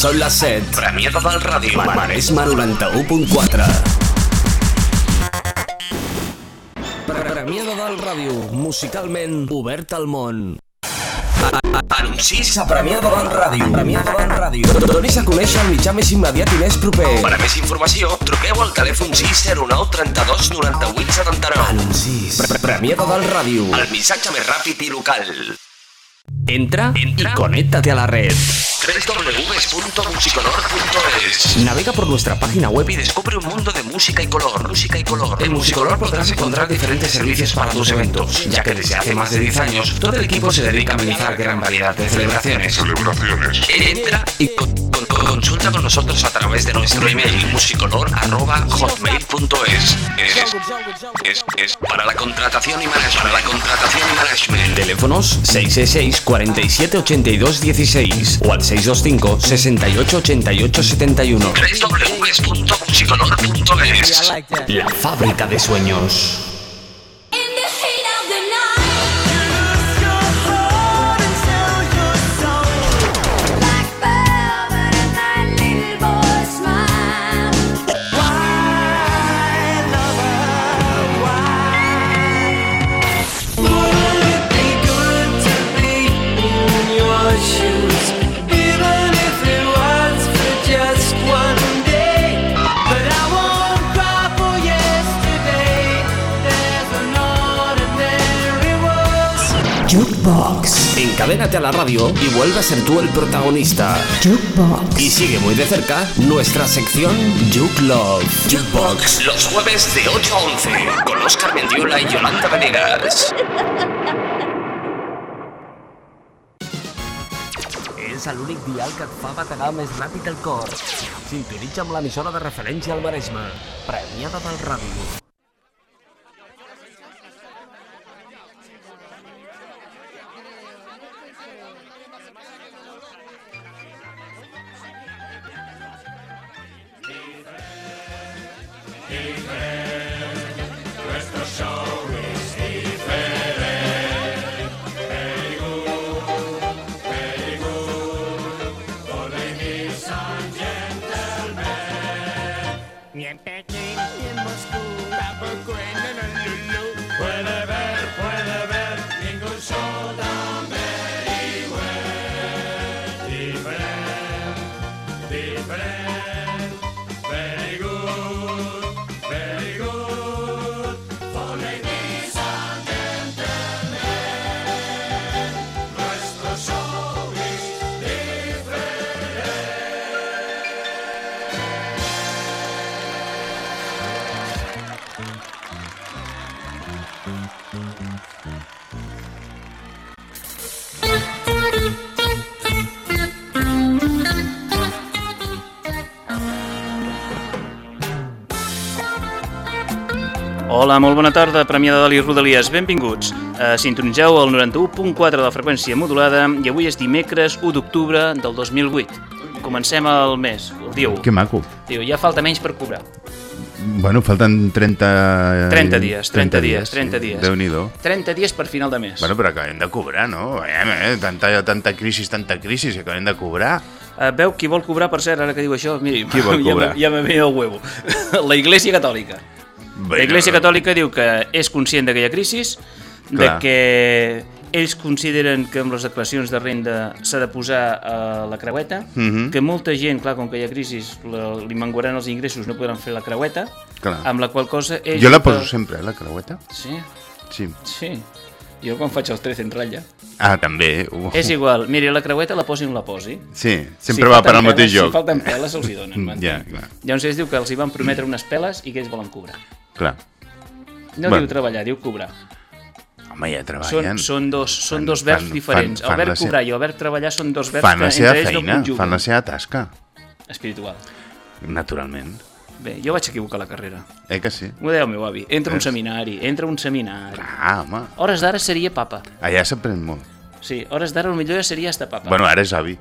Són les 7. Premiada del ràdio. Maresma 91.4. Premiada del ràdio. Musicalment obert al món. Anuncis a Premiada del Ràdio. Premiada del Ràdio. Donis a conèixer el mitjà més immediat i més proper. Per a més informació, truqueu al telèfon 609 32 98 79. Anuncis. Premiada del Ràdio. El missatge més ràpid i local. Entra, Entra y conéctate a la red. www.musicolor.es Navega por nuestra página web y descubre un mundo de música y color. Música y color. En Musicolor podrás encontrar diferentes servicios para tus eventos, ya que desde hace más de 10 años todo el equipo se dedica a amenizar gran variedad de celebraciones. Celebraciones. Entra y con- consulta con nosotros a través de nuestro email musicolor@hotmail.es. Es, es, es para la contratación y management. Para la contratación y management. Teléfonos 666 47 82 16 o al 625 68 88 71. www.musicolor.es La fábrica de sueños. Jukebox, Encadénate a la radio y vuelve a ser tú el protagonista. Jukebox, Y sigue muy de cerca nuestra sección Juke Love. Jukebox. Los jueves de 8 a 11 con Oscar Mendiola y Yolanda Venegas. És l'únic dial que et fa bategar més ràpid el cor. Sintonitza amb l'emissora de referència al Maresme. Premiada del ràdio. Hola, molt bona tarda, Premià de Dalt i Rodalies, benvinguts. Uh, sintonitzeu el 91.4 de la freqüència modulada i avui és dimecres 1 d'octubre del 2008. Comencem el mes, el diu. Que maco. Diu, ja falta menys per cobrar. Bueno, falten 30... 30 dies, 30 dies, 30 dies. Déu-n'hi-do. 30 dies per final de mes. Bueno, però acabem de cobrar, no? Veiem, eh? Tanta, tanta crisi, tanta crisi, acabem de cobrar. Uh, veu qui vol cobrar, per cert, ara que diu això? Miri, Qui vol ja cobrar? me- Ja m'ha venit el huevo. La Iglesia Catòlica. La Iglesia Catòlica diu que és conscient que ha crisi, de que ells consideren que amb les declaracions de renda s'ha de posar a la creueta, Mhm. que molta gent, clar, com que hi ha crisi, la, li manguaran els ingressos, no podran fer la creueta, Clar. amb la qual cosa... Ells Jo la poso sempre, eh, la creueta. Sí, Sí. sí. Jo quan faig els 13 en ratlla. Ah, també. Uh. És igual, miri, la creueta la posi on la posi. Sí, sempre va per al mateix peles, lloc. Si falten peles, els hi donen. Ja, clar. Llavors ells diu que els hi van prometre unes peles i que ells volen cobrar. Clar. No Bueno. diu treballar, diu cobrar. Home, ja Són, treballen. són, dos, són Fan- dos verbs fan- diferents. fan- el verb fan la se- cobrar i el verb treballar són dos verbs Fan que seva entre ells no feina, conjuguen. fan la seva tasca, Espiritual. naturalment. Bé, jo vaig equivocar la carrera. Eh que sí? M'ho deia el meu avi. Entra a un seminari, entra a un seminari. Ah, home. Hores d'ara seria papa. Allà s'aprèn molt. Sí, hores d'ara millor ja seria estar papa. Bueno, ara és avi.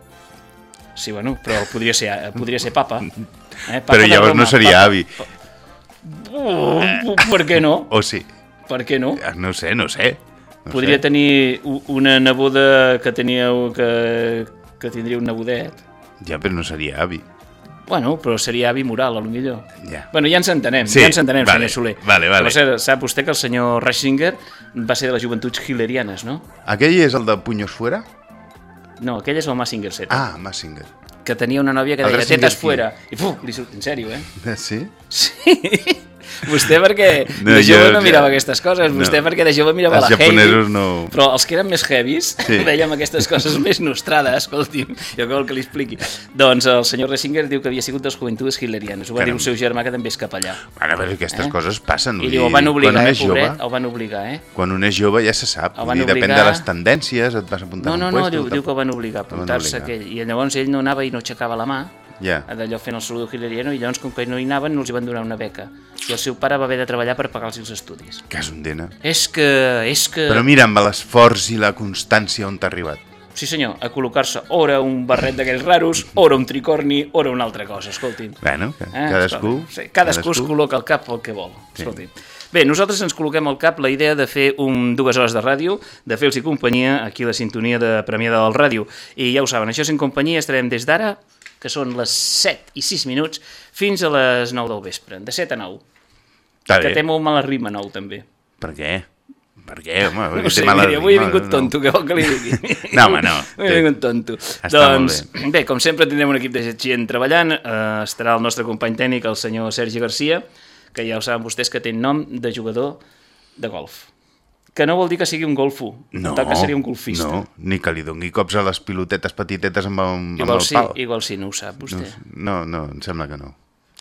Sí, bueno, però podria ser, podria ser papa. Eh? Però de llavors Roma, no seria papa. avi. Per què no? O sí. Per què no? Ah, No sé, no sé. No Podria sé. tenir una neboda que tenia que, que tindria un nebodet. Ja, però no seria avi. Bueno, però seria avi moral, a lo millor. Ja. Bueno, ja ens entenem, Sí, ja ens entenem, vale, senyor Soler. vale, vale. Però sap- sap vostè que el senyor Reisinger va ser de les joventuts hitlerianes, no? Aquell és el de Punyos Fuera? No, aquell és el Massinger Z, Ah, Massinger. que tenia una nòvia que El deia tetes fuera. I puf, li surt, en sèrio? Eh, Sí? Sí. Vostè perquè No, de jove jo- no mirava aquestes coses, vostè no. perquè de jove mirava Els la japonesos no. Però els que eren més heavies Sí. veiem aquestes coses més nostrades, escolti'm, jo què vol que li expliqui. Doncs el senyor Ressinger diu que havia sigut dels joventudes hitlerianes, ho va dir Caram. el seu germà que també és capellà. Bueno, però aquestes Eh? coses passen. I diu, el dir, van obligar, quan un eh, jove, pobret, el van obligar, eh? Quan un és jove ja se sap. El Vull van dir, depèn obligar- de les tendències, et vas apuntar No, a no, un no, puesto, diu, tampoc- diu que el van obligar a apuntar-se obligar. aquell. I llavors ell no anava i no aixecava la mà, Ja. d'allò fent el saludo hitleriano, i llavors com que no hi anaven no els hi van donar una beca. I el seu pare va haver de treballar per pagar-los els estudis. Que és un dena. És que, és que... Però mira, amb l'esforç i la constància on t'ha arribat. Sí senyor, a col·locar-se ora un barret d'aquells raros, ora un tricorni, ora una altra cosa, escolti'm. Bueno, que Eh, cadascú... Sí, cadascú, es col·loca al cap el que vol, Sí. escolti. Bé, nosaltres ens col·loquem al cap la idea de fer un, dues hores de ràdio, de fer-los companyia, aquí la sintonia de Premiada del Ràdio. I ja ho saben, això és en companyia, estarem des d'ara, que són les 7 i 6 minuts, fins a les 9 del vespre, de 7 a 9. Està Que bé. té molt mala rima 9, també. Per què? Per què, home? No ho sé, mala mira, avui he vingut no. tonto, què vol que li digui? No, home, no. Avui he vingut tonto. Està doncs, molt bé, com sempre tindrem un equip de gent treballant, eh, estarà el nostre company tècnic, el senyor Sergi Garcia, que ja ho saben vostès que té nom de jugador de golf. Que no vol dir que sigui un golfo, No, que seria un golfista. no, ni que li doni cops a les pilotetes petitetes amb, amb, amb Igual el sí, pal. igual sí, no ho sap vostè. No, no, em sembla que no.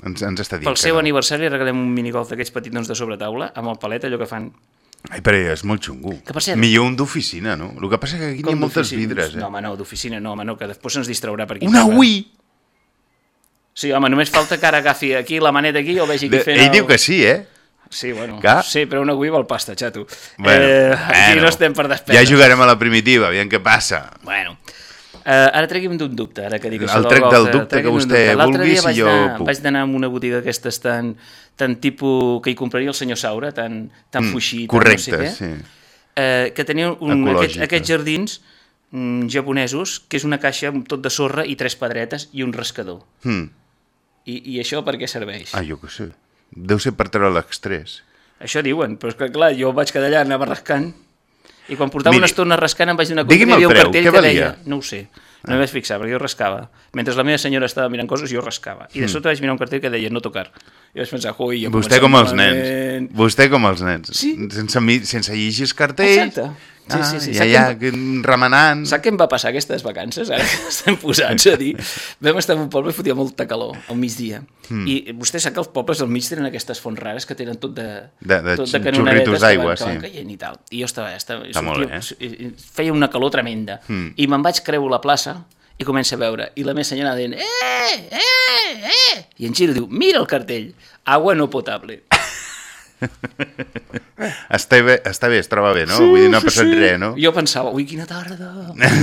Ens, ens està dient Pel seu no. aniversari regalem un minigolf d'aquests petitons de sobretaula, amb el palet, allò que fan... Ai, però és molt xungo. Que per cert- Millor un d'oficina, no? El que passa que aquí n'hi ha moltes vidres, eh? No, home, no, d'oficina no, home, no, que després se'ns distraurà per aquí. Una parlant. Wii! Sí, home, només falta que ara agafi aquí la maneta aquí i el vegi aquí fent ell el... diu que sí, eh? Sí, bueno, Que? sí, però una Wii vol pasta, xato. Bueno, eh, aquí bueno. no estem per despendre. Ja jugarem a la primitiva, aviam què passa. Bueno, uh, ara tregui'm d'un dubte, ara que dic El això trec golf, del eh, dubte que vostè dubte. Vulgui, si jo anar- puc. Vaig d'anar a una botiga d'aquestes tan, tan tipus que hi compraria el senyor Saura, tan, tan mm, fuixí, tan correcte, no sé què, sí. eh, que tenia un, aquest, aquests jardins mm, japonesos, que és una caixa amb tot de sorra i tres pedretes i un rascador. Hmm. I, I això per què serveix? Ah, jo què sé. Deu ser per treure l'extrés. Això diuen, però és que clar, jo vaig quedar allà, anava rascant, i quan portava Miri, una estona rascant em vaig donar compte que hi havia un preu, cartell que valia? deia... No ho sé, no m'hi vaig fixar, perquè jo rascava. Mentre la meva senyora estava mirant coses, jo rascava. I de sota vaig mirar un cartell que deia no tocar. I vaig pensar, ui, ja Vostè com els nens. Vostè com els nens. Sí. Sense, sense llegir cartells. Exacte. Sí, ah, sí, sí. Ja, Sap ja, què remenant. Sap què em va passar aquestes vacances, ara que estem posats a dir? Vam estar en un poble i fotia molta calor al migdia. Hmm. I vostè sap que els pobles al mig tenen aquestes fonts rares que tenen tot de, De- de tot xorritos que d'aigua, sí. caient i tal. I jo estava... estava Està molt bé, eh? Feia una calor tremenda. Hmm. I me'n vaig creure la plaça i comença a veure. I la meva senyora dient, eh, eh, eh! I en giro diu, mira el cartell, agua no potable. Està bé, està bé, es troba bé, no? Vull dir, no ha passat res, no? Jo pensava, ui, quina tarda!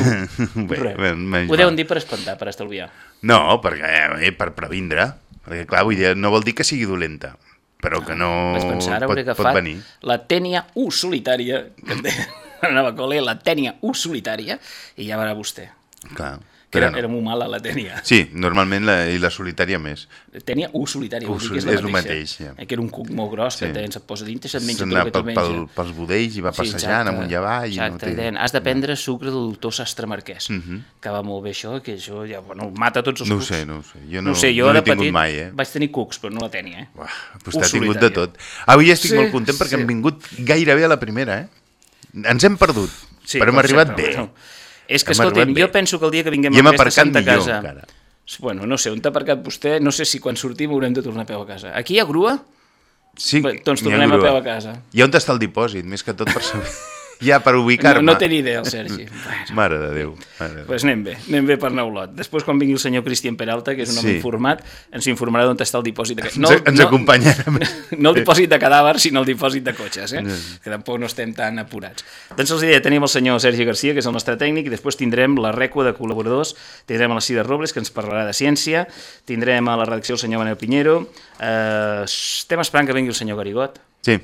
bé, menys Ho deuen dir per espantar, per estalviar. No, perquè, eh, per previndre. Perquè, clar, vull dir, no vol dir que sigui dolenta, però que no pensar, pot, pot venir. la tènia U solitària, que em deia, anava a col·le, la tènia U solitària, i ja veurà vostè. Clar, però era, no. era molt mala la tènia. Sí, normalment la, i la solitària més. Tènia U solitària, dir que és, la és el mateix, ja. Eh, Que era un cuc molt gros, que Sí. sí. se't posa dintre, se't menja tot el que pel, tu pel, menja. pels budells i va passejant amunt i avall. i Exacte, no té... has de prendre sucre del doctor Sastre Marquès, que va molt bé això, que això ja, bueno, mata tots els Mhm. No cucs. sé, no sé. Jo no, no, sé, jo no n'he tingut petit mai, eh? vaig tenir cucs, però no la tènia, eh? Uah, vostè U ha tingut de tot. Avui estic Sí, molt content perquè sí. hem vingut gairebé a la primera, eh? Ens hem perdut, Sí, però hem arribat sempre, bé. bueno. És que, escolti'm, jo penso que el dia que vinguem I hem a aquesta Santa millor, Casa... encara. Bueno, no sé, on t'ha aparcat vostè? No sé si quan sortim haurem de tornar a peu a casa. Aquí hi ha grua? Sí, Bé, doncs tornem a peu a casa. I on està el dipòsit, més que tot per saber... ja, per No, ubicar-me. no té ni idea, el Sergi. Bueno, Mare de Déu. Mare de Déu. pues anem bé, anem bé per Neulot. Després, quan vingui el senyor Cristian Peralta, que és un home Sí. informat, ens informarà d'on està el dipòsit. De... Ens, ens acompanyarà. no el dipòsit de cadàvers, sinó el dipòsit de cotxes, eh? que tampoc no estem tan apurats. Doncs els deia, tenim el senyor Sergi Garcia, que és el nostre tècnic, i després tindrem la recua de col·laboradors, tindrem a la Cida Robles, que ens parlarà de ciència, tindrem a la redacció el senyor Manel Pinheiro, eh, estem esperant que vingui el senyor Garigot, Sí,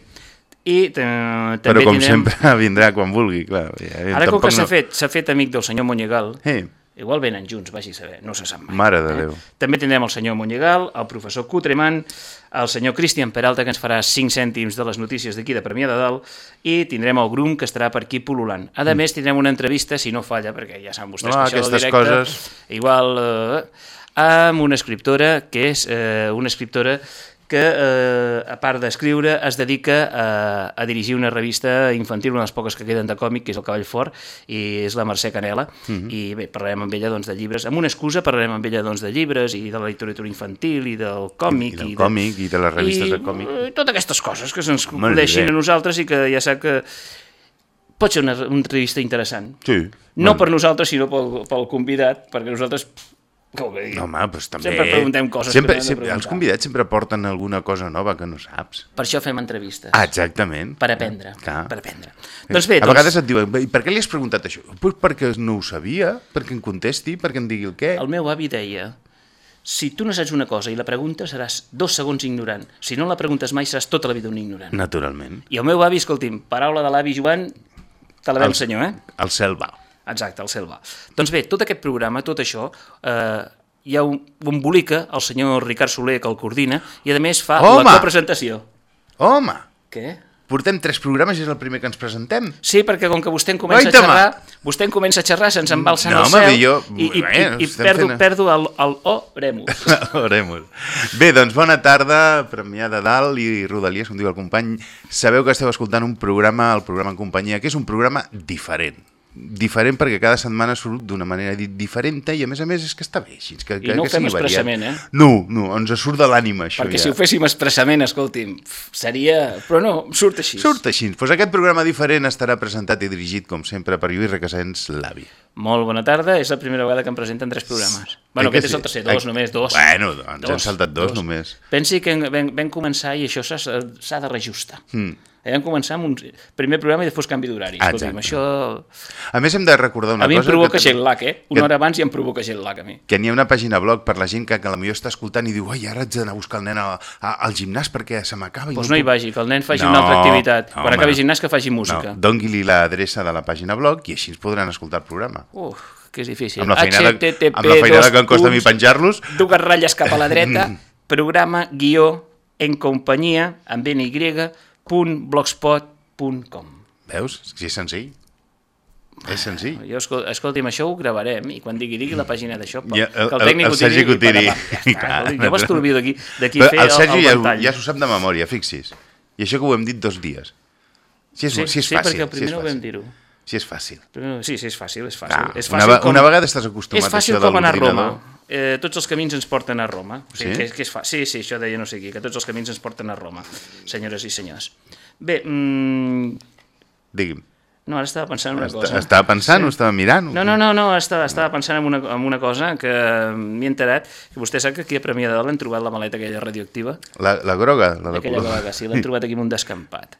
i eh, també però com tindrem... sempre vindrà quan vulgui, clar. Ja, Ara com que s'ha no- fet, s'ha fet amic del senyor Monyegal, Eh, Igual venen junts, vagi a saber, no se sap mai. Mare de Déu. També tindrem el senyor Monyegal, el professor Cutreman, el senyor Cristian Peralta, que ens farà 5 cèntims de les notícies d'aquí de Premià de Dalt, i tindrem el Grum, que estarà per aquí pol·lulant. A més, tindrem una entrevista, si no falla, perquè ja saben vostès Ah, que això del directe... coses. Igual... Eh, amb una escriptora que és eh, una escriptora que, eh, a part d'escriure, es dedica a, a dirigir una revista infantil, una de les poques que queden de còmic, que és el Cavall Fort, i és la Mercè Canela, Mhm. i bé, parlarem amb ella doncs, de llibres, amb una excusa parlarem amb ella doncs, de llibres i de la literatura infantil i del còmic. I del de- còmic i de les revistes i, de còmic. eh, totes aquestes coses que se'ns bé. a nosaltres i que ja sap que pot ser una, una entrevista interessant. Sí. No Bueno, per nosaltres, sinó pel, pel convidat, perquè nosaltres... Que ho digui. No, home, doncs també... Sempre preguntem coses sempre, que no hem de sempre, Els convidats sempre porten alguna cosa nova que no saps. Per això fem entrevistes. Ah, exactament. Per aprendre. Clar. Per aprendre. Doncs bé, a doncs, vegades et diuen, "I per què li has preguntat això? Pues perquè no ho sabia, perquè em contesti, perquè em digui el què. el meu avi deia si tu no saps una cosa i la preguntes seràs dos segons ignorant. Si no la preguntes mai seràs tota la vida un ignorant. Naturalment. I el meu avi, escolti'm, paraula de l'avi Joan, te la veu El- senyor, eh? El cel va. Exacte, el cel va. Doncs bé, tot aquest programa, tot això, eh, hi ha un, ho embolica el senyor Ricard Soler, que el coordina, i a més fa Home! la copresentació. Home, Què? portem tres programes i és el primer que ens presentem. Sí, perquè com que vostè en comença Oita, a xerrar, vostè en comença a xerrar, se'ns en va alçant No, el home, cel, jo- i, i, bueno, i, i perdo, fent- perdo el, el oremus. Oremos. Bé, doncs bona tarda, Premià de Dalt i Rodalies, com diu el company. Sabeu que esteu escoltant un programa, el programa en companyia, que és un programa diferent. Diferent perquè cada setmana surt d'una manera di- diferent i a més a més és que està bé així. Que, I que, no ho que fem sigui variat. expressament, eh? No, no, ens surt de l'ànima això perquè ja. si ho féssim expressament, escolti'm, seria... Però no, surt així. Surt així. Doncs pues aquest programa diferent estarà presentat i dirigit, com sempre, per Lluís Requesens, l'avi. Molt bona tarda, és la primera vegada que em presenten tres programes. Bueno, aquest és sí? el tercer, dos, Ai, només, dos. bueno, doncs hem saltat dos només. Pensi que vam, vam començar i això s'ha s'ha de reajustar. Mm. Eh, Vam començar amb un primer programa i després canvi d'horari. Això... A més, hem de recordar una A mi em cosa... provoca que, jet lag, eh? Una que- hora abans ja em provoca jet lag a mi. que n'hi ha una pàgina blog per la gent que, que potser està escoltant i diu ai, ara haig d'anar a buscar el nen a, a, al gimnàs perquè se m'acaba. i Doncs no hi puc". vagi, que el nen faci No, una altra activitat. Quan home. acabi gimnàs que faci música. No, doni-li l'adreça de la pàgina blog i així ens podran escoltar el programa. Uf, que és difícil. Amb la feinada, HTTP, amb la feinada que em costa a mi penjar-los, Dues ratlles cap a la dreta, programa, guió, en companyia, amb NY, punt blogspot.com. veus? Si és senzill. És senzill. Jo, escol escolti'm, això ho gravarem i quan digui, digui la pàgina d'això, Ja, el- que el el- tècnic el ho tiri, Sergi ho tiri. Ja està, Clar, escolti, jo m'estalvio d'aquí fer el el, Sergi el, ja, ventall. ja s'ho sap de memòria, fixis. I això que ho hem dit dos dies. Si és, Sí, si és sí, fàcil. perquè el primer si no ho vam dir-ho. Si és fàcil. Sí, sí, és fàcil, és fàcil. Clar, és una, fàcil ve- una vegada estàs acostumat És fàcil a això com anar a Roma. Eh, tots els camins ens porten a Roma. O sigui, Sí? que, és- que és fa... Sí, sí, això deia no sé qui, que tots els camins ens porten a Roma, senyores i senyors. Bé, mm, Digui'm. no, ara estava pensant en una Està, cosa. estava pensant, sí. ho estava mirant? No, no, no, no estava, estava pensant en una, en una cosa que m'he enterat, que vostè sap que aquí a Premià de Dalt hem trobat la maleta aquella radioactiva, La, la groga, la de aquella color. groga, sí, l'hem trobat aquí en un descampat.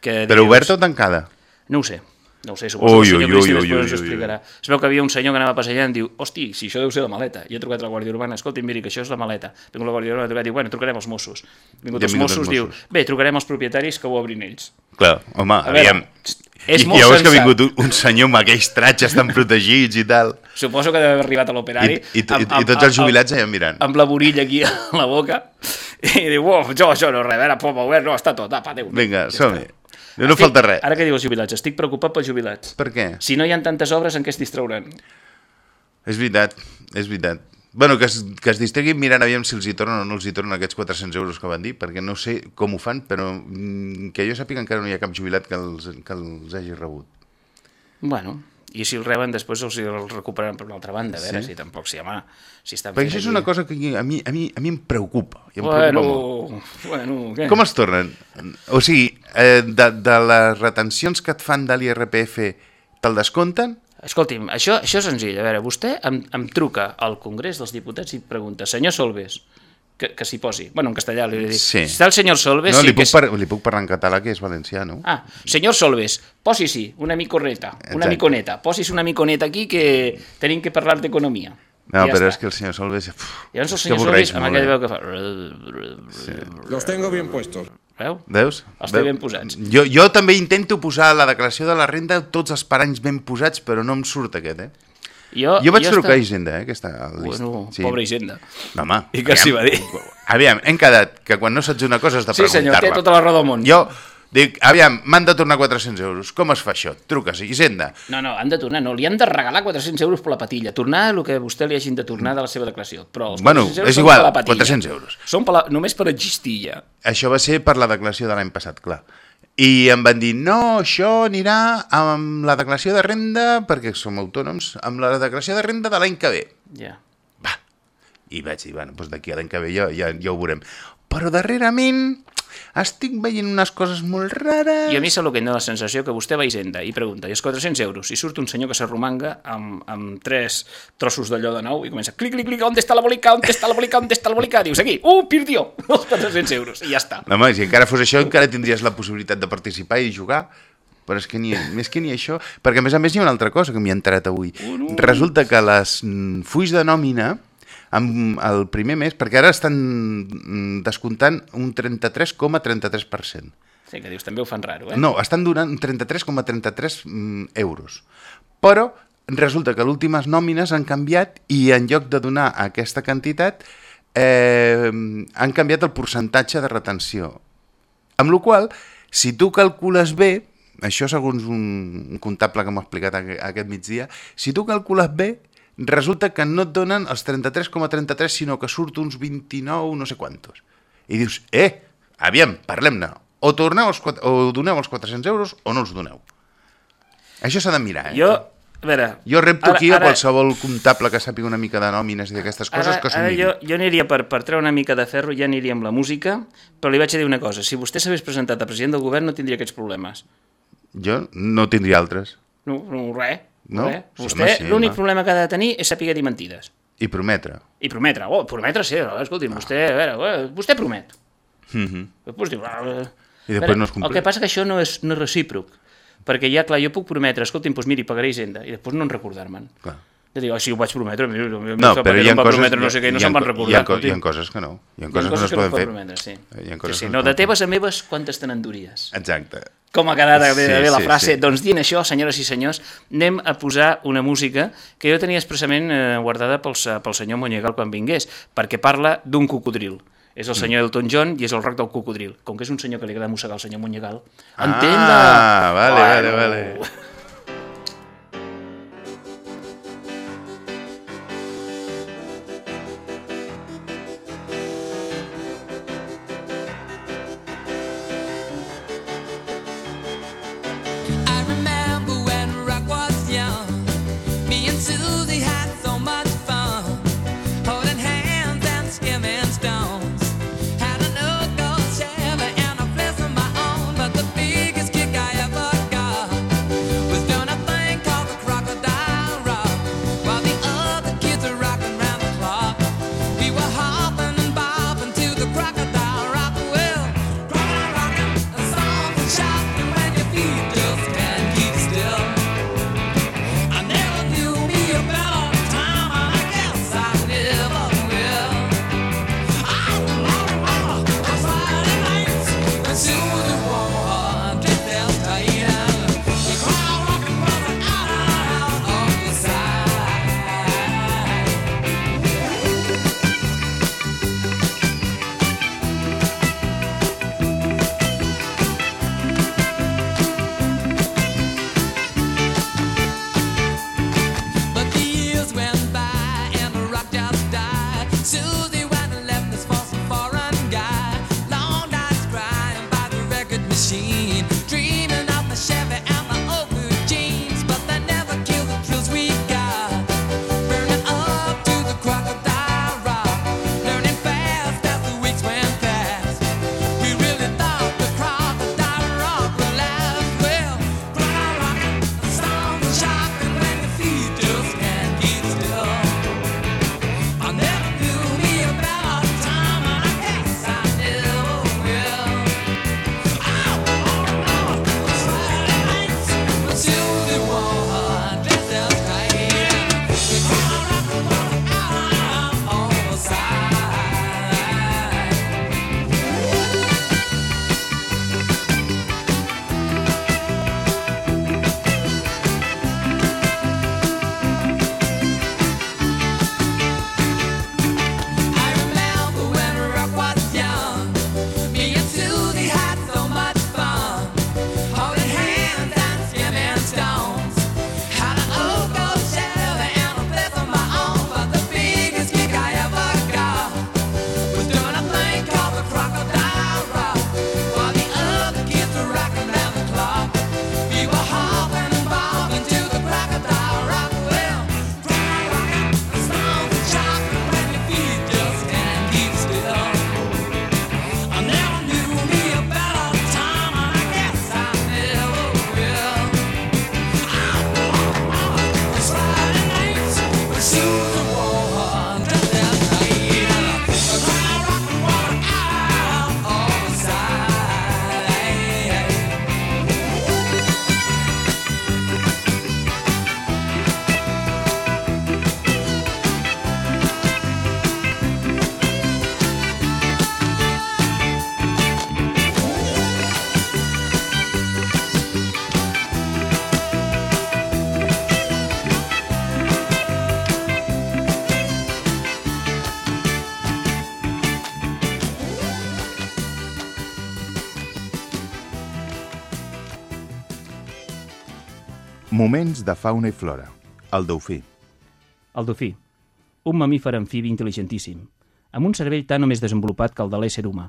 Que Però dius- oberta o tancada? No ho sé. No ho sé, suposo Ui, que el senyor ui, ui, ens ho ui, ui. explicarà. Es veu que havia un senyor que anava passejant i diu, hosti, si això deu ser la maleta. I he trucat a la Guàrdia Urbana, escolti, miri, que això és la maleta. Vingut la Guàrdia Urbana, i diu, bueno, trucarem els Mossos. Vingut els Mossos, diu, bé, trucarem els propietaris que ho obrin ells. Clar, home, A aviam. és I, molt veus que ha vingut un, senyor amb aquells tratges tan protegits i tal. Suposo que deu haver arribat a l'operari. I, i, i, i tots els jubilats allà mirant. Amb la borilla aquí a la boca. I diu, oh, jo, això no, res, a veure, obert, no, està tot, apa, adéu. Vinga, som-hi. No Estic- falta res. Ara que diu els jubilats, estic preocupat pels jubilats. Per què? Si no hi ha tantes obres, en què es distrauran? És veritat, és veritat. Bueno, que es, que es distreguin mirant aviam si els hi tornen o no els hi tornen aquests 400 euros que van dir, perquè no sé com ho fan, però mm, que jo sàpiga encara no hi ha cap jubilat que els, que els hagi rebut. Bueno, i si el reben després els els recuperaran per una altra banda, a veure Sí. si tampoc si, home, si estan fent això és una cosa que a mi, a mi, a mi em preocupa. I em preocupa molt. Bueno, bueno, què? Com els tornen? O sigui, eh, de, de les retencions que et fan de l'IRPF te'l descompten? Escolti'm, això, això és senzill. A veure, vostè em, em truca al Congrés dels Diputats i pregunta, senyor Solves, que, que s'hi posi. Bueno, en castellà li dic. Sí. Si està el senyor Solves... No, sí li puc, par li puc parlar en català, que és valencià, no? Ah, senyor Solves, posi-s'hi una miconeta, una Exacte. miconeta, posis una miconeta aquí que tenim que parlar d'economia. No, ja però està. és que el senyor Solves... Uf, Llavors el senyor Solves, amb molt, aquell eh? veu que fa... Los tengo bien puestos. Veu? Veus? Els té Veu? ben posats. Jo, jo també intento posar la declaració de la renda tots els paranys ben posats, però no em surt aquest, eh? Jo- jo vaig jo trucar a Hisenda, eh, aquesta lista. Bueno, pobra Hisenda. No, home. I què s'hi va dir? Aviam, hem quedat que quan no saps una cosa has de Sí, senyor, té preguntar-la. tota la raó del món. Jo dic, aviam, m'han de tornar 400 euros. Com es fa això? Truques a Hisenda. No, no, han de tornar, no, li han de regalar 400 euros per la patilla, tornar el que vostè li hagin de tornar de la seva declaració. Però els Bueno, 400 euros és igual, per la patilla. 400 euros. Són per la, només per existir ja. Això va ser per la declaració de l'any passat, clar. I em van dir, no, això anirà amb la declaració de renda, perquè som autònoms, amb la declaració de renda de l'any que ve. Ja. Va. I vaig dir, bueno, doncs d'aquí a l'any que ve ja, ja, ja ho veurem. Però darrerament estic veient unes coses molt rares. I a mi sap el que em dóna la sensació que vostè va a Hisenda i pregunta, i els 400 euros, i surt un senyor que s'arromanga amb, amb tres trossos d'allò de nou i comença, clic, clic, clic, on està la bolica, on està la bolica, on està la bolica? Dius, aquí, uh, perdió, els 400 euros, i ja està. No, home, si encara fos això, encara tindries la possibilitat de participar i jugar. Però és que ni, més que ni això... Perquè, a més a més, hi ha una altra cosa que m'hi ha enterat avui. Resulta que les mm, fulls de nòmina, amb el primer mes, perquè ara estan mm, descomptant un 33,33%. Sí, que dius, també ho fan raro, eh? No, estan donant 33,33 mm, euros. Però resulta que l'últimes nòmines han canviat i en lloc de donar aquesta quantitat eh, han canviat el percentatge de retenció. Amb la qual si tu calcules bé, això segons un, un comptable que m'ha explicat aqu- aquest migdia, si tu calcules bé, resulta que no et donen els 33,33, sinó que surt uns 29, no sé quantos. I dius, eh, aviam, parlem-ne. O, torneu els, o doneu els 400 euros o no els doneu. Això s'ha de mirar, eh? Jo, a veure... Jo repto ara- aquí a ara- qualsevol comptable que sàpiga una mica de nòmines i d'aquestes coses Ara, que s'ho miri. jo, jo aniria per, per treure una mica de ferro, ja aniria amb la música, però li vaig a dir una cosa, si vostè s'hagués presentat a president del govern no tindria aquests problemes. Jo no tindria altres. No, no res. No? Sí, Vostè sí, l'únic home. problema que ha de tenir és saber dir mentides. I prometre. I prometre. Oh, prometre sí, no, escolti'm, vostè, a veure, eh, vostè promet. Mhm. Després diu... "Ah, eh". I després veure, no es compleix. El que passa que això no és, no és recíproc. Perquè ja, clar, jo puc prometre, escolti'm, doncs miri, pagaré Hisenda, i després no en recordar-me'n. Clar. De dir, oh, sí, ho vaig prometre, No, mira, però hi ha va coses... prometre no sé què, no se'n van co- recordar. Hi ha, co- hi ha coses que no. Hi ha Hi ha coses que no es poden fer. Prometre, sí. Hi ha sí, coses sí. que No, de teves a meves, quantes te n'enduries? Exacte. Com ha quedat bé, Sí, bé la sí, frase. sí. Doncs dient això, senyores i senyors, anem a posar una música que jo tenia expressament eh, guardada pel, se- pel senyor Monyegal quan vingués, perquè parla d'un cocodril. És el Mm. senyor Elton John i és el rock del cocodril. Com que és un senyor que li agrada mossegar el senyor Monyegal, Ah, entén-la! vale, vale, vale. Moments de fauna i flora. El dofí. El dofí. Un mamífer amfibi intel·ligentíssim, amb un cervell tan o més desenvolupat que el de l'ésser humà.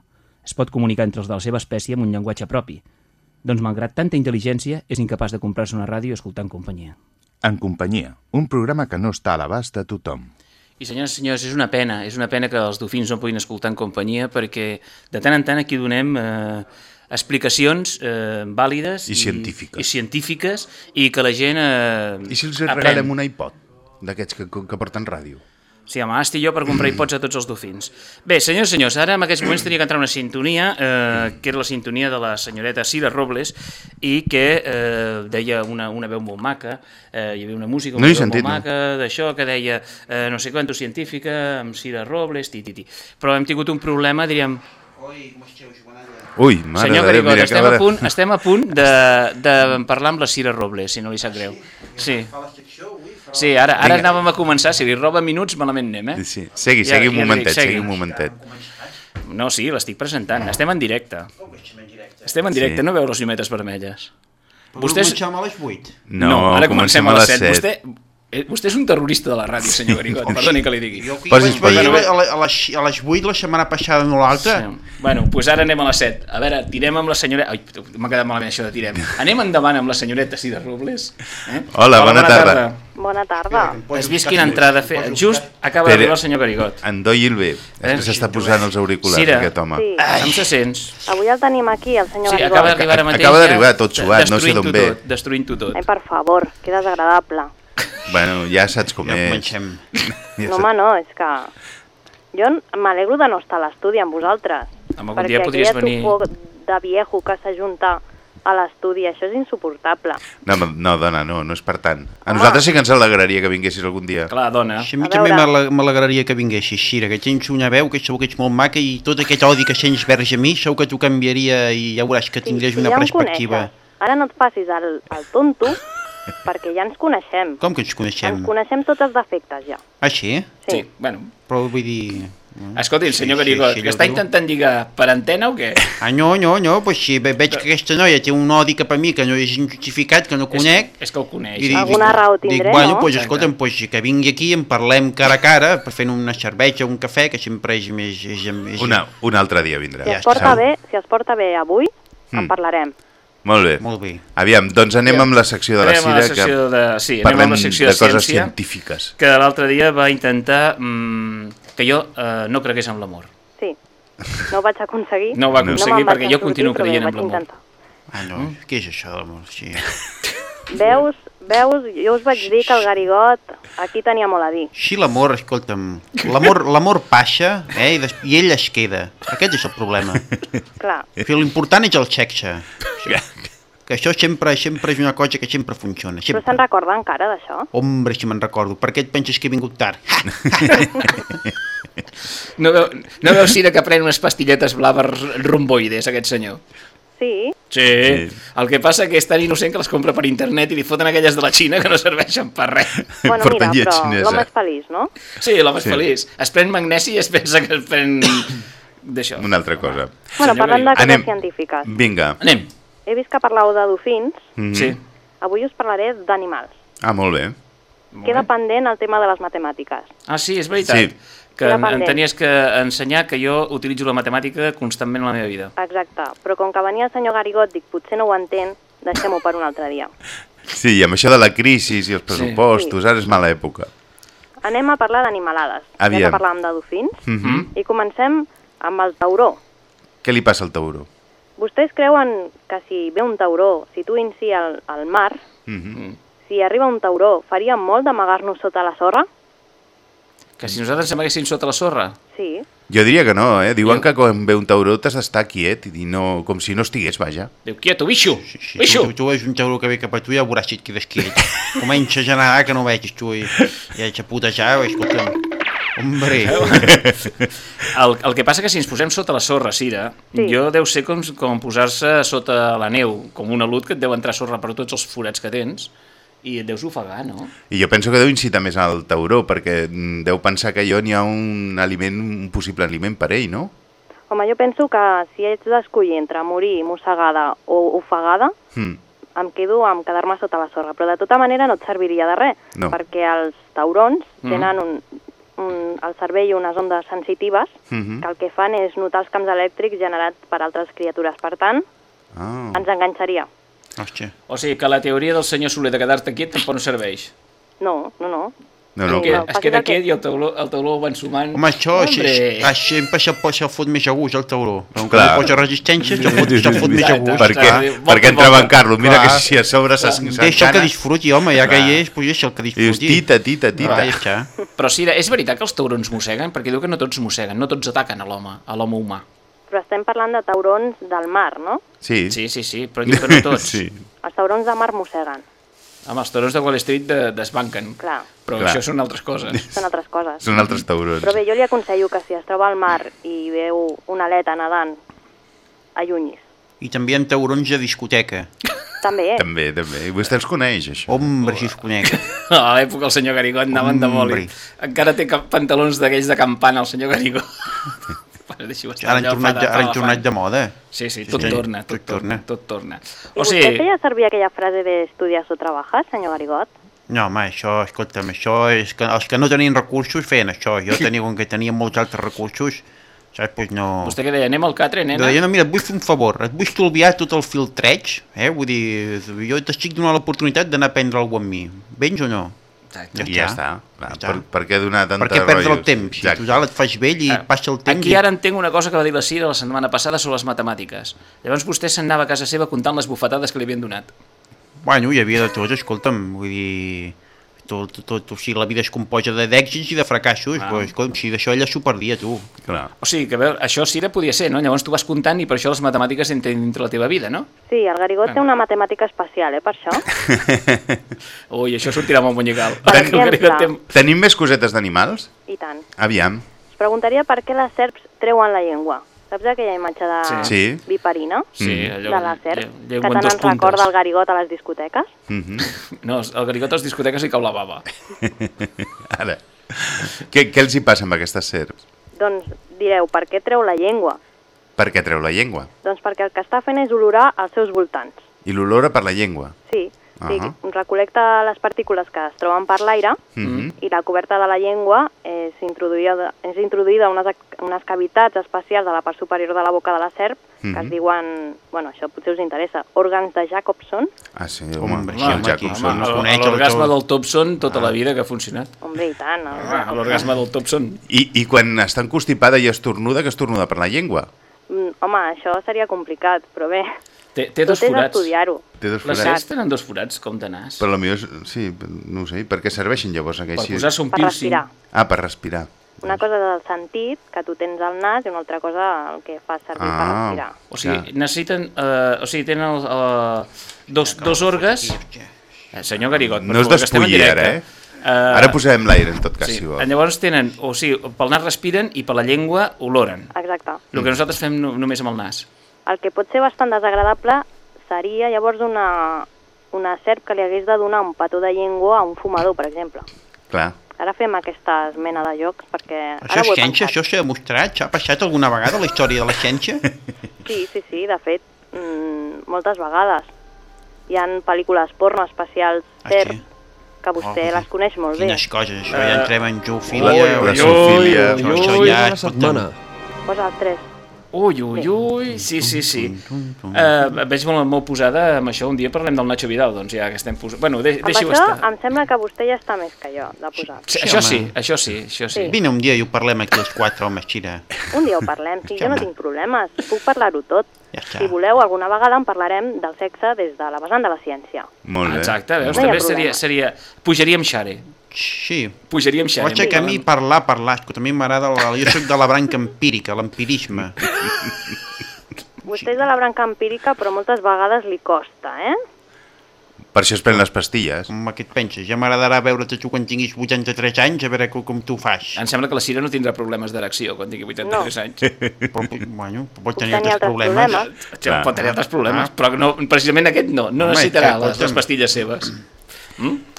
Es pot comunicar entre els de la seva espècie amb un llenguatge propi. Doncs, malgrat tanta intel·ligència, és incapaç de comprar-se una ràdio en companyia. En companyia, un programa que no està a l'abast de tothom. I senyores i senyors, és una pena, és una pena que els dofins no puguin escoltar en companyia perquè de tant en tant aquí donem eh, explicacions eh, vàlides I científiques. i científiques i que la gent eh, I si els aprèn. regalem un iPod d'aquests que, que porten ràdio? Sí, home, estic jo per comprar iPods a tots els dofins. Bé, senyors i senyors, ara en aquests moments tenia que entrar una sintonia, eh, que era la sintonia de la senyoreta Cira Robles, i que eh, deia una, una veu molt maca, eh, hi havia una música No una he veu sentit, molt no. maca, d'això, que deia eh, no sé quanto científica, amb Cira Robles, ti, ti, ti. Però hem tingut un problema, diríem, Ui, mare senyor de Déu, mira, estem a de- punt, estem a punt de, de parlar amb la Cira Robles, si no li sap greu. Sí. Sí, ara, ara Vinga. anàvem a començar, si li roba minuts malament anem, eh? Sí, segui, Ja- segui un ja momentet, dic, segui. segui un momentet. No, sí, l'estic presentant. Estem en directe. Estem en directe, Sí. no veu les llumetes vermelles. Vostès... Vostès... Comencem a les 8. No, ara comencem comencem a les les 7. set. Vostè, vostè és un terrorista de la ràdio, senyor Garicot. Perdoni que li digui. Jo Posi's, vaig veure posi's. a, la- a, les, a les 8 la setmana passada no l'altra. Sí. Bueno, doncs pues ara anem a les 7. A veure, tirem amb la senyoreta... Ai, m'ha quedat malament això de tirem. Anem endavant amb la senyoreta Cida Robles. Eh? Hola, bona tarda. Bona tarda. Has vist quina entrada fer? Just acaba d'arribar el senyor Garicot. Endoi'l bé. És que s'està posant els auriculars, Cira. aquest home. Sí. Com se sents? Avui el tenim aquí, el senyor Sí, Garigó. acaba d'arribar ara mateix. Acaba d'arribar tot suat, no sé d'on ve. tot, Destruint-ho tot. Ai, per favor, que desagradable. Bueno, ja saps com Ja és. comencem. Ja No, home, no, és que... Jo m'alegro de no estar a l'estudi amb vosaltres. Home, algun perquè dia podries aquella venir- tufó de viejo que s'ajunta a l'estudi, això és insuportable. No, no, dona, no, no és per tant. A nosaltres sí que ens alegraria que vinguessis algun dia. Clar, dona. Si a mi A també m'alegraria que vinguessis, Xira, que tens una veu que segur que ets molt maca i tot aquest odi que sents vers a mi segur que t'ho canviaria i ja veuràs que tindries sí, una ja perspectiva. Ara no et facis el, el tonto, perquè ja ens coneixem. Com que ens coneixem? Ens coneixem tots els defectes, ja. Ah, sí? Sí, bueno. Però vull dir... Escolti, el senyor Sí, sí, Garicot, sí, que ja està diu. intentant lligar per antena o què? Ah, no, no, no, pues sí, ve- veig que aquesta noia té un odi cap a mi que no és injustificat, que no conec. És, és que ho coneix. Dic- Alguna raó dic, tindré, bueno, no? pues, escolta'm, pues, que vingui aquí en parlem cara a cara, per fent una cervesa, un cafè, que sempre és més... És, és, Una, un altre dia vindrà. Si Ja es porta Segur. bé, si es porta bé avui, en Mm. parlarem. Molt bé. Molt bé. Aviam, doncs anem amb la secció de la la Cira, secció que de... Sí, anem parlem amb la secció de, de coses ciència, científiques. que l'altre dia va intentar mm, que jo eh, no cregués en l'amor. Sí. No ho vaig aconseguir. No ho va No. aconseguir vaig perquè jo en continuo sortir, creient en l'amor. Ah, no, què és això de l'amor? Sí. Veus, veus, jo us vaig dir que el Garigot aquí tenia molt a dir. Sí, l'amor, escolta'm, l'amor l'amor passa eh, i, des, i ell es queda. Aquest és el problema. Clar, Però l'important és el sexe. Que això sempre sempre és una cosa que sempre funciona. però Sempre. se'n recorda encara d'això? Hombre, si me'n recordo. Per què et penses que he vingut tard? No veu, no veu Cira que pren unes pastilletes blaves romboides, aquest senyor? Sí, Sí. sí. El que passa que és tan innocent que les compra per internet i li foten aquelles de la Xina que no serveixen per res. bueno, mira, però l'home és feliç, no? Sí, l'home és Sí. feliç. Es pren magnesi i es pensa que es pren... d'això. Una altra cosa. Bueno, Senyor parlant de coses Anem. científiques. Vinga. Anem. He vist que parlau de dofins, Mhm. Sí. avui us parlaré d'animals. Ah, molt bé. Queda pendent el tema de les matemàtiques. Ah, sí, és veritat. Sí. Que Queda em, tenies que ensenyar que jo utilitzo la matemàtica constantment a la meva vida. Exacte, però com que venia el senyor Garigot, dic, potser no ho entén, deixem-ho per un altre dia. Sí, i amb això de la crisi i els pressupostos, ara és mala època. Anem a parlar d'animalades. Ja Aviam. que parlàvem de dofins. Mhm. I comencem amb el tauró. Què li passa al tauró? Vostès creuen que si ve un tauró, situïn-s'hi al, al mar, Mhm. si arriba un tauró, faria molt d'amagar-nos sota la sorra? Que si nosaltres ens amaguéssim sota la sorra. Sí. Jo diria que no, eh? Diuen Jo- que quan ve un tauró t'has d'estar quiet i no, com si no estigués, vaja. Diu, quieto, bicho, Si, si bicho. tu, tu veus un tauró que ve cap a tu ja veuràs si et quedes quiet. Comença a generar que no vegis tu i, i de putejar, escolta'm. Hombre, El, el que passa que si ens posem sota la sorra, Cira, Sí. jo deu ser com, com posar-se sota la neu, com un alut que et deu entrar sorra per tots els forats que tens, i et deus ofegar, no? I jo penso que deu incitar més al tauró, perquè mm, deu pensar que allò n'hi ha un aliment, un possible aliment per ell, no? Home, jo penso que si ets d'escollir entre morir mossegada o ofegada, Mm. em quedo amb quedar-me sota la sorra. Però de tota manera no et serviria de res, No. perquè els taurons Mhm. tenen un, un, al cervell unes ondes sensitives Mhm. que el que fan és notar els camps elèctrics generats per altres criatures. Per tant, Ah. ens enganxaria. Hòstia. O sigui que la teoria del senyor Soler de quedar-te quiet tampoc no serveix. No, no, no. No, no, Que no, es queda el que- quiet i el tauló, el tauló ho va ensumant. Home, això. Hombre. és, sempre se, pot- se fot més a gust, el tauró. Com que no posa resistència, se fot, se fot més a gust. Per què? Clar, Per què volta i entrebancar-lo? Mira que si a sobre s'es- Deixa que s'encana... disfruti, home, ja que hi és, pues deixa que I dius, disfruti. tita, tita, tita. Ja. Però sí, és veritat que els taurons mosseguen? Perquè diu que no tots mosseguen, no tots ataquen a l'home, a l'home humà. Però estem parlant de taurons del mar, no? Sí. Sí, sí, sí, però no tots. sí. Els taurons de mar mosseguen, Home, els taurons de Wall Street de, desbanquen. clar, Però Clar. això són altres coses. són altres coses. Són altres taurons. Però bé, jo li aconsello que si es troba al mar i veu una aleta nedant, allunyis. I també hi ha taurons de discoteca. També, eh? També, també. I vostè els coneix, això. Hombre, si es conec. A l'època el senyor Garigó anaven de. Hombre. Encara té pantalons d'aquells de campana, el senyor Garigó. Deixi-ho estar, Ara han allò tornat, de- ara han tornat de moda. Sí, sí, Sí, tot sí, torna, tot tot torna, torna. tot torna. I O vostè sigui, feia servir aquella frase de estudias o trabajas, senyor Garigot? No, home, això, escolta'm, això és que els que no tenien recursos feien això. Jo tenia, com que tenia molts altres recursos, saps, pues no... vostè què deia, anem al catre, nena? deia, no, mira, et vull fer un favor, et vull estalviar tot el filtreig, eh? Vull dir, jo t'estic donant l'oportunitat d'anar a prendre alguna amb mi. Vens o no? Exacte. I ja està. Clar, Ja està. per, per què donar tanta Per què perdre el temps? Si Exacte. total et fas vell i Ah, passa el temps... Aquí i- ara entenc una cosa que va dir la Cira la setmana passada sobre les matemàtiques. Llavors vostè se'n anava a casa seva comptant les bufetades que li havien donat. Bueno, hi havia de tot, escolta'm, vull dir... Tot, tot, o sigui, la vida es composa de d'èxits i de fracassos, Ah. ah. però escolta'm, si d'això ella s'ho perdia, tu. Clar. O sigui, que a veure, això Cira podia ser, no? Llavors tu vas comptant i per això les matemàtiques entren dintre la teva vida, no? Sí, el Garigot té una matemàtica especial, eh, per això. Ui, això sortirà molt exemple. té- Tenim més cosetes d'animals? I tant. Aviam. Es preguntaria per què les serps treuen la llengua. Saps aquella imatge de Sí. Sí. viperina? Sí, Mm. allò, de la serp, lle- que tant ens recorda el Garigot a les discoteques? Mhm. No, el Garrigot als discoteques li cau la bava. Ara. Què, què els hi passa amb aquestes serps? Doncs direu, per què treu la llengua? Per què treu la llengua? Doncs perquè el que està fent és olorar als seus voltants. I l'olora per la llengua. Sí, uh. -huh. recol·lecta les partícules que es troben per l'aire Mhm. i la coberta de la llengua és introduïda, és introduïda a unes, unes cavitats especials a la part superior de la boca de la serp que Mhm. es diuen, bueno, això potser us interessa, òrgans de Jacobson. Ah, sí, Home, home, sí, el home, Jacobson. home, no? coneix el L'orgasme del Thompson tota la vida que ha funcionat. Hombre, i tant. El, Ah, L'orgasme del Thompson. I, I quan està encostipada i estornuda, que estornuda per la llengua? Mm, Home, això seria complicat, però bé, Té, té tot dos és forats. estudiar-ho. Té dos Les forats. serps tenen dos forats, com de nas. Però potser, és- sí, no ho sé, per què serveixen llavors Per aquells? posar-se un Per piercing. respirar. Ah, per respirar. Una cosa del sentit, que tu tens al nas, i una altra cosa el que fa servir per Ah. respirar. O sigui, Clar. necessiten... Eh, o sigui, tenen el, eh, dos, dos orgues... Eh, senyor Garigot, per No es favor, que estem en despulli directe. ara, eh? Eh, Ara posarem l'aire, en tot cas, Sí, si vol. llavors tenen, o sigui, pel nas respiren i per la llengua oloren. Exacte. El que nosaltres fem no, només amb el nas. El que pot ser bastant desagradable seria llavors una, una serp que li hagués de donar un petó de llengua a un fumador, per exemple. Clar. Ara fem aquesta mena de jocs perquè... Això és ciència, pensat. això s'ha demostrat? S'ha passat alguna vegada la història de la ciència? Sí, sí, sí, de fet, mm, moltes vegades. Hi han pel·lícules porno especials Ah, serp, sí? que vostè Oh, les coneix molt bé. Quines coses, això ja entrem en La, zoofília. la o- zoofilia. Això, això ja... la setmana. Posa els tres. Ui, ui, ui, sí, sí, sí. Uh, veig molt, molt posada amb això. Un dia parlem del Nacho Vidal, doncs ja que estem posant... Bueno, de, Amb deixi-ho això estar. em sembla que vostè ja està més que jo, de posar. Sí, Sí, això home. sí, això sí, això sí. Sí. Vine un dia i ho parlem aquí els quatre homes, Xira. Un dia ho parlem, sí, jo no home. tinc problemes, puc parlar-ho tot. Ja està. Si voleu, alguna vegada en parlarem del sexe des de la vessant de la ciència. Molt bé. Exacte, veus? No També seria, seria... Pujaríem xare. Sí. Pujaríem xare. Pots que a mi parlar, parlar, escolta, a mi m'agrada, la- jo sóc de la branca empírica, l'empirisme. Vostè és de la branca empírica, però moltes vegades li costa, eh? Per això es pren les pastilles. Com què et penses? Ja m'agradarà veure't tu quan tinguis 83 anys, a veure com, com tu ho fas. Em sembla que la Cira no tindrà problemes d'erecció quan tingui 83 No. anys. Però, bueno, pot tenir tenir altres altres problemes. problemes. Ja, pot tenir altres problemes, Ah. però no, precisament aquest no. No Home, necessitarà que, les, les pastilles seves.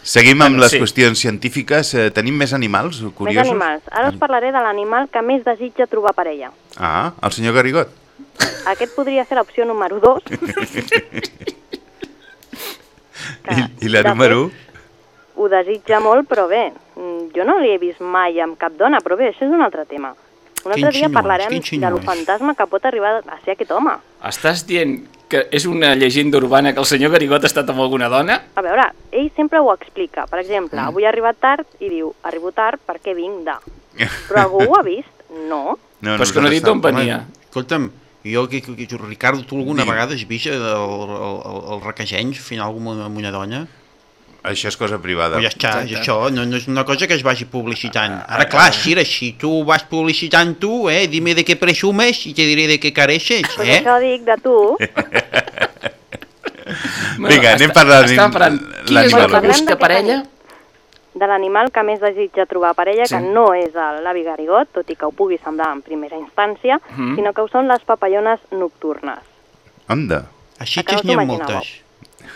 Seguim amb Bueno, les sí. qüestions científiques. Eh, tenim més animals Més curiosos? animals. Ara us parlaré de l'animal que més desitja trobar parella. Ah, el senyor Garrigot. Aquest podria ser l'opció número 2, que I, i la de número 1? fet, ho desitja molt, però bé, mm, jo no l'he vist mai amb cap dona, però bé, això és un altre tema. Un altre dia parlarem de lo fantasma que pot arribar a ser aquest home. Estàs dient que és una llegenda urbana que el senyor Garigot ha estat amb alguna dona? A veure, ell sempre ho explica. Per exemple, Mm. avui ha arribat tard i diu, arribo tard perquè vinc de... Però algú ho ha vist? No. No, Però és que no ha dit d'on venia. Escolta'm, jo, que, que, que, Ricardo, tu alguna Digue'm. vegada has vist el, el, el, el requesenys final amb una, amb una dona? Això és cosa privada. Però ja està, Exacte. és això no, no és una cosa que es vagi publicitant. Ara, clar, Sira, si tu ho vas publicitant tu, eh, dime de què presumes i te diré de què careixes, Pues eh? això dic de tu. Vinga, anem està- parlant Estàvem parlant. Quin és el l'animal. que busca parella? de l'animal que més desitja trobar parella, Sí. que no és el- l'avi Garigot, tot i que ho pugui semblar en primera instància, Mhm. sinó que ho són les papallones nocturnes. Onda. Així que n'hi ha moltes.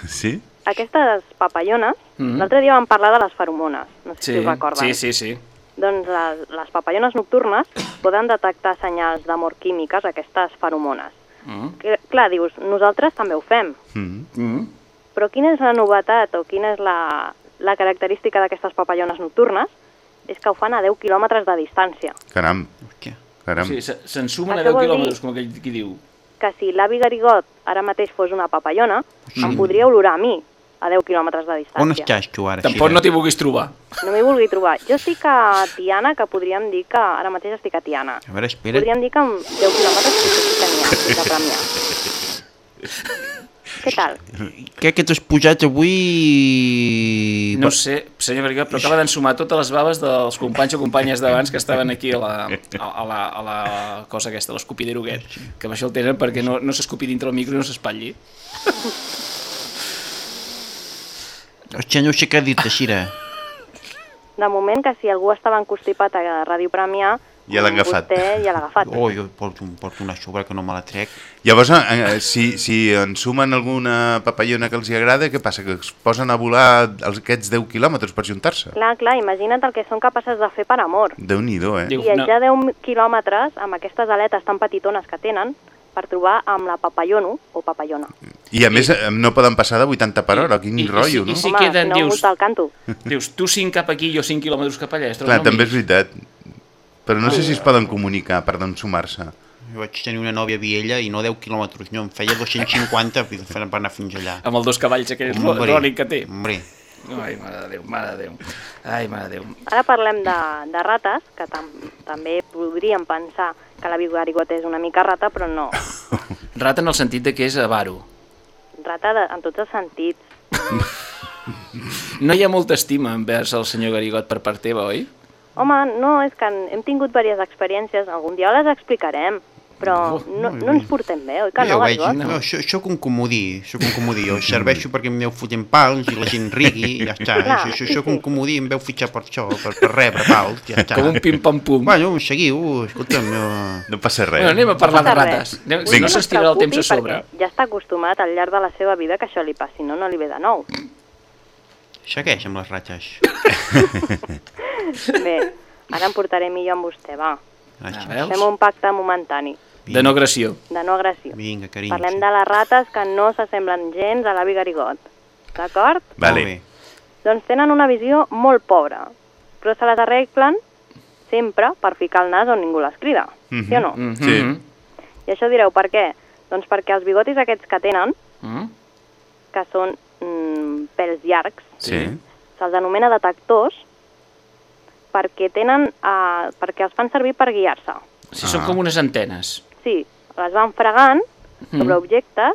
Sí? Aquestes papallones, Mhm. l'altre dia vam parlar de les feromones, no sé Sí, si us recorden. sí, sí, sí. Doncs les, les papallones nocturnes poden detectar senyals d'amor químiques, aquestes feromones. Mm. Que, clar, dius, nosaltres també ho fem, Mm. Mm. però quina és la novetat o quina és la, la característica d'aquestes papallones nocturnes? És que ho fan a 10 quilòmetres de distància. Caram, Hòstia. caram. Sí, se- se'n sumen a Això 10 vol dir- quilòmetres, com aquell qui diu. Que si l'avi Garigot ara mateix fos una papallona, em podria olorar a mi a 10 quilòmetres de distància. On estàs tu ara, Tampoc no t'hi vulguis trobar. No m'hi vulgui trobar. Jo estic a Tiana, que podríem dir que... Ara mateix estic a Tiana. A veure, espera. Podríem dir que amb 10 quilòmetres sí que tenia de Premià. Què tal? Què que t'has posat avui... No sé, senyor Garigot, però acaba d'ensumar totes les baves dels companys o companyes d'abans que estaven aquí a la, a, la, a la cosa aquesta, l'escupidero aquest, que amb això el tenen perquè no, no s'escupi dintre el micro i no s'espatlli. Hòstia, no sé què dir-te, Sira. De moment, que si algú estava encostipat a Ràdio Premià, Ja l'ha agafat. Vostè ja l'ha agafat. Oh, jo porto, porto una sobre que no me la trec. Llavors, eh, si, si en sumen alguna papallona que els hi agrada, què passa? Que es posen a volar els, aquests 10 quilòmetres per juntar-se? Clar, clar, imagina't el que són capaces de fer per amor. Déu-n'hi-do, eh? Diu, Viatjar 10 quilòmetres amb aquestes aletes tan petitones que tenen per trobar amb la papallono o papallona. I a més, eh, no poden passar de 80 per hora, quin I- i rotllo, si- i no? si- Home, queden, si no, dius- al canto. Dius, tu 5 cap aquí, jo 5 quilòmetres cap allà. Clar, no també és veritat. Però no sé si es poden comunicar per d'on sumar-se. Jo vaig tenir una nòvia a Viella i no 10 quilòmetres, no, em feia 250 per anar fins allà. Amb els dos cavalls aquells rònic que té. Hombre, Ai, mare de Déu, mare de Déu. Ai, mare de Déu. Ara parlem de, de rates, que tam també podríem pensar que la Garigot és una mica rata, però no. Rata en el sentit de que és avaro. Rata de, en tots els sentits. No hi ha molta estima envers el senyor Garigot per part teva, oi? Home, no, és que hem tingut diverses experiències, algun dia les explicarem, però no, no ens portem bé, oi que no, ho veig, no, so- soc un comodí, soc un comodí, jo serveixo perquè em aneu fotent pals i la gent rigui i ja està, Clar, sí, soc sí. un comodí, em veu fitxar per això, per, per rebre pals, ja està. Com un pim-pam-pum. Bueno, seguiu, escolta'm, jo... No passa res. Bueno, anem a parlar de passa rates. Anem, si no es s'estirarà el temps a sobre. Ja està acostumat al llarg de la seva vida que això li passi, no, no li ve de nou. Segueix amb les rates. Bé, ara em portaré millor amb vostè, va. Veus? Fem un pacte momentani, De no agressió. de no agressió. Vinga, carinyo. Parlem de les rates que no s'assemblen gens a l'avi Garigot, d'acord? Vale. Doncs tenen una visió molt pobra, però se les arreglen sempre per ficar el nas on ningú les crida, sí o no? Mm Sí. I això direu, per què? Doncs perquè els bigotis aquests que tenen, Mm? que són mm, pèls llargs, Sí. se'ls anomena detectors perquè tenen, eh, perquè els fan servir per guiar-se. Sí, són com unes antenes. Sí, les van fregant sobre Mhm. objectes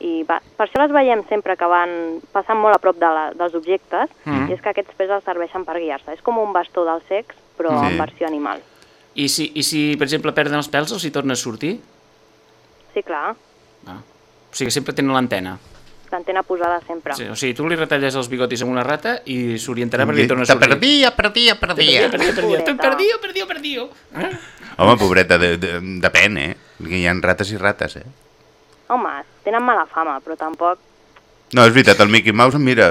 i va, per això les veiem sempre que van passant molt a prop de la, dels objectes Mhm. i és que aquests els serveixen per guiar-se. És com un bastó del sex, però Sí. en versió animal. I si, I si, per exemple, perden els pèls, els hi torna a sortir? Sí, clar, Ah. O sigui, sempre tenen l'antena. l'antena posada sempre. Sí, o sigui, tu li retalles els bigotis amb una rata i s'orientarà perquè li torna a Te sortir. perdia, perdia, perdia. Perdia, perdia, Pobreta. perdia, perdia, perdia. Eh? Home, pobreta, de, de, depèn, eh? Perquè hi ha rates i rates, eh? Home, tenen mala fama, però tampoc... No, és veritat, el Mickey Mouse, mira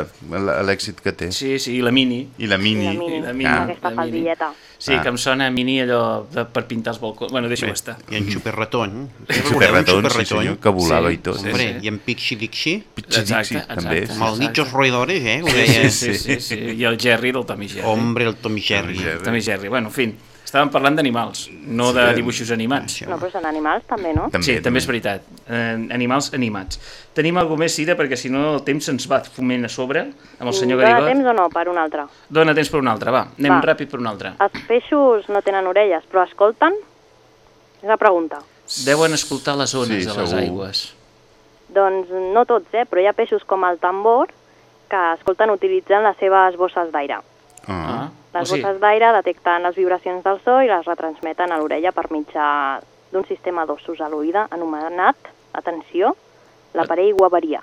l'èxit que té. Sí, sí, i la Mini. I la Mini. La mini, I la mini. aquesta la mini. faldilleta. Sí, Ah. que em sona a Mini allò de, per pintar els balcons. Bueno, deixa-ho estar. I en Xuperratón. El superratón, sí senyor, que volava Sí, i tot. sí, Hombre, sí. i en Pixi Dixi, Pitxi-dixi, també. amb els Exacte. nitxos roedores, eh? Ho Sí, deia. sí, sí, sí, sí. I el Jerry del Tommy Jerry. Hombre, el Tommy Jerry. Tommy Jerry. Tommy Jerry. Bueno, en fi, estàvem parlant d'animals, no de dibuixos animats. No, però són animals també, no? També, Sí, també és veritat. Eh, animals animats. Tenim alguna més, Sira, perquè si no el temps se'ns va foment a sobre amb el senyor Dóna Garigot. temps o no per un altre? Dóna temps per un altre, va. Anem Va. ràpid per un altre. Els peixos no tenen orelles, però escolten? És la pregunta. Deuen escoltar les ones Sí, de les segur. aigües. Doncs no tots, eh? Però hi ha peixos com el tambor que escolten utilitzant les seves bosses d'aire. Ah. o Les sigui, bosses d'aire detecten les vibracions del so i les retransmeten a l'orella per mitjà d'un sistema d'ossos a l'oïda anomenat, atenció, l'aparell weberià.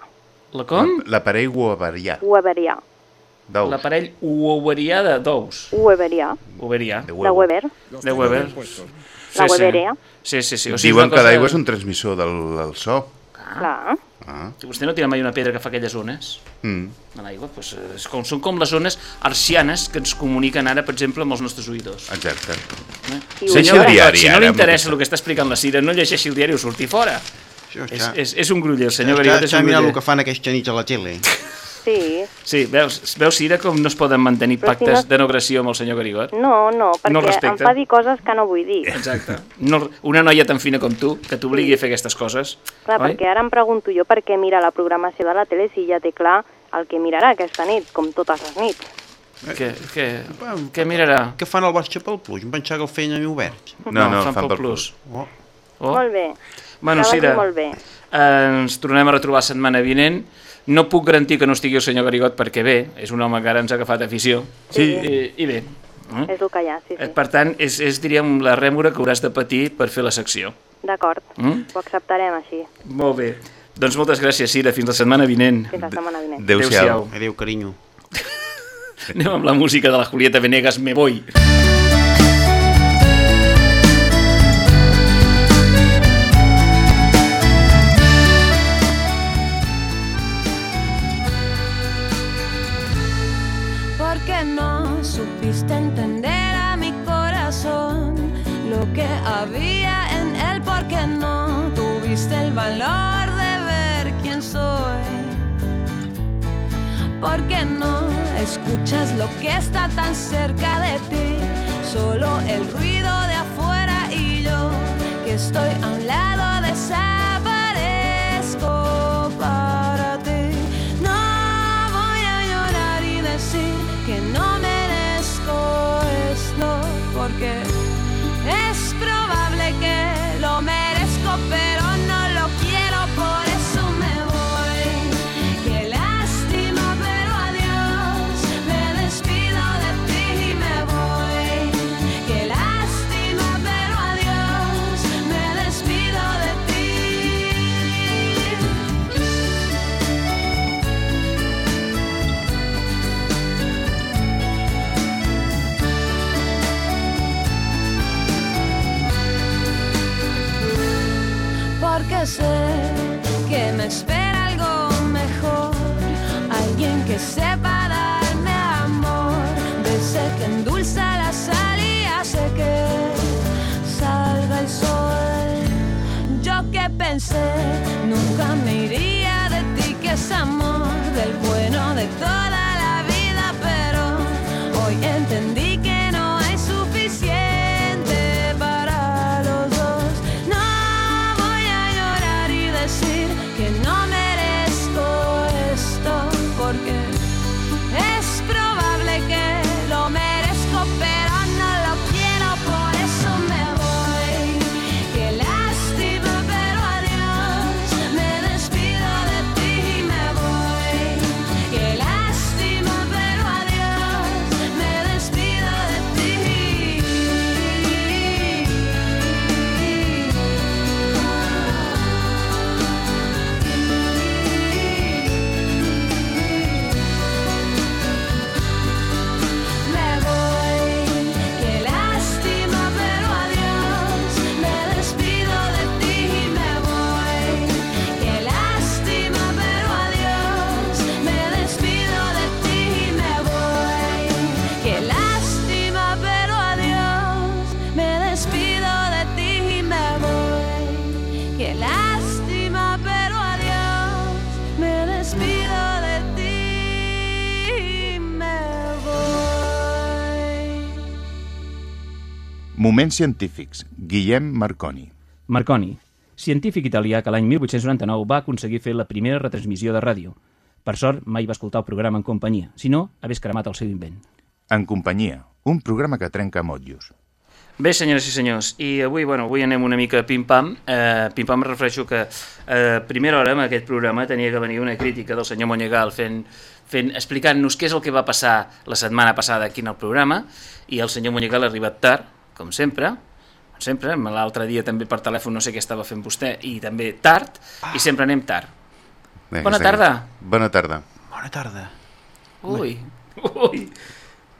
la com? L'aparell guaverià. Weberià. D'ous. L'aparell overià de d'ous. Weberià. Overià. De De. Weber. De Weber. La Weberea. Sí, sí, sí. O sigui, Diuen que l'aigua és un transmissor del, del so. Clar. Ah. Vostè no tira mai una pedra que fa aquelles ones Mm. a l'aigua, doncs, eh, és com, són com les ones arcianes que ens comuniquen ara, per exemple, amb els nostres oïdors. Exacte. Eh? Llegeixi ho el diari, si no li interessa el que està explicant la Cira, no llegeixi el diari o surti fora. Això És, està, és, és un gruller, el senyor està, Garigot és està un mirant el gruller. que fan aquesta nit a la tele. Sí. Sí, veus, veus, Cira, com no es poden mantenir Però si pactes no- de no agressió amb el senyor Garigot? No, no, perquè No em fa dir coses que no vull dir. Exacte. No, una noia tan fina com tu, que t'obligui a fer aquestes coses. Clar, oi? perquè ara em pregunto jo per què mira la programació de la tele si ja té clar el que mirarà aquesta nit, com totes les nits. Què, què, què mirarà? Què fan al Baix Chapel Plus? Em pensava que el feien a mi obert. No, no, fan fan pel pel plus. Oh. Oh. Molt bé. Bueno, Cira, molt bé. eh, ens tornem a retrobar setmana vinent. No puc garantir que no estigui el senyor Garigot perquè bé, és un home que ara ens ha agafat afició. Sí. I, i bé. Eh? És el que hi ha, sí, Eh, sí. Per tant, és, és diríem, la rèmora que hauràs de patir per fer la secció. D'acord, Mm? ho acceptarem així. Molt bé. Doncs moltes gràcies, Cira. Fins la setmana vinent. Fins la setmana vinent. Adéu-siau. Adéu, carinyo. Anem amb la música de la Julieta Venegas, Me Voy. Porque Porque no escuchas lo que está tan cerca de ti, solo el ruido de afuera y yo que estoy a un lado desaparezco para ti. No voy a llorar y decir que no merezco esto, porque que me espera algo mejor, alguien que sepa darme amor, de ese que endulza la sal y que salga el sol. Yo que pensé nunca me iría de ti, que es amor del bueno de toda Moments científics. Guillem Marconi. Marconi, científic italià que l'any 1899 va aconseguir fer la primera retransmissió de ràdio. Per sort, mai va escoltar el programa en companyia, si no, hagués cremat el seu invent. En companyia. Un programa que trenca motllos. Bé, senyores i senyors, i avui, bueno, avui anem una mica pim-pam. Eh, pim-pam em refereixo que eh, a primera hora en aquest programa tenia que venir una crítica del senyor Monyegal fent, fent, explicant-nos què és el que va passar la setmana passada aquí en el programa i el senyor Monyegal ha arribat tard, com sempre, com sempre, l'altre dia també per telèfon no sé què estava fent vostè, i també tard, i sempre anem tard. Bé, Bona tarda. Bona tarda. Bona tarda. Ui, ui.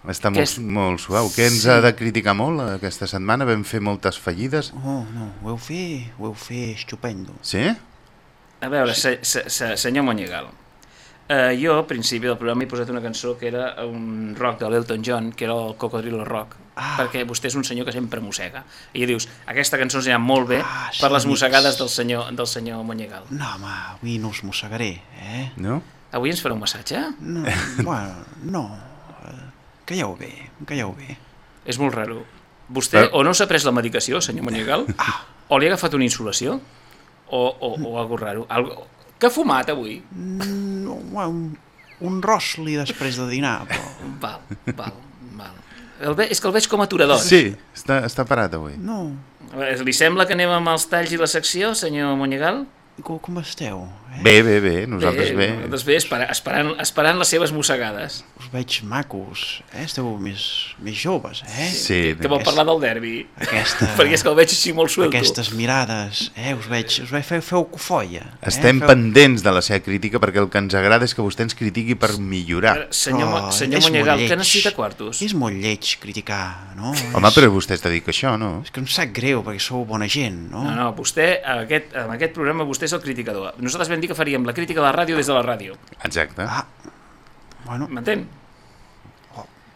Està molt, és? molt suau. Què ens ha de criticar molt aquesta setmana? Vam fer moltes fallides. Oh, no, ho heu fer, ho heu fer estupendo. Sí? A veure, se, se, se, senyor Monyegal, eh, jo al principi del programa he posat una cançó que era un rock de l'Elton John, que era el Cocodrilo Rock, ah. perquè vostè és un senyor que sempre mossega. I dius, aquesta cançó ens anirà molt bé Ah, sí, per les mossegades del senyor, del senyor Monyegal. No, home, avui no us mossegaré, eh? No? Avui ens farà un massatge? No, bueno, no. Calleu bé, calleu bé. És molt raro. Vostè Eh. o no s'ha pres la medicació, senyor Monyegal, o li ha agafat una insolació, o, o, o algo raro. Algo... Què ha fumat avui? No, bueno, un, un rosli després de dinar, però... Val, val, val. El ve... És que el veig com aturador. Sí, està, està parat avui. No, Li sembla que anem amb els talls i la secció, senyor Monyegal? com, com esteu? Eh? Bé, bé, bé, nosaltres bé. Nosaltres bé, espera, esperant, esperant les seves mossegades. Us veig macos, eh? Esteu més, més joves, eh? Sí, Que vol parlar del derbi. Aquesta... Perquè és que el veig així molt suelto. Aquestes mirades, eh? Us veig, us veig feu, feu cofoia. Estem eh? pendents de la seva crítica perquè el que ens agrada és que vostè ens critiqui per millorar. Senyor, Mo- senyor Monyegal, que necessita quartos? És molt lleig criticar, no? Home, és, però vostè es dedica a això, no? és que em sap greu perquè sou bona gent, no? No, no, vostè, en aquest, en aquest programa, vostè és el criticador. Nosaltres vam dir que faríem la crítica de la ràdio des de la ràdio. Exacte. Ah, bueno, M'entén?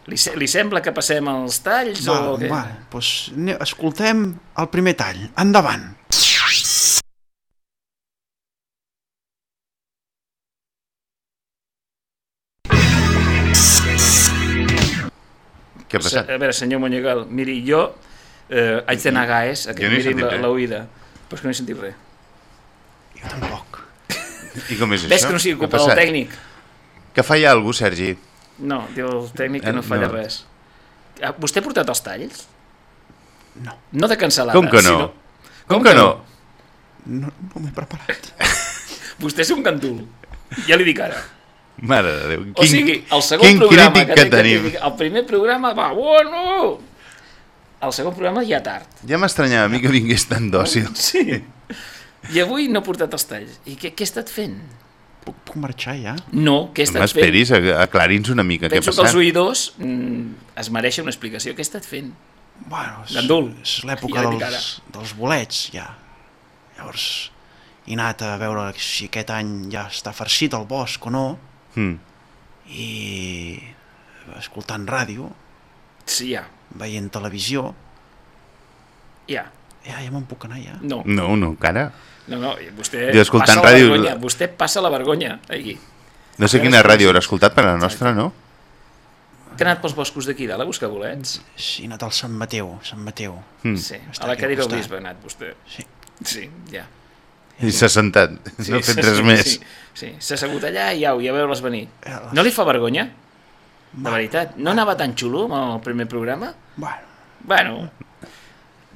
Li, se- li sembla que passem els talls va, o què? va, doncs ane- escoltem el primer tall. Endavant. Què ha passat? A veure, senyor Monyegal, miri, jo eh, haig d'anar a GAES a que Jo no mirin l'oïda. Però és que no he sentit res. Jo tampoc. I com és Ves això? que no sigui culpa del tècnic. Que falla algú, Sergi? No, diu el tècnic que Eh, no falla no. res. Ah, Vostè ha portat els talls? No. No de cancel·lada, Com que no? sinó... Com que no? No, no m'he preparat. Vostè és un cantul. Ja li dic ara. Mare de Déu. O sigui, el segon quin programa crític que, que que tenim. criticar- el primer programa va, bueno! El segon programa ja tard. Ja m'estranyava a mi que vingués tan dòcil. Sí. I avui no ha portat els talls. I què, què he estat fent? Puc, puc marxar ja? No, què he estat fent? M'esperis, a- aclari'ns una mica què ha Penso que els passat. oïdors mm, es mereixen una explicació. Què he estat fent? Bueno, és, Gandul. és l'època Ja dels, dels bolets, ja. Llavors, he anat a veure si aquest any ja està farcit el bosc o no, Mm. i escoltant ràdio, Sí, ja. veient televisió, Ja. Ja, ja me'n puc anar ja. No. No, no, encara. No, no, vostè Jo passa la ràdio- vergonya. Vostè passa la vergonya. Aquí. No sé quina ràdio haurà escoltat, per a la nostra, no? Que ha anat pels boscos d'aquí dalt a buscar bolets? Sí, he anat al Sant Mateu, Sant Mateu. Mm. Sí, Està a la aquí que al dirà el costat. bisbe ha anat vostè. Sí. Sí, ja. I s'ha sentat, Sí, no ha fet res sí, més. Sí, sí. s'ha assegut allà i au, i a veure-les venir. Eh, No li fa vergonya? De veritat, no anava tan xulo amb el primer programa? Bueno, Bueno,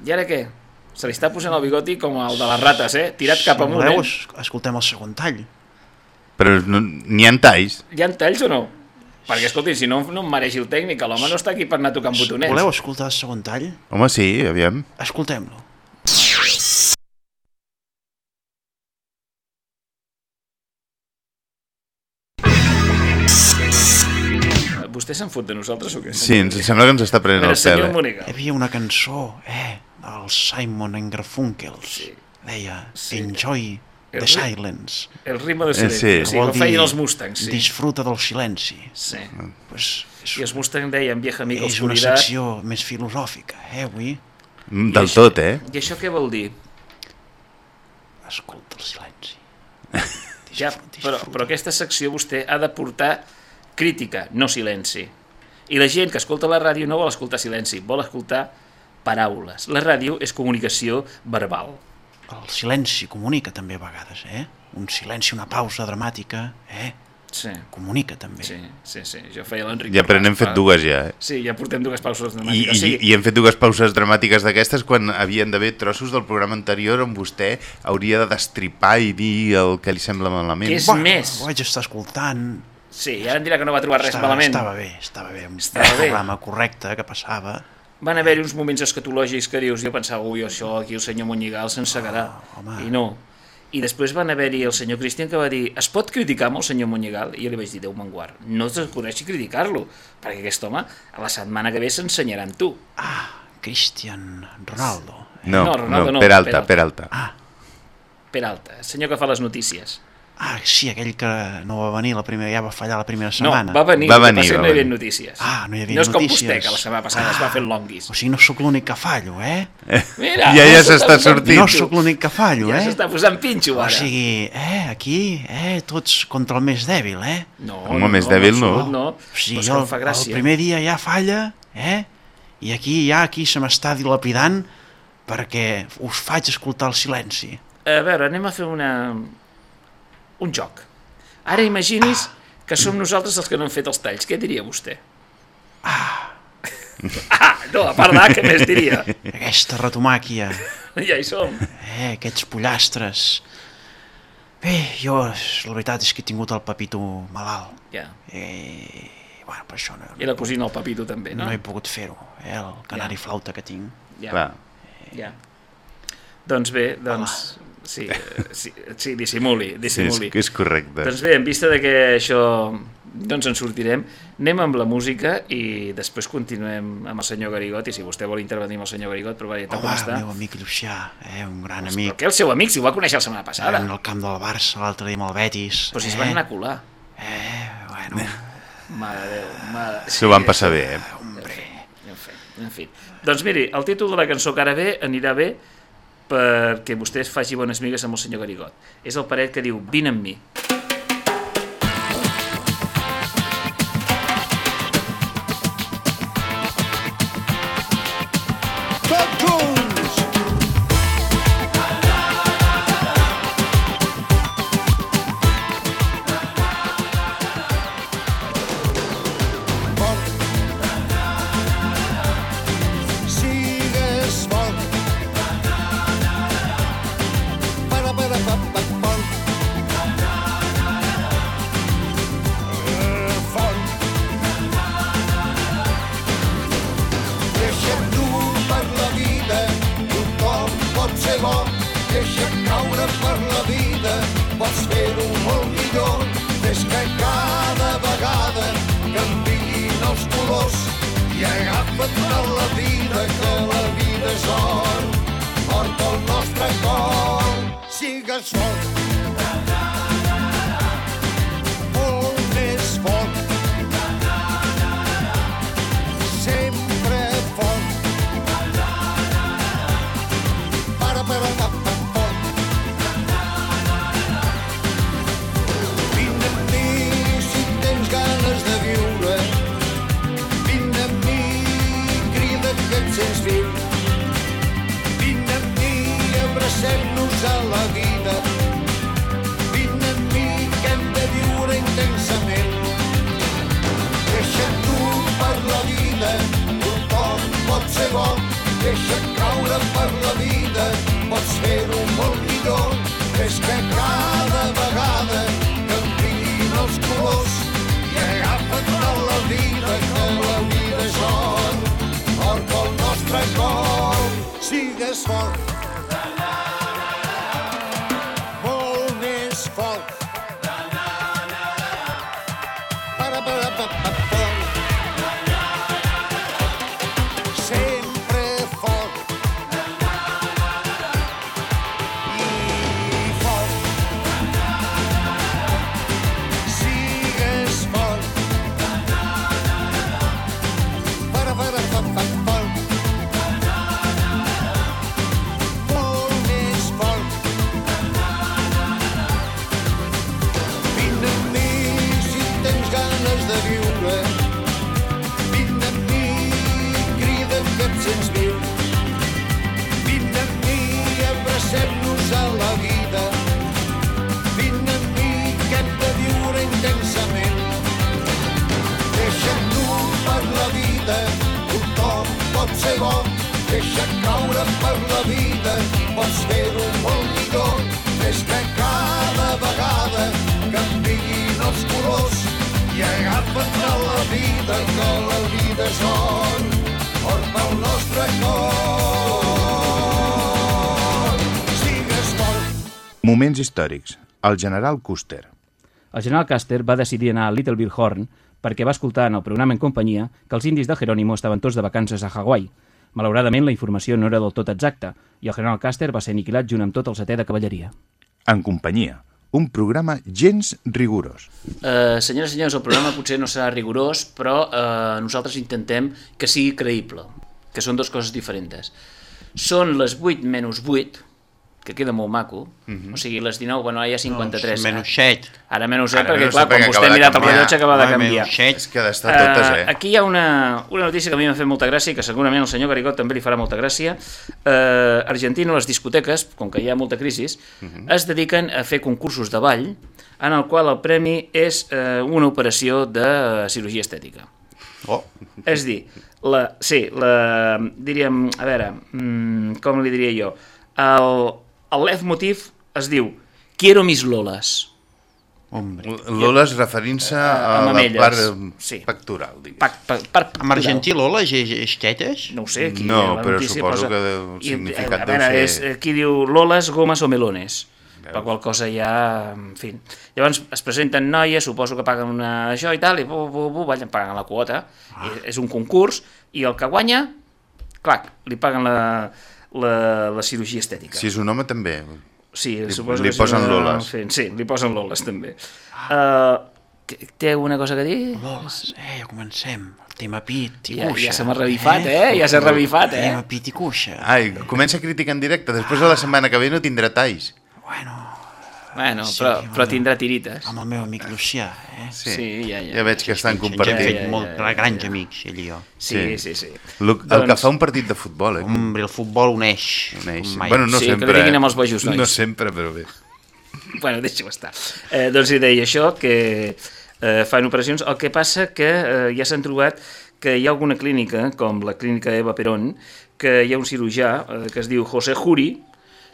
i ara què? Se li està posant el bigoti com el de les rates, eh? Tirat cap si amunt, voleu, eh? es- escoltem el segon tall. Però no, n'hi ha talls. Hi ha talls o no? Perquè, escolti, si no, no em mereixi el tècnic, l'home no està aquí per anar tocant botonets. Voleu escoltar el segon tall? Home, sí, aviam. Escoltem-lo. Vostè se'n fot de nosaltres o què? Sí, ens sembla que ens està prenent el pèl. Eh? Hi havia una cançó, eh, del Simon and Garfunkel. Sí. Deia, Sí. Enjoy the El ri- silence. el ritme de Eh, silenci, sí. sigui, com feien els Mustangs, sí. Disfruta del silenci. sí. Pues és, I els Mustangs deien vieja amiga és una secció més filosòfica, eh, avui? Mm, Del tot, eh? I això què vol dir? Escolta el silenci. Ja, però, però aquesta secció vostè ha de portar crítica, no silenci. I la gent que escolta la ràdio no vol escoltar silenci, vol escoltar paraules. La ràdio és comunicació verbal. El silenci comunica també a vegades, eh? Un silenci, una pausa dramàtica, eh? Sí. Comunica també. Sí, sí, sí. Jo feia l'Enric. Ja, però n'hem fet dues ja, eh? Sí, ja portem dues pauses dramàtiques. i, o sigui, I hem fet dues pauses dramàtiques d'aquestes quan havien d'haver trossos del programa anterior on vostè hauria de destripar i dir el que li sembla malament. Que és Bueno, més. Ho vaig estar escoltant. Sí, ara em dirà que no va trobar res estava, malament. Estava bé, estava bé. Un Estava bé. programa correcte que passava. Van haver-hi uns moments escatològics que dius, jo pensava, ui, això aquí el senyor Monyigal s'ensegarà. Ah, home. I no. I després van haver-hi el senyor Cristian que va dir, es pot criticar amb el senyor Monyigal? I jo li vaig dir, Déu me'n guard, no es coneixi criticar-lo, perquè aquest home a la setmana que ve s'ensenyarà amb tu. Cristian Ronaldo. No, No, no, Ronaldo no, Peralta, Peralta. Peralta. Peralta, el senyor que fa les notícies. Ah, sí, aquell que no va venir la primera, ja va fallar la primera No, setmana. va venir, Va va venir, va no hi havia notícies. Ah, no hi havia no és com notícies. vostè, que la setmana passada es va fer el longuis. O sigui, no sóc l'únic que fallo, eh? Mira, Ja, ja no s'està sortint. No sóc l'únic que fallo, Ja eh? s'està posant pinxo, O ara. sigui, eh, aquí, eh, tots contra el més dèbil, eh? No, Home, més dèbil no. no. O sigui, Però jo el gràcia. primer dia ja falla, eh? I aquí ja aquí se m'està dilapidant perquè us faig escoltar el silenci. A veure, anem a fer una... un joc. Ara imagini's que som nosaltres els que no hem fet els talls. Què diria vostè? Ah! ah no, a part d'A, què més diria? Aquesta retomàquia, Ja hi som. eh, aquests pollastres... Bé, jo, la veritat és que he tingut el papito malalt. Ja. Eh, bueno, per això no, I la cosina, el papito, també, no? no he pogut fer-ho, eh, el canari flauta que tinc. Ja. Clar. ja. Doncs bé, doncs... Sí, eh, sí, sí, dissimuli, Sí, és, dissimuli. és correcte. Doncs bé, en vista de que això doncs en sortirem, anem amb la música i després continuem amb el senyor Garigot i si vostè vol intervenir amb el senyor Garigot, però vaja, tal com està. el meu amic Llucià, eh, un gran Però amic. què el seu amic, si ho va conèixer la setmana passada? En el camp del Barça, l'altre dia amb el Betis. Però si es eh? van anar a colar. Eh, bueno, Mare de Déu, mare... S'ho van passar bé, eh? En fi, en fi. Doncs miri, el títol de la cançó que ara ve anirà bé perquè vostè es faci bones migues amb el senyor Garigot. És el paret que diu Vine amb mi. Moments històrics. El general Custer. El general Custer va decidir anar a Little Bill Horn perquè va escoltar en el programa en companyia que els indis de Jerónimo estaven tots de vacances a Hawaii. Malauradament, la informació no era del tot exacta i el general Custer va ser aniquilat junt amb tot el setè de cavalleria. En companyia. Un programa gens rigorós. Uh, senyores i senyors, el programa potser no serà rigorós, però uh, nosaltres intentem que sigui creïble, que són dues coses diferents. Són les 8 menys 8, que queda molt maco, o sigui, les 19, bueno, ara hi ha 53. No, menys 7. Ara menys 7, Ara perquè menys clar, quan vostè ha mirat el rellotge acaba de canviar. menys set. És que d'estar totes, eh? aquí hi ha una, una notícia que a mi m'ha fet molta gràcia i que segurament al senyor Garigot també li farà molta gràcia. Uh, Argentina, les discoteques, com que hi ha molta crisi, es dediquen a fer concursos de ball en el qual el premi és uh, una operació de cirurgia estètica. Oh, És dir, la, sí, la, diríem, a veure, mm, com li diria jo, el, el leitmotiv es diu Quiero mis lolas. hombre. Loles referint-se a, a la part eh, sí. pectoral, digues. Pa, pa, per, Amb argentí Lola és, és tetes? No ho sé, aquí No, però suposo posa... que el I, significat a deu veure, ser- és, aquí diu Loles, gomes o melones. Veus? Per qual cosa ja... En fi. Llavors es presenten noies, suposo que paguen una això i tal, i bu, bu, bu, ballen, paguen la quota. Ah. I és un concurs, i el que guanya, clac, li paguen la, la, la cirurgia estètica. Si és un home, també. Sí, Li- suposo li que posen loles. Sí, sí, li posen loles també. Uh, té alguna cosa a dir? Loles, eh, ja comencem. El tema pit i Ja, cuixa. ja se m'ha revifat, eh? Ja s'ha revifat, eh? Tema pit i cuixa. Ai, comença a criticar en directe. Després de la setmana que ve no tindrà talls. Bueno, Bueno, Sí, però, home. però tindrà tirites. amb el meu amic Lucià, eh? Sí, Sí, ja, ja. Ja veig que estan Ja, ja, compartint. ja, molt ja, ja. grans amics, ell i jo. Sí, Sí. sí, sí. El Doncs- que fa un partit de futbol, eh? Hombre, el futbol uneix. Uneix. mai. Bueno, no Sí, que sempre. diguin eh? amb els bojos, nois. No sempre, però bé. Bueno, deixa-ho estar. Eh, doncs li deia això, que eh, fan operacions. El que passa que eh, ja s'han trobat que hi ha alguna clínica, com la clínica Eva Perón, que hi ha un cirurgià eh, que es diu José Juri,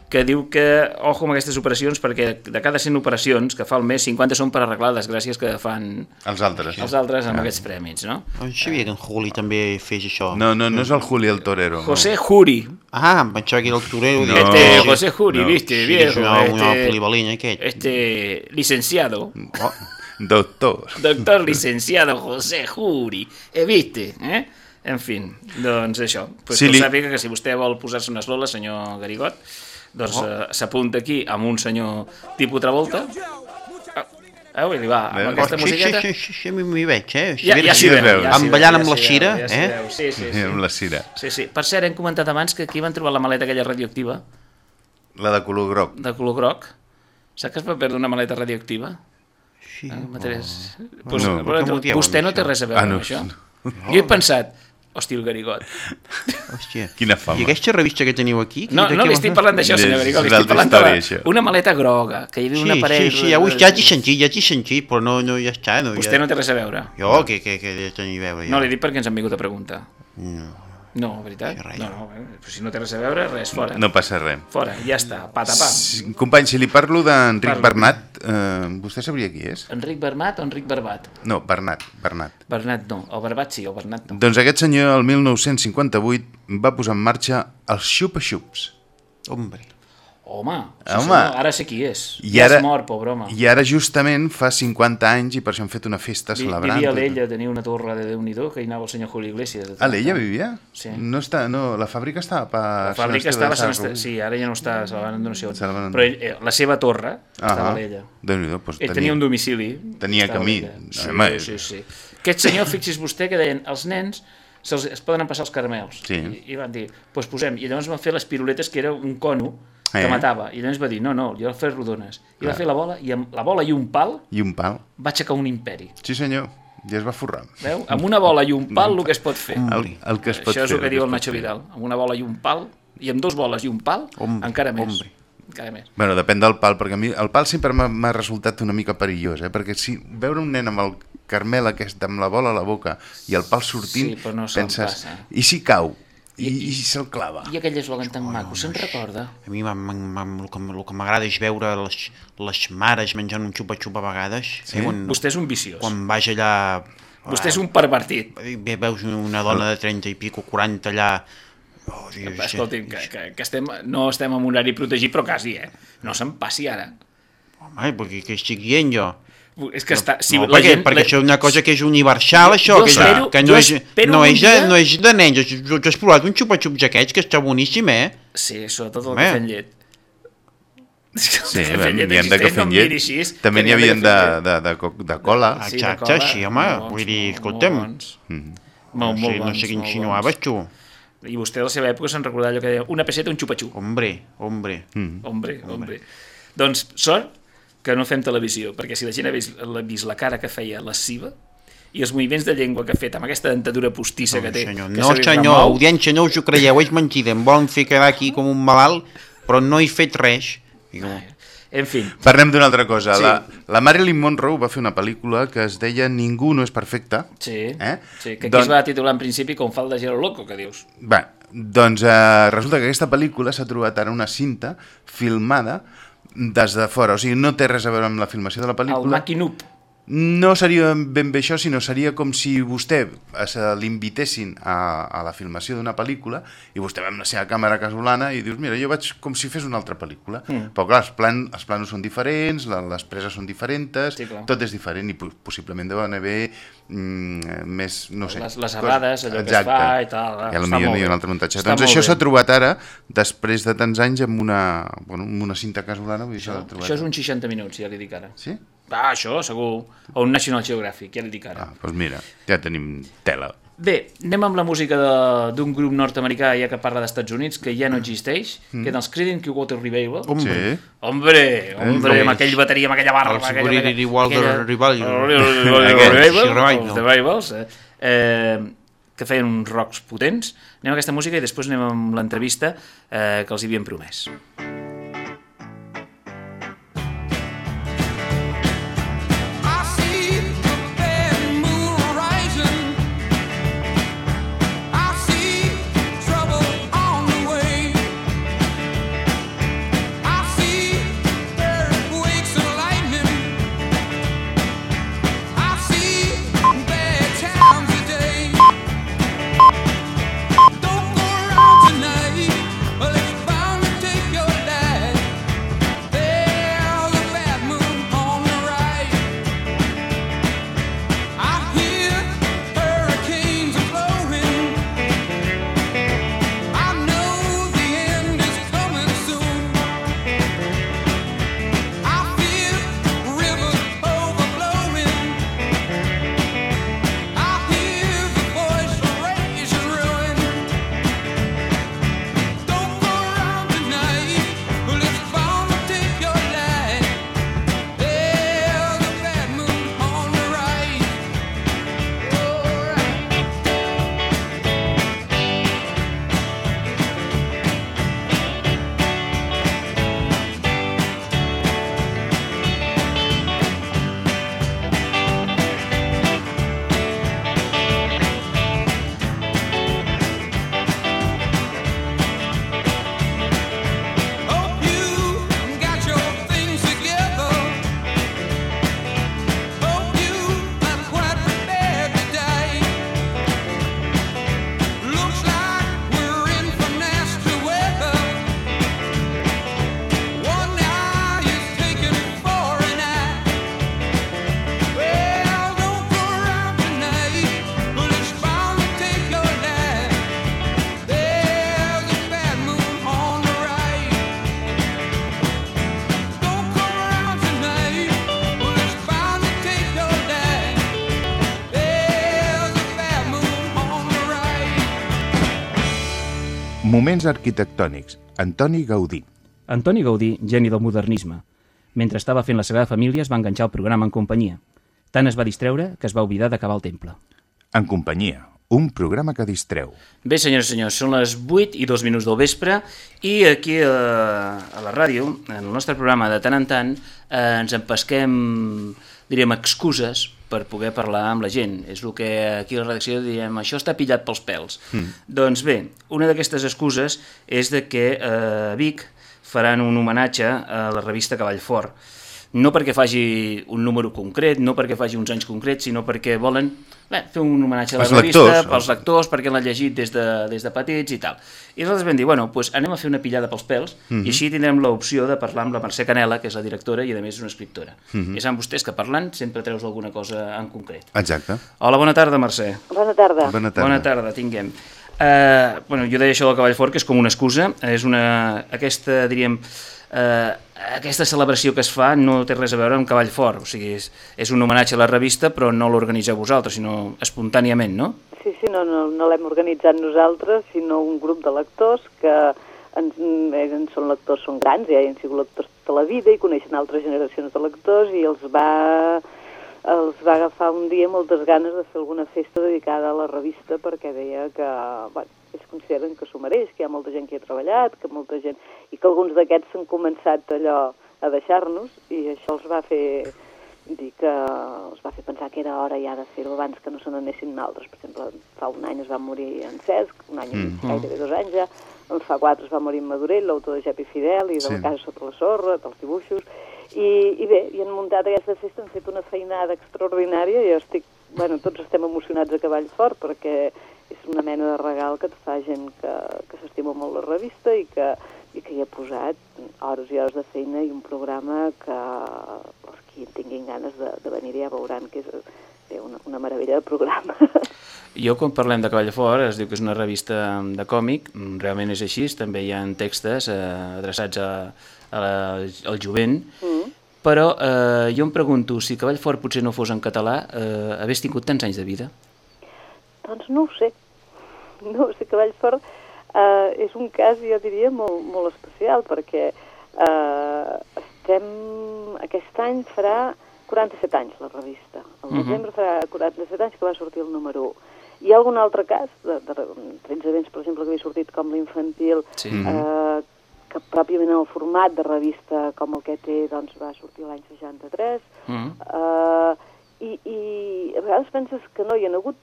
que diu que, ojo amb aquestes operacions, perquè de cada 100 operacions que fa al mes, 50 són per arreglar les gràcies que fan Els altres. els altres amb aquests prèmits, no? No sabia que en Juli també fes això. No, no, no és el Juli el torero. José Juri, Ah, em pensava que era el torero. No. este sí, José Juri, no. viste, sí, viejo, és una, una este, polivalina aquest. este licenciado, No. Doctor. doctor licenciado José Juri, eh, viste, eh? En fin, doncs això. Pues Sí, sí, que li... sàpiga que si vostè vol posar-se unes loles, senyor Garigot, doncs Oh. eh, s'apunta aquí amb un senyor tipus Travolta. Ah, ui, li va, amb Veus? aquesta Oh, sí, musiqueta... sí, sí, sí, m'hi veig, eh? Ja, ja s'hi veu, ja ballant ja amb la Xira, ja eh? veu, Sí, sí, sí. Amb la cira. Sí, sí. Per cert, hem comentat abans que aquí van trobar la maleta aquella radioactiva, La de color groc. de color groc. Saps que es va perdre una maleta radioactiva? Sí. Ah. No, Pues, per bueno, què m'ho dieu, vostè no té res a veure Ah, no. amb això. Jo he pensat, hòstia, el Garigot. Hòstia. Quina fama. I aquesta revista que teniu aquí? No, de no què li estic parlant d'això, senyor Garigot, li una estic parlant de una maleta groga, que hi havia Sí, un aparell... sí, sí, ja, ho, ja t'hi sentit, ja t'hi sentit, però no, no, ja està. No, Vostè ja... no té res a veure. Jo, què, què he de tenir a veure? Jo? No, li dic perquè ens han vingut a preguntar. No. No, veritat? Sí. No, no, eh, però si no té res a veure, res, fora. No passa res. Fora, ja està, pata pa. Si- Company, si li parlo d'Enric. Bernat, eh, vostè sabria qui és? Enric Bernat o Enric Barbat? No, Bernat, Bernat. Bernat no, el Barbat sí, el Bernat no. Doncs aquest senyor, el 1958, va posar en marxa els xupa-xups. Hombre. Home, sí, Home. senyor, ara sé qui és. I ja ara- és mort, pobre home. I ara justament fa 50 anys i per això han fet una festa Vi- celebrant. Vivia a l'Ella, tenia una torre de déu nhi que hi anava el senyor Julio Iglesias. A l'Ella vivia? Sí. No està, no, la fàbrica estava per La fàbrica estava... Sant. Est... Sí, ara ja no està, se la van no van Però ell, eh, la seva torre estava Ah, a l'Ella. Déu-n'hi-do, doncs Ell tenia un domicili. tenia camí. Sí, Home, sí, sí. Aquest senyor, fixi's vostè, que deien, els nens se'ls, es poden empassar els caramels. Sí. I, I van dir, doncs pues posem. I llavors van fer les piruletes, que era un cono que Eh. matava. I llavors va dir, no, no, jo el fer rodones. I va fer la bola, i amb la bola i un pal I un pal. va aixecar un imperi. Sí, senyor. I es va forrar. Veu? Amb una bola i un pal el que es pot fer. El, el que es pot Això és el que diu el pot Nacho. Vidal. Amb una bola i un pal, i amb dos boles i un pal, Hombre, encara més. hombre. cada mes. Bueno, depèn del pal, perquè a mi el pal sempre m'ha resultat una mica perillós, eh? perquè si veure un nen amb el carmel aquest, amb la bola a la boca, i el pal sortint, Sí, no penses, passa. i si cau? I, i, si se'l clava? I aquell eslògan tan maco, se'n recorda? A mi el que, el que m'agrada és veure les, les mares menjant un xupa-xupa a vegades. Sí? Eh, quan, Vostè és un viciós. quan vaig allà... Vostè és un pervertit. Bé, veus una dona de 30 i pico, 40 allà... Oh, Escolti'm, que, que, que estem, no estem en horari protegit, però quasi, eh? No se'n passi ara. Home, perquè què estic dient jo? És que està... Si no, la perquè, gent, perquè això és una cosa que és universal, això, Jo que, és, espero- que no, és, no, és de, dia- no és de nens. Jo, jo has provat un xupa-xups aquests, que està boníssim, eh? Sí, sobretot el Home. cafè amb llet. Sí, llet n'hi ha de cafè no amb llet. així, També n'hi n'hi ha de havia de, de, de, de cola. Sí, de Exacte, cola, sí, home, molt bons, vull dir, molt escolta'm. bons. Mm. Molt, no molt sé, no bons, sé què insinuaves, tu. bons. I vostè a la seva època se'n recordarà allò que deia una pesseta, un xupa-xup. Hombre, hombre. Mm. Hombre, hombre. Doncs sort que no fem televisió, perquè si la gent ha vist, l'ha vist la cara que feia lasciva i els moviments de llengua que ha fet amb aquesta dentadura postissa que té... senyor. que No, senyor, remou, audiència, no us ho creieu, és mentida. Em volen fer quedar aquí com un malalt, però no he fet res. Digo, En fi, Parlem d'una altra cosa. Sí. La, la Marilyn Monroe va fer una pel·lícula que es deia Ningú no és perfecte. sí, Eh? sí que aquí Don- es va titular en principi com Falda de Gero Loco, que dius. Bé, doncs eh, resulta que aquesta pel·lícula s'ha trobat ara una cinta filmada des de fora, o sigui, no té res a veure amb la filmació de la El pel·lícula. No seria ben bé això, sinó seria com si vostè eh, l'invitessin a, a la filmació d'una pel·lícula i vostè va amb la seva càmera casolana i dius, mira, jo vaig com si fes una altra pel·lícula. Mm. Però clar, els, plan, els planos són diferents, la, les preses són diferents, Sí, clar. tot és diferent i po- possiblement deuen haver mm, més, no sé... Les- les errades, allò que es fa i tal, I està potser molt hi ha un altre muntatge. Està doncs això s'ha trobat ara, després de tants anys, amb una, bueno, amb una cinta casolana. Vull dir, això, trobat. Això és un 60 minuts, ja li dic ara. Sí? Ah, això, segur. O un National Geographic, ja li dic ara. Ah, doncs mira, ja tenim tela. Bé, anem amb la música de- d'un grup nord-americà, ja que parla d'Estats Units, que ja no existeix, mm. que és els Creedence Clearwater Revival. Hombre. Sí. Hombre, hombre, Eh, amb aquell bateria, amb aquella barba... Els aquella- Clearwater Revival. Revival, Revival, Revival. els The Revivals, eh? eh, que feien uns rocks potents. Anem a aquesta música i després anem amb l'entrevista eh, que els hi havíem promès. I Moments arquitectònics. Antoni Gaudí. Antoni Gaudí, geni del modernisme. Mentre estava fent la Sagrada Família es va enganxar al programa en companyia. Tant es va distreure que es va oblidar d'acabar el temple. En companyia. un programa que distreu. Bé, senyors i senyors, són les 8 i 2 minuts del vespre i aquí a, a la ràdio, en el nostre programa de tant en tant, eh, ens empesquem, diríem, excuses per poder parlar amb la gent. És el que aquí a la redacció diem, això està pillat pels pèls. Mm. Doncs bé, una d'aquestes excuses és de que eh, a Vic faran un homenatge a la revista Cavall Fort. No perquè faci un número concret, no perquè faci uns anys concrets, sinó perquè volen bé, fer un homenatge a la revista, lectors. pels lectors, perquè l'han llegit des de, des de petits i tal. I nosaltres vam dir, bueno, doncs anem a fer una pillada pels pèls Mhm. i així tindrem l'opció de parlar amb la Mercè Canela, que és la directora i a més és una escriptora. Mhm. I saben vostès que parlant sempre treus alguna cosa en concret. Exacte. Hola, bona tarda, Mercè. Bona tarda. Bona tarda. Bona tarda, tinguem. Uh, bueno, jo deia això del cavall fort, que és com una excusa, és una, aquesta, diríem, uh, aquesta celebració que es fa no té res a veure amb cavall fort, o sigui, és, és un homenatge a la revista, però no l'organitzeu vosaltres, sinó espontàniament, no? Sí, sí, no, no, no l'hem organitzat nosaltres, sinó un grup de lectors que ens, ells són lectors, són grans, ja han sigut lectors tota la vida i coneixen altres generacions de lectors i els va, els va agafar un dia moltes ganes de fer alguna festa dedicada a la revista perquè deia que, bueno, ells consideren que s'ho mereix, que hi ha molta gent que hi ha treballat, que molta gent... i que alguns d'aquests s'han començat allò a deixar-nos i això els va fer dir que els va fer pensar que era hora ja de fer-ho abans que no se n'anessin altres. Per exemple, fa un any es va morir en Cesc, un any, Mm. mm. gairebé dos anys ja, en fa quatre es va morir en Madurell, l'autor de Jepi Fidel i de Sí. Casa sota la sorra, dels dibuixos, i, i bé, i han muntat aquesta festa, han fet una feinada extraordinària, i jo estic, bueno, tots estem emocionats a cavall fort perquè és una mena de regal que et fa gent que, que s'estima molt la revista i que, i que hi ha posat hores i hores de feina i un programa que els qui tinguin ganes de, de venir ja veuran que és bé, una, una meravella de programa. Jo, quan parlem de Cavall Fort, es diu que és una revista de còmic, mm, realment és així, també hi ha textos eh, adreçats a, a la, al jovent, Mm. però eh, jo em pregunto, si Cavall Fort potser no fos en català, eh, hagués tingut tants anys de vida? Doncs no ho sé. No ho sé, Cavall Fort eh, és un cas, jo diria, molt, molt especial, perquè eh, estem... Aquest any farà 47 anys la revista. El Mhm. desembre farà 47 anys que va sortir el número 1. Hi ha algun altre cas, de, de, de 13 events, per exemple, que havia sortit com l'infantil, Sí. eh, que pròpiament el format de revista com el que té doncs, va sortir l'any 63, Mm. Uh, i, I a vegades penses que no hi ha hagut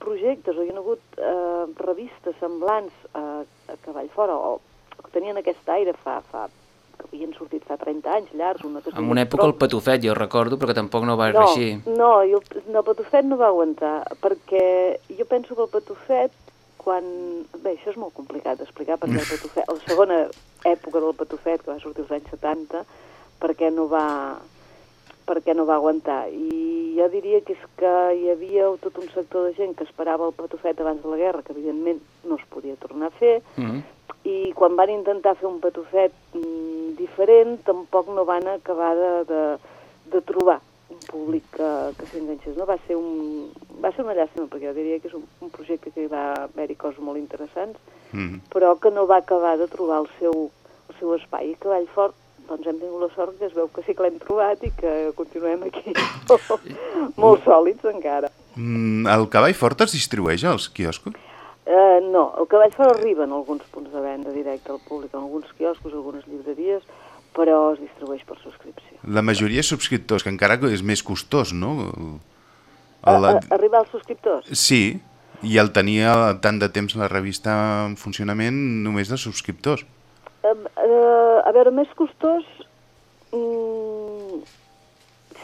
projectes o hi ha hagut uh, revistes semblants a, a Cavall Fora o, o que tenien aquest aire fa, fa havien sortit fa 30 anys llargs. Una que En un una època el tronc. Patufet, jo recordo, però que tampoc no va no, reeixir. No, el, no, el Patufet no va aguantar, perquè jo penso que el Patufet, quan... Bé, això és molt complicat d'explicar, perquè el Patufet, la segona època del Patufet, que va sortir als anys 70, perquè no va perquè no va aguantar. I jo diria que és que hi havia tot un sector de gent que esperava el patufet abans de la guerra, que evidentment no es podia tornar a fer, Mm. i quan van intentar fer un patufet mm, diferent, tampoc no van acabar de, de, de trobar un públic que, que s'enganxés. No? Va, ser un, va ser una llàstima, perquè jo diria que és un, un projecte que hi va haver-hi coses molt interessants, Mm. però que no va acabar de trobar el seu, el seu espai. I Cavall Fort, doncs hem tingut la sort que es veu que sí que l'hem trobat i que continuem aquí molt sòlids encara. Mm, el cavall fort es distribueix als quioscos? Uh, no, el Cavall Fort arriba en alguns punts de venda directe al públic, en alguns quioscos, algunes llibreries, però es distribueix per subscripció. La majoria subscriptors, que encara és més costós, no? A, El, a, arribar als subscriptors? sí, i el tenia tant de temps la revista en funcionament només de subscriptors. Uh, uh, a veure, més costós... Mm,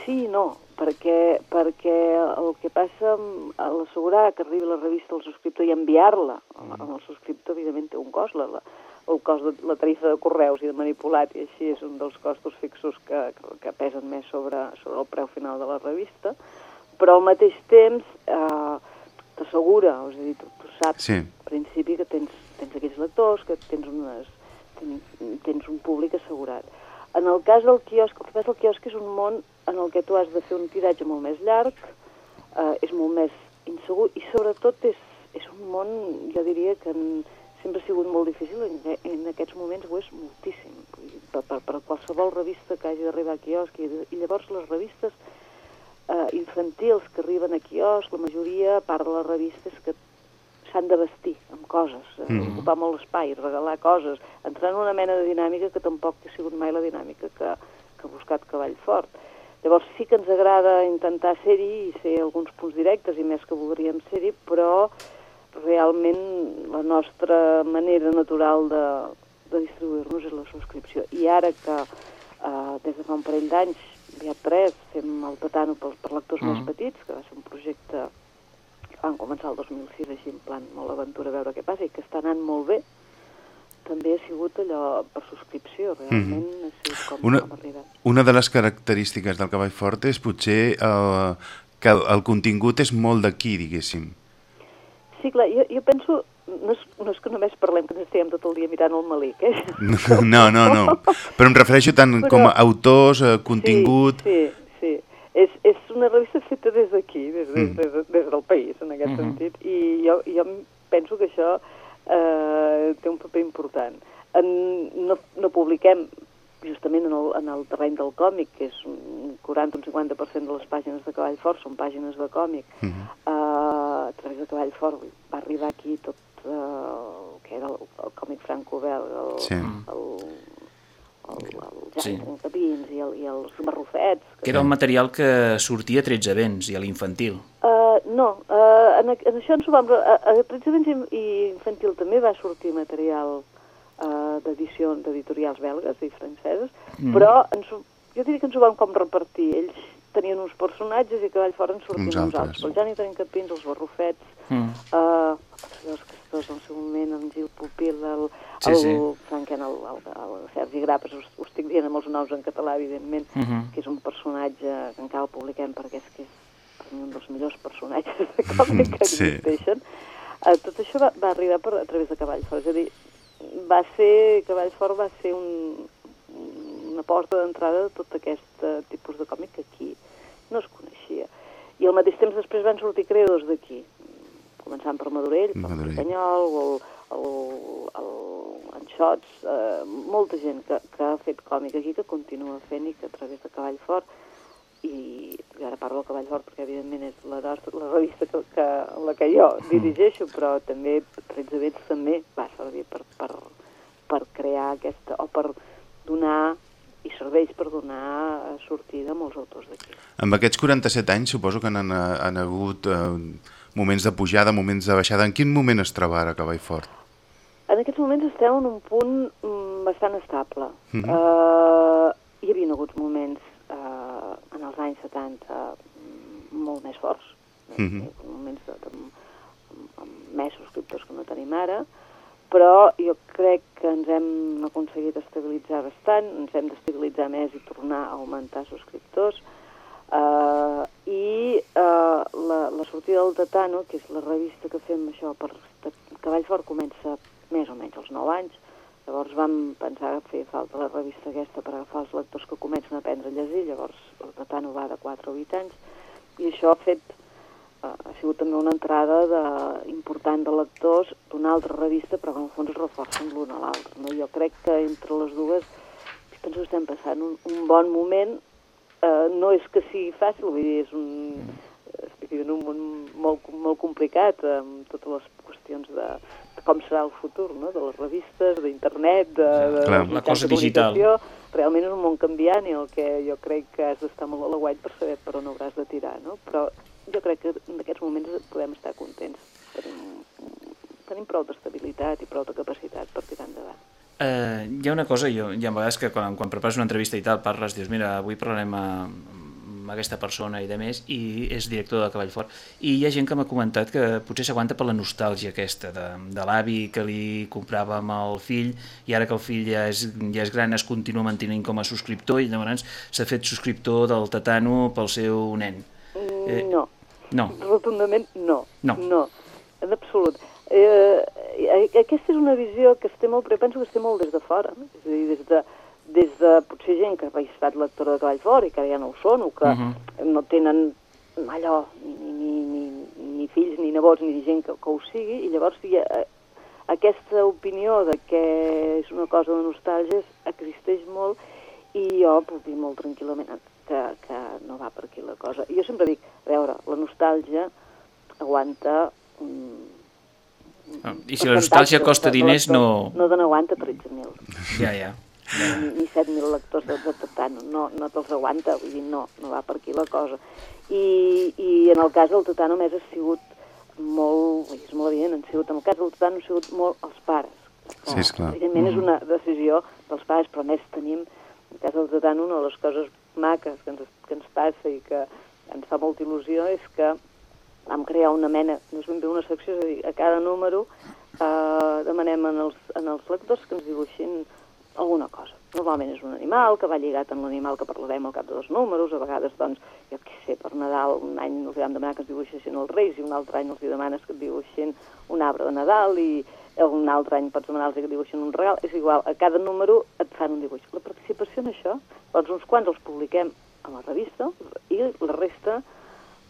sí i no, perquè, perquè el que passa amb a l'assegurar que arribi la revista al subscriptor i enviar-la Mm. al subscriptor, evidentment, té un cost. La, la, el cost de la tarifa de correus i de manipulat, i així és un dels costos fixos que, que, que pesen més sobre, sobre el preu final de la revista, però al mateix temps eh, t'assegura, és a dir, tu, tu saps Sí. en principi que tens, tens aquells lectors, que tens, unes, tens, un públic assegurat. En el cas del quiosc, el que passa al quiosc és un món en el que tu has de fer un tiratge molt més llarg, eh, és molt més insegur i sobretot és, és un món, jo diria que en, sempre ha sigut molt difícil, en, en aquests moments ho és moltíssim, per, per, per qualsevol revista que hagi d'arribar a quiosc i, i llavors les revistes eh, infantils que arriben a quiosc, la majoria, a part de les revistes, que s'han de vestir amb coses, eh, Mhm. ocupar molt espai, regalar coses, entrar en una mena de dinàmica que tampoc ha sigut mai la dinàmica que, que ha buscat Cavall Fort. Llavors sí que ens agrada intentar ser-hi i ser alguns punts directes i més que voldríem ser-hi, però realment la nostra manera natural de, de distribuir-nos és la subscripció. I ara que eh, des de fa un parell d'anys, ja tres, fem el Tatano per, per lectors Mm. més petits, que va ser un projecte van començar el 2006 així en plan molt aventura a veure què passa i que està anant molt bé, també ha sigut allò per subscripció, realment Mhm. ha sigut com, Una, com una de les característiques del cavall fort és potser eh, que el, el contingut és molt d'aquí, diguéssim. Sí, clar, jo, jo penso, no és, no és que només parlem que ens estiguem tot el dia mirant el malic, eh? No, no, no. Però em refereixo tant Però- com a autors, eh, contingut... Sí, sí. És, és una revista feta des d'aquí, des, des, Mm. des, des del país, en aquest Mhm. sentit, i jo, jo penso que això eh, té un paper important. En, no, no publiquem justament en el, en el terreny del còmic, que és un 40 o un 50% de les pàgines de Cavall Fort són pàgines de còmic. Mhm. Eh, a través de Cavall Fort va arribar aquí tot eh, el que era el, el còmic franco-belga, el, Sí. el, el, el Sí. Jan Trencapins i, el, i els barrufets. Que era el material que sortia a 13 vents i a l'infantil. Uh, no, uh, en, en això ens ho vam... A, a 13 anys i infantil també va sortir material uh, d'edició d'editorials belgues i franceses, Mm. mm. però ens, ho- jo diria que ens ho vam com repartir. Ells tenien uns personatges i que Cavall Fora en sortien Uns uns, altres. altres. El Jani Trencapins, els barrufets, Mm. uh, els castors en el seu moment, en Gil Pupil, el, Sí, el, sí. Franquen, el, el, el Sergi Grapes, us, us estic dient amb els noms en català, evidentment, Mhm. que és un personatge que encara el publiquem perquè és que és un dels millors personatges de còmic que Sí. existeixen. Uh, tot això va, va arribar per, a través de Cavall Fort, és a dir, va ser, Cavall Fort va ser un, una porta d'entrada de tot aquest eh, tipus de còmic que aquí no es coneixia. I al mateix temps després van sortir creadors d'aquí, començant per Madurell, per. Canyol, o el, el, el, en Xots, eh, molta gent que, que ha fet còmic aquí, que continua fent i que a través de Cavall Fort, i, i ara parlo de Cavall Fort perquè evidentment és la, nostra, la revista que, que, la que jo dirigeixo, però també 13 Vets també va servir per, per, per crear aquesta, o per donar i serveix per donar eh, sortida a molts autors d'aquí. Amb aquests 47 anys suposo que han, han hagut eh, moments de pujada, moments de baixada. En quin moment es troba ara Cavall Fort? En aquests moments estem en un punt mm, bastant estable. Mhm. uh, hi havia hagut moments uh, en els anys 70 mm, molt més forts, Mhm. moments de, de, amb, amb més subscriptors que no tenim ara, però jo crec que ens hem aconseguit estabilitzar bastant, ens hem d'estabilitzar més i tornar a augmentar subscriptors, Uh, I uh, la, la sortida del Tatano, que és la revista que fem això per Cavall Fort, comença més o menys als 9 anys. Llavors vam pensar que feia falta la revista aquesta per agafar els lectors que comencen a aprendre a llegir, llavors el Tatano va de 4 o 8 anys, i això ha fet ha sigut també una entrada de, important de lectors d'una altra revista, però que en el fons es reforcen l'una a l'altra. No? Jo crec que entre les dues penso que estem passant un, un bon moment Uh, no és que sigui fàcil, vull dir, és un, estic vivint un món molt, molt complicat amb totes les qüestions de, de com serà el futur, no? de les revistes, d'internet, de, de Clar, dels la cosa de digital. Realment és un món canviant i el que jo crec que has d'estar molt a la guany per saber per on hauràs de tirar, no? Però jo crec que en aquests moments podem estar contents. Tenim, tenim prou d'estabilitat i prou de capacitat per tirar endavant. Eh, hi ha una cosa, jo, hi ha vegades que quan, quan prepares una entrevista i tal, parles, dius, mira, avui parlarem a, amb aquesta persona i de més, i és director de Cavall Fort. I hi ha gent que m'ha comentat que potser s'aguanta per la nostàlgia aquesta de, de l'avi que li comprava amb el fill, i ara que el fill ja és, ja és gran es continua mantenint com a subscriptor, i llavors s'ha fet subscriptor del Tatano pel seu nen. Eh, no. No. Rotundament no. No. No, en absolut. Eh, aquesta és una visió que es té molt, però penso que es té molt des de fora. No? És a dir, des de, des de potser gent que ha estat lectora de Cavall Fort i que ara ja no ho són, o que Mhm. no tenen allò, ni, ni, ni, ni, fills, ni nebots, ni gent que, que ho sigui, i llavors hi ha, eh, aquesta opinió de que és una cosa de nostàlgia existeix molt i jo puc dir molt tranquil·lament. Que, que no va per aquí la cosa. Jo sempre dic, a veure, la nostàlgia aguanta... Mm, Ah, I si la nostàlgia costa diners, no... No dona aguanta 13.000. Ja, ja. Ni, ni 7.000 lectors de, de Tatano, no, no te'ls aguanta, vull dir, no, no va per aquí la cosa. I, i en el cas del Tatano més ha sigut molt, vull dir, és molt evident, han sigut, en el cas del Tatano han sigut molt els pares. Sí, esclar. Evidentment és Mhm. una decisió dels pares, però més tenim, en el cas del Tatano, una de les coses maques que ens, que ens passa i que ens fa molta il·lusió és que vam crear una mena, no és ben bé una secció, és a dir, a cada número eh, demanem en els, en els lectors que ens dibuixin alguna cosa. Normalment és un animal que va lligat amb l'animal que parlarem al cap de dos números, a vegades, doncs, jo què sé, per Nadal un any els vam demanar que ens dibuixessin els Reis i un altre any els demanes que et dibuixin un arbre de Nadal i un altre any pots demanar-los que dibuixin un regal, és igual, a cada número et fan un dibuix. La participació en això, doncs uns quants els publiquem a la revista i la resta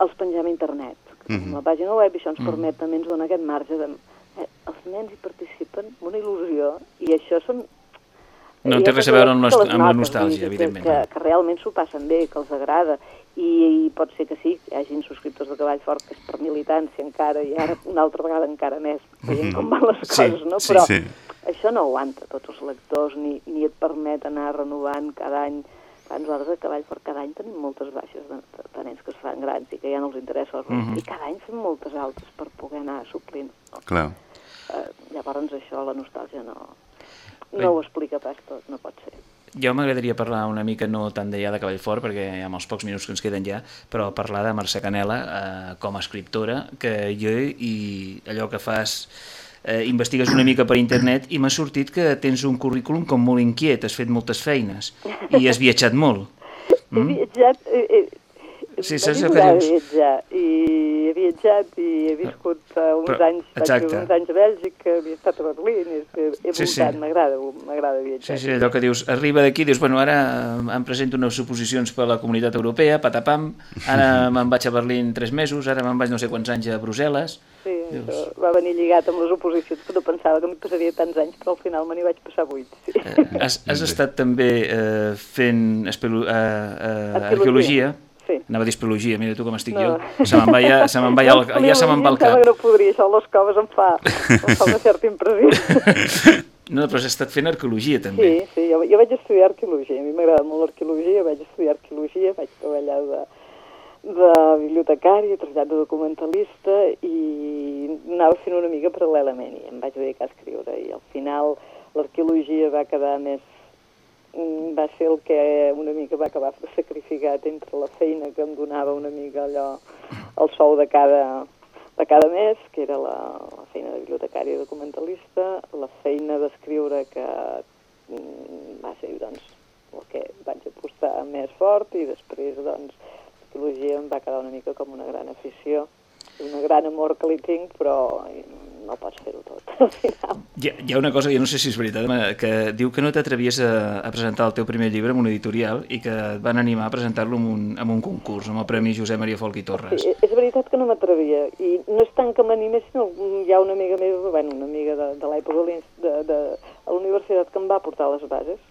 els pengem a internet. Mhm. A la pàgina web i això ens Mhm. permet també, ens dona aquest marge de... Eh, els nens hi participen amb una il·lusió i això són... No eh, té res a veure amb, les amb la nostàlgia, evidentment. Que, que realment s'ho passen bé, que els agrada. I, I pot ser que sí, que hi hagin subscriptors de Cavall Fort que és per militància encara i ara una altra vegada encara més, veient com van les Sí, coses, no? sí, Però sí. això no aguanta tots els lectors, ni, ni et permet anar renovant cada any. Clar, nosaltres a Cavall Fort cada any tenim moltes baixes de, de, de nens que es fan grans i que ja no els interessa els Mhm. i cada any fem moltes altres per poder anar suplint. Clar. Eh, llavors això, la nostàlgia no, Bé. no ho explica pas tot, no pot ser. Jo m'agradaria parlar una mica, no tant de ja de Cavall Fort, perquè amb els pocs minuts que ens queden ja, però parlar de Mercè Canela eh, com a escriptora, que jo i allò que fas eh, investigues una mica per internet i m'ha sortit que tens un currículum com molt inquiet, has fet moltes feines i has viatjat molt. He viatjat... Eh, eh, Sí, dius? viatjar, i he viatjat i he viscut uns Però- anys, vaig exacte. viure uns anys a Bèlgica, havia estat a Berlín, he, he, he Sí, sí. voltat, m'agrada, m'agrada Sí, viatjar. sí, allò que dius, arriba d'aquí, dius, bueno, ara eh, em presento unes suposicions per a la comunitat europea, patapam, ara me'n vaig a Berlín tres mesos, ara me'n vaig no sé quants anys a Brussel·les, Sí, això va venir lligat amb les oposicions, que no pensava que m'hi passaria tants anys, però al final me n'hi vaig passar vuit. Sí. Has, has estat també eh, fent espelu, eh, eh, Arqueologia. Sí. Anava a dir espeleologia, mira tu com estic No. jo. Se me'n va ja, se me'n va ja, el, ja se me'n va sembla cap. no podria, això les coves em fa, em fa una certa impressió. No, però has estat fent arqueologia també. Sí, sí, jo, jo vaig estudiar arqueologia, a mi m'agrada molt l'arqueologia, vaig estudiar arqueologia, vaig treballar de, de bibliotecària, trasllat de documentalista i anava fent una mica paral·lelament i em vaig dedicar a escriure i al final l'arqueologia va quedar més va ser el que una mica va acabar sacrificat entre la feina que em donava una mica allò, el sou de cada, de cada mes, que era la, la feina de bibliotecària i documentalista, la feina d'escriure que mm, va ser doncs, el que vaig apostar més fort i després doncs l'arqueologia em va quedar una mica com una gran afició, una gran amor que li tinc, però no pots fer-ho tot al final. Hi ha, hi ha una cosa, jo no sé si és veritat, que diu que no t'atrevies a, a presentar el teu primer llibre en un editorial i que et van animar a presentar-lo en, un, en un concurs, amb el Premi Josep Maria Folch i Torres. Sí, és veritat que no m'atrevia i no és tant que m'animés, sinó hi ha una amiga meva, bueno, una amiga de, de l'època de, de, de, a la universitat que em va portar les bases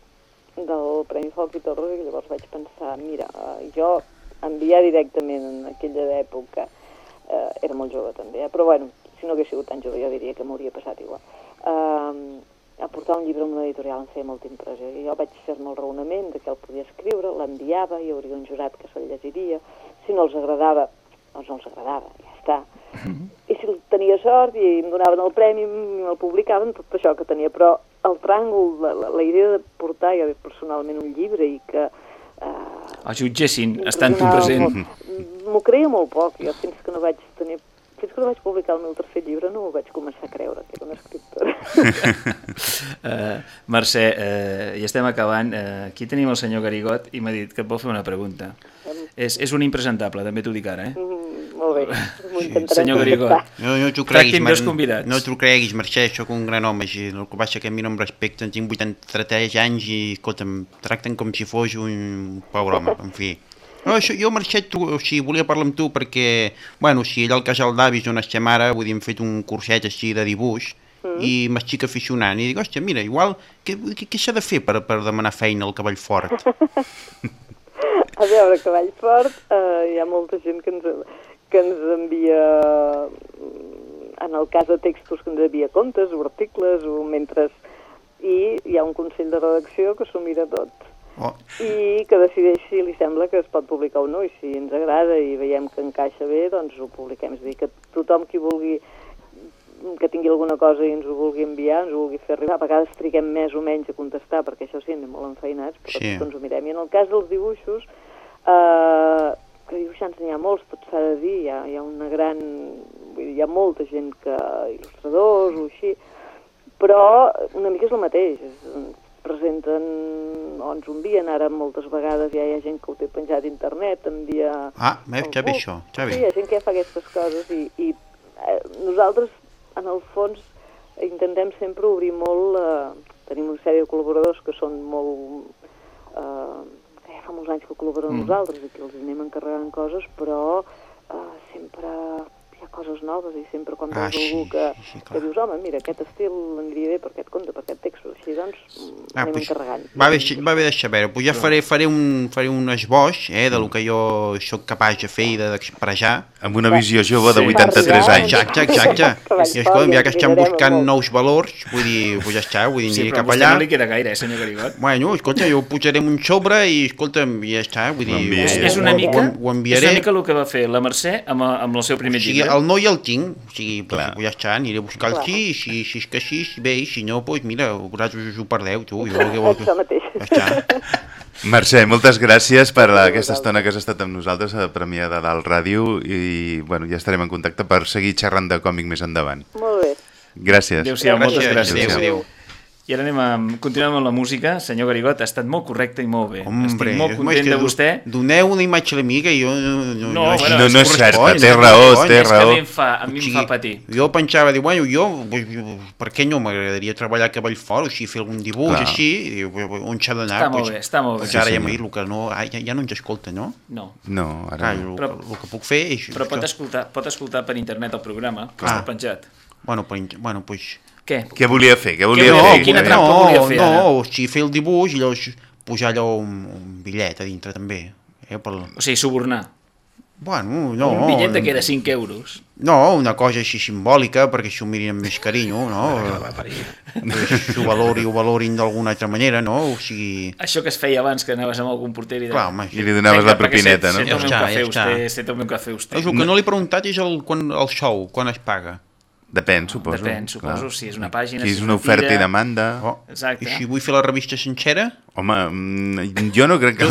del Premi Folch i Torres i llavors vaig pensar, mira, eh, jo enviar directament en aquella època eh, era molt jove també, eh? però bueno, si no hagués sigut tan jove jo diria que m'hauria passat igual. Eh, a portar un llibre a una editorial em feia molta impressió i jo vaig fer-me el raonament de que el podia escriure, l'enviava, hi hauria un jurat que se'l llegiria, si no els agradava, doncs no els agradava, ja està. I si tenia sort i em donaven el premi i me'l publicaven, tot això que tenia, però el tràngol, la, la, la idea de portar jo personalment un llibre i que El jutgessin, estant tu Impressionava present. M'ho creia molt poc, jo fins que no vaig tenir fins que no vaig publicar el meu tercer llibre no ho vaig començar a creure, que era una escriptora. Uh, Mercè, uh, ja estem acabant. Uh, aquí tenim el senyor Garigot i m'ha dit que et vol fer una pregunta. És, és un impresentable, també t'ho dic ara, eh? Mm, molt bé, m'ho intentaré Senyor Garigot. No, no t'ho creguis, Mar- convidats. No t'ho creguis, Mercè, sóc un gran home, així, el que passa que a mi no em respecten, tinc 83 anys i, escolta'm, tracten com si fos un pobre home, en fi. No, això, jo, Mercè, tu, o sigui, volia parlar amb tu perquè, bueno, o sigui, allà al casal d'avis on estem ara, vull dir, hem fet un curset així de dibuix, Mm. i m'estic aficionant, i dic, hòstia, mira, igual, què, què, què s'ha de fer per, per demanar feina al cavall fort? A veure, Cavall Fort, eh, hi ha molta gent que ens, que ens envia, en el cas de textos, que ens envia contes o articles, o mentre... I hi ha un consell de redacció que s'ho mira tot. Oh. I que decideix si li sembla que es pot publicar o no, i si ens agrada i veiem que encaixa bé, doncs ho publiquem. És a dir, que tothom qui vulgui que tingui alguna cosa i ens ho vulgui enviar, ens ho vulgui fer arribar. A vegades triguem més o menys a contestar, perquè això sí, anem molt enfeinats, però Sí. ens ho mirem. I en el cas dels dibuixos, eh, que dibuixants n'hi ha molts, tot s'ha de dir, hi ha, hi ha una gran... Vull dir, hi ha molta gent que... il·lustradors o així, però una mica és el mateix. És, presenten o ens ho envien ara moltes vegades, ja hi ha gent que ho té penjat a internet, envia... Ah, veus, al està bé això, està bé. Sí, hi ha gent que ja fa aquestes coses i, i eh, nosaltres, en el fons, intentem sempre obrir molt... Eh, tenim una sèrie de col·laboradors que són molt... Eh, ja fa molts anys que col·laboren Mm. nosaltres i que els anem encarregant coses, però eh, sempre hi ha coses noves i sempre quan Ah, veus sí, algú que, que dius, home, mira, aquest estil aniria bé per aquest conte, per aquest text, així doncs Ah, anem pues, encarregant. va bé, va bé deixar veure. Pues ja faré, faré, un, faré un esboix eh, de lo que jo sóc capaç de fer i de- d'expressar. Amb una visió jove de 83 anys. Exacte, exacte. I escolta, ja que estem buscant nous valors, vull dir, pues ja està, vull dir, Sí, aniré però a cap vostè allà. no li queda gaire, eh, senyor Garigot? Bueno, escolta, jo en un sobre i, escolta'm, ja està, vull dir... És, ho- és una mica, Ho, ho és enviaré. una mica el que va fer la Mercè amb, amb el seu primer O sigui, llibre. El no i el tinc, o sigui, pues, ja està, aniré a buscar el sí, i si, si és que sí, si bé, i si no, doncs pues, mira, vosaltres us ho perdeu, tu, jo, jo, Això mateix. Està. Mercè, moltes gràcies per aquesta estona que has estat amb nosaltres a Premià de Dalt Ràdio i bueno, ja estarem en contacte per seguir xerrant de còmic més endavant. Molt bé. Gràcies. Adéu-siau, moltes gràcies. Adéu, adéu. I ara anem a, continuem amb la música. Senyor Garigot, ha estat molt correcte i molt bé. Hombre, Estic molt és content que de vostè. Doneu una imatge a l'amiga i jo... No, No, això bueno, No, no és certa, correspon, té no raó, té És que a mi em fa, a mi em fa patir. Jo pensava, diu, bueno, jo, per què no m'agradaria treballar a cavall fort, o sigui, fer algun dibuix Clar. així, i on s'ha d'anar? Està molt bé, està molt bé. Pues ara Sí, ja senyor. dit que no, ah, ja, ja no ens escolta, no? No. No, ara Clar, no. el, Però- el que puc fer és... Però pot escoltar, pot escoltar per internet el programa, que Ah. està penjat. Bueno, per, bueno, pues... Què? Què volia fer? Què volia volia fer? Quina trampa volia fer, no, ara? o sigui, fer el dibuix i llavors posar allò un, un bitllet a dintre també. Eh, pel... O sigui, subornar. Bueno, no... un bitllet de que era 5 euros. No, una cosa així simbòlica, perquè s'ho mirin amb més carinyo, no? S'ho valori, ho valorin d'alguna altra manera, no? O sigui... Això que es feia abans, que anaves amb algun porter i... De... Clar, home, I li donaves la propineta, no? Se tome un Ja està, cafè usted, se tome un cafè usted. El que no li he preguntat és el, quan, el sou, quan es paga. Depèn, suposo. Depèn, suposo, si és una pàgina, Si si és una oferta i demanda... Oh. Exacte. I si vull fer la revista sencera, Home, mm, jo no crec que...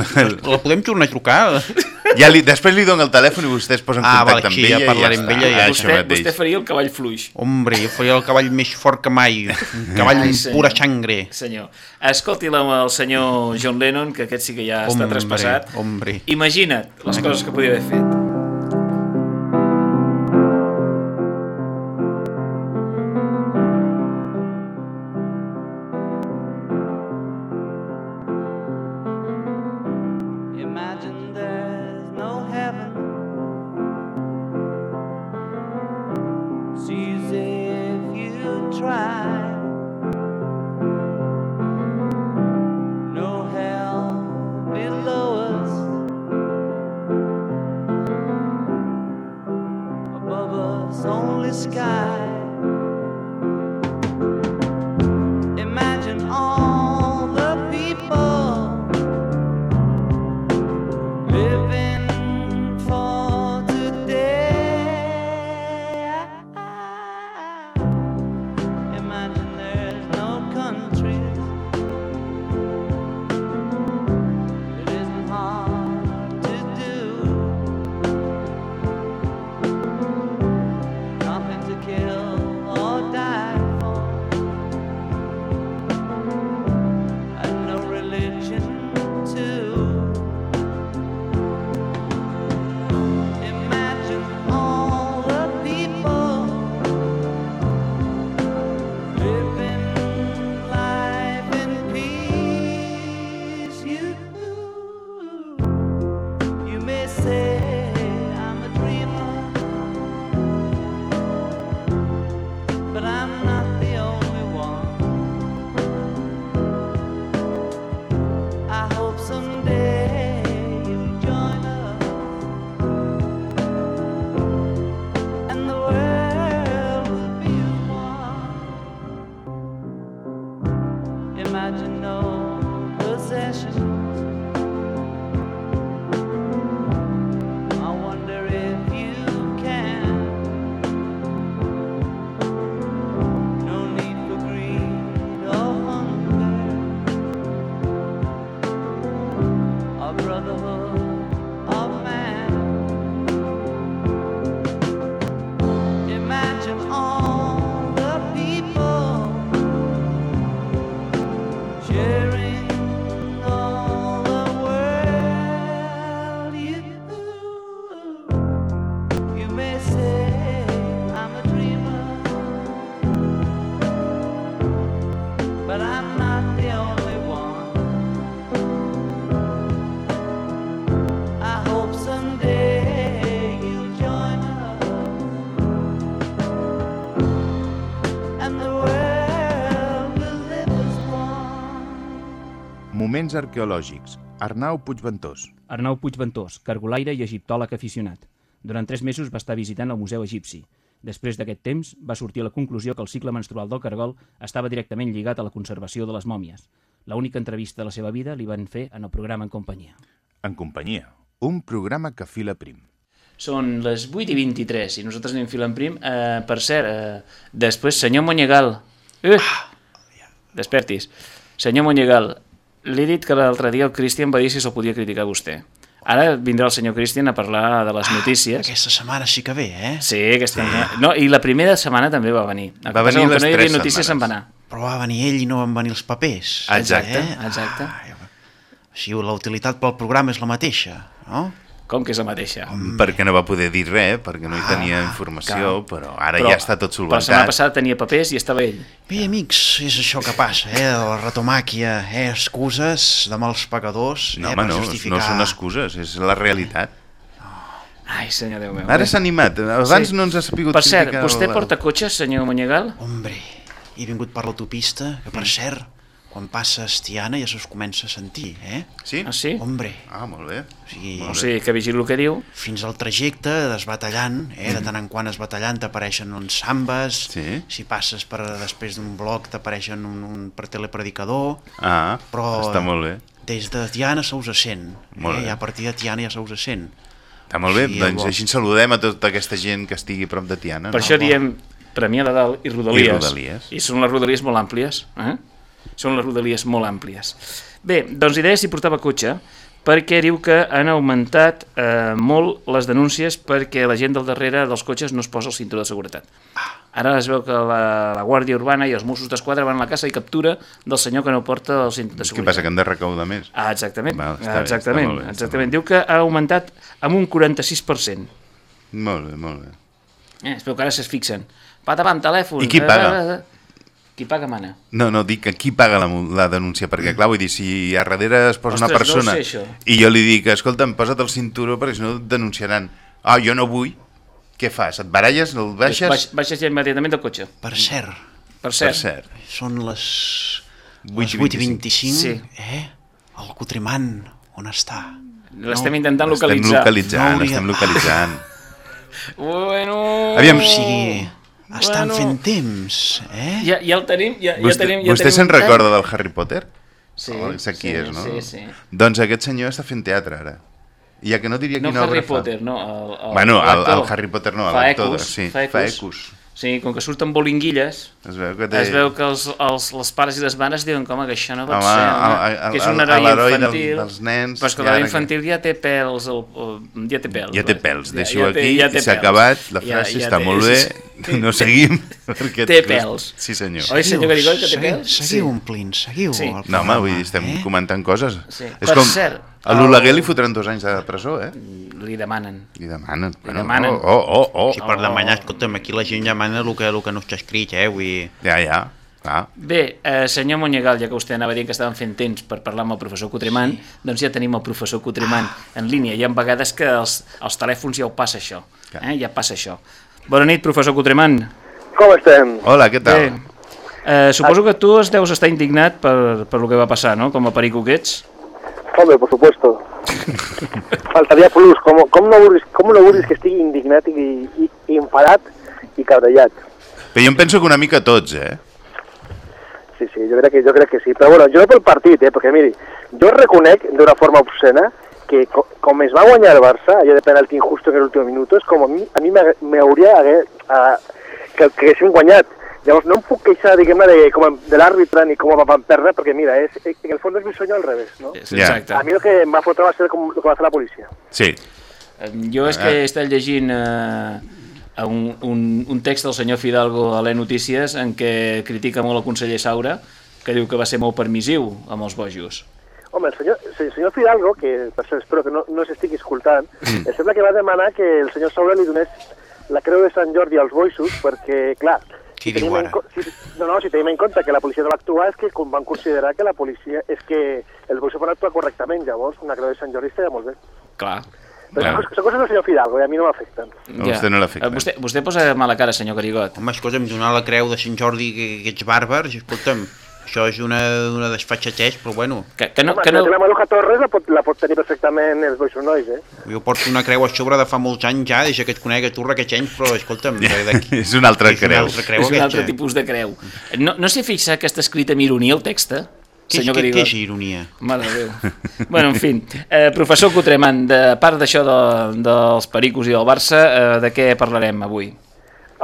la podem tornar a trucar? Ja li, després li dono el telèfon i vostè es posa en Ah, contacte vale, amb sí, ella ja parlaré i amb ja ella ja Vostè, mateix. vostè faria el cavall fluix. Hombre, jo faria el cavall més fort que mai. Un cavall Ai, amb senyor. pura sangre. Senyor, escolti-la amb el senyor John Lennon, que aquest sí que ja està Hombre, traspassat. hombre. Imagina't les coses que podia haver fet. Moments arqueològics. Arnau Puigventós. Arnau Puigventós, cargolaire i egiptòleg aficionat. Durant tres mesos va estar visitant el Museu Egipci. Després d'aquest temps, va sortir a la conclusió que el cicle menstrual del cargol estava directament lligat a la conservació de les mòmies. La única entrevista de la seva vida li van fer en el programa En Companyia. En companyia. Un programa que fila prim. Són les 8 i 23 i nosaltres anem filant prim. Eh, per cert, eh, després, senyor Monyegal. Uh, despertis. Senyor Monyegal, li he dit que l'altre dia el Cristian va dir si se'l podia criticar a vostè. Ara vindrà el senyor Cristian a parlar de les notícies. Aquesta setmana sí que ve, eh? Sí, aquesta setmana. No, I la primera setmana també va venir. El Va venir que les no hi havia notícies se'n va anar. Però va venir ell i no van venir els papers. Exacte, Eh? exacte. O sigui, la utilitat pel programa és la mateixa, no? Com que és la mateixa? Perquè no va poder dir res, perquè no hi tenia informació, però ara Però- ja està tot Però la setmana solventat. passada tenia papers i estava ell. Bé, amics, és això que passa, eh? De la retomàquia, eh? Excuses de mals pagadors, No, eh? home, per no, justificar... no són excuses, és la realitat. Ai, senyor Déu meu. Ara s'ha animat, abans no ens ha sapigut Per cert, vostè el- porta cotxe, senyor Monyegal? Hombre, he vingut per l'autopista, que per cert, quan passa Tiana ja se'ls comença a sentir, eh? Sí? Ah, sí? Hombre. Ah, molt bé. O sigui, O sigui, que vigili el que diu. fins al trajecte, desbatallant, eh? de tant en quant esbatallant t'apareixen uns sambes, Sí. si passes per després d'un bloc t'apareixen un, un per telepredicador, Ah, però està molt bé. des de Tiana se us sent, Molt eh? bé. i a partir de Tiana ja se us sent. Està molt bé, Sí, doncs bo. així ens saludem a tota aquesta gent que estigui prop de Tiana. Per no? això diem Premià de Dalt i Rodalies. I Rodalies. I són les Rodalies molt àmplies. Eh? Són les Rodalies molt àmplies. Bé, doncs idea si portava cotxe, perquè diu que han augmentat eh, molt les denúncies perquè la gent del darrere dels cotxes no es posa el cinturó de seguretat. Ara es veu que la, la Guàrdia Urbana i els Mossos d'Esquadra van a la casa i captura del senyor que no porta el cinturó de Què seguretat. passa, que han de recaudar més? Ah, exactament. Val, està ah, bé, exactament, està bé, està exactament. Diu que ha augmentat amb un 46%. Molt bé, molt bé. Eh, es veu que ara es fixen. Pata, pam, telèfon. I qui eh, paga? eh, eh. Qui paga mana. No, no, dic que qui paga la, la denúncia, perquè clar, vull dir, si a darrere es posa una Ostres, no ho persona això. i jo li dic, escolta'm, posa't el cinturó perquè si no et denunciaran. Ah, jo no vull. Què fas? Et baralles, el baixes? Baix, baixes ja immediatament del cotxe. Per cert, Per cert. Per cert. són les, Vuit les i 8 i 25. 25, Sí. eh? El Cotrimant, on està? L'estem intentant Estem localitzar. localitzant, No hauria- estem localitzant. Bueno... Aviam, O sigui, estan Bueno. fent temps, eh? Ja, ja el tenim, ja, ja Vostè, tenim... Ja vostè tenim se'n recorda del Harry Potter? Sí, Oh, sé qui sí, és, no? sí, sí. Doncs aquest senyor està fent teatre ara. I ja que no diria No quina Harry obra fa. Potter, no. El, el, Bueno, el, el Harry Potter no, Fa l'actor, ecos, sí, fa fa ecos. ecos. Sí, com que surten bolinguilles, Es veu que té... es veu que els, els, els pares i les mares diuen com que això no pot Home, ser, el- home, el- que és el- un heroi l'heroi del- infantil. dels nens, Però és que l'heroi infantil ja té pèls, el, el, ja té pèls. Ja té pèls, Ja- deixo ja té- aquí, ja té s'ha acabat, la Ja- frase ja està té- molt sí, bé, sí. No seguim. perquè Té pèls. Sí, senyor. Oi, senyor Garigol, que té Seguiu, pèls? seguiu Sí. omplint, seguiu Sí. el No, home, vull dir, estem eh? comentant coses. Sí. És Per com, cert, a el- l'Oleguer li fotran dos anys de presó, eh? Li demanen. Li demanen. Bueno, demanen. Oh, oh, oh, oh. Si per demanar, escolta'm, aquí la gent demana el que, el que no està escrit, eh? Vull dir... Ja, ja. Ah. Bé, eh, senyor Monyegal, ja que vostè anava dient que estaven fent temps per parlar amb el professor Cotremant, sí. doncs ja tenim el professor Cotremant en línia. Hi ha vegades que els, els telèfons ja ho passa això. Eh? Ja passa això. Bona nit, professor Cotremant. Com estem? Hola, què tal? Bé, eh, suposo que tu es deus estar indignat per, per lo que va passar, no? Com a perico que ets. Hombre, por supuesto. Faltaria plus. Com, com, no vulguis, com no vulguis que estigui indignat i, i, i enfadat i cabrellat. Però jo em penso que una mica tots, eh? Sí, sí, jo crec que, jo crec que sí. Però bueno, jo no pel partit, eh, perquè miri, jo reconec d'una forma obscena que co, com es va guanyar el Barça, allò de penalti injusto en el último minuto, és com a mi, a mi m'hauria uh, que, que haguéssim guanyat. Llavors no em puc queixar, diguem-ne, de, com, de l'àrbitre ni com van perdre, perquè mira, és, en el fons és mi sueño al revés, no? Sí, exacte. A mi el que em va fotre va ser com, el que va fer la policia. Sí. Jo és que he estat llegint eh, un, un, un text del senyor Fidalgo a l'E Notícies en què critica molt el conseller Saura, que diu que va ser molt permissiu amb els bojos. Home, el senyor, el senyor Fidalgo, que per cert espero que no, no s'estigui escoltant, mm. em sembla que va demanar que el senyor Saura li donés la creu de Sant Jordi als boixos, perquè, clar, Qui si diu ara? si, no, no, si tenim en compte que la policia no va actuar és que com van considerar que la policia és que els boixos van actuar correctament, llavors una creu de Sant Jordi estaria molt bé. Clar. Però Clar. són, cos- són coses del senyor Fidalgo i a mi no m'afecten. A vostè no l'afecta. Eh, Vostè, vostè posa mala cara, senyor Garigot. Home, escolta'm, donar la creu de Sant Jordi a aquests bàrbars, escolta'm, això és una, una desfatxateix, però bueno, Que, que no, Home, que no... la Maruja Torres la pot, la pot tenir perfectament els boixos nois, eh? jo porto una creu a sobre de fa molts anys ja, des que et conec a tu aquests anys, però escolta'm. És una altra És una creu. altra creu és un altre tipus de creu. No, no sé fixar que està escrit amb ironia el text, eh? Què senyor què, què és ironia? Mare de Déu. bueno, en fi, eh, professor Cotremant, de part d'això de, dels pericos i del Barça, eh, de què parlarem avui?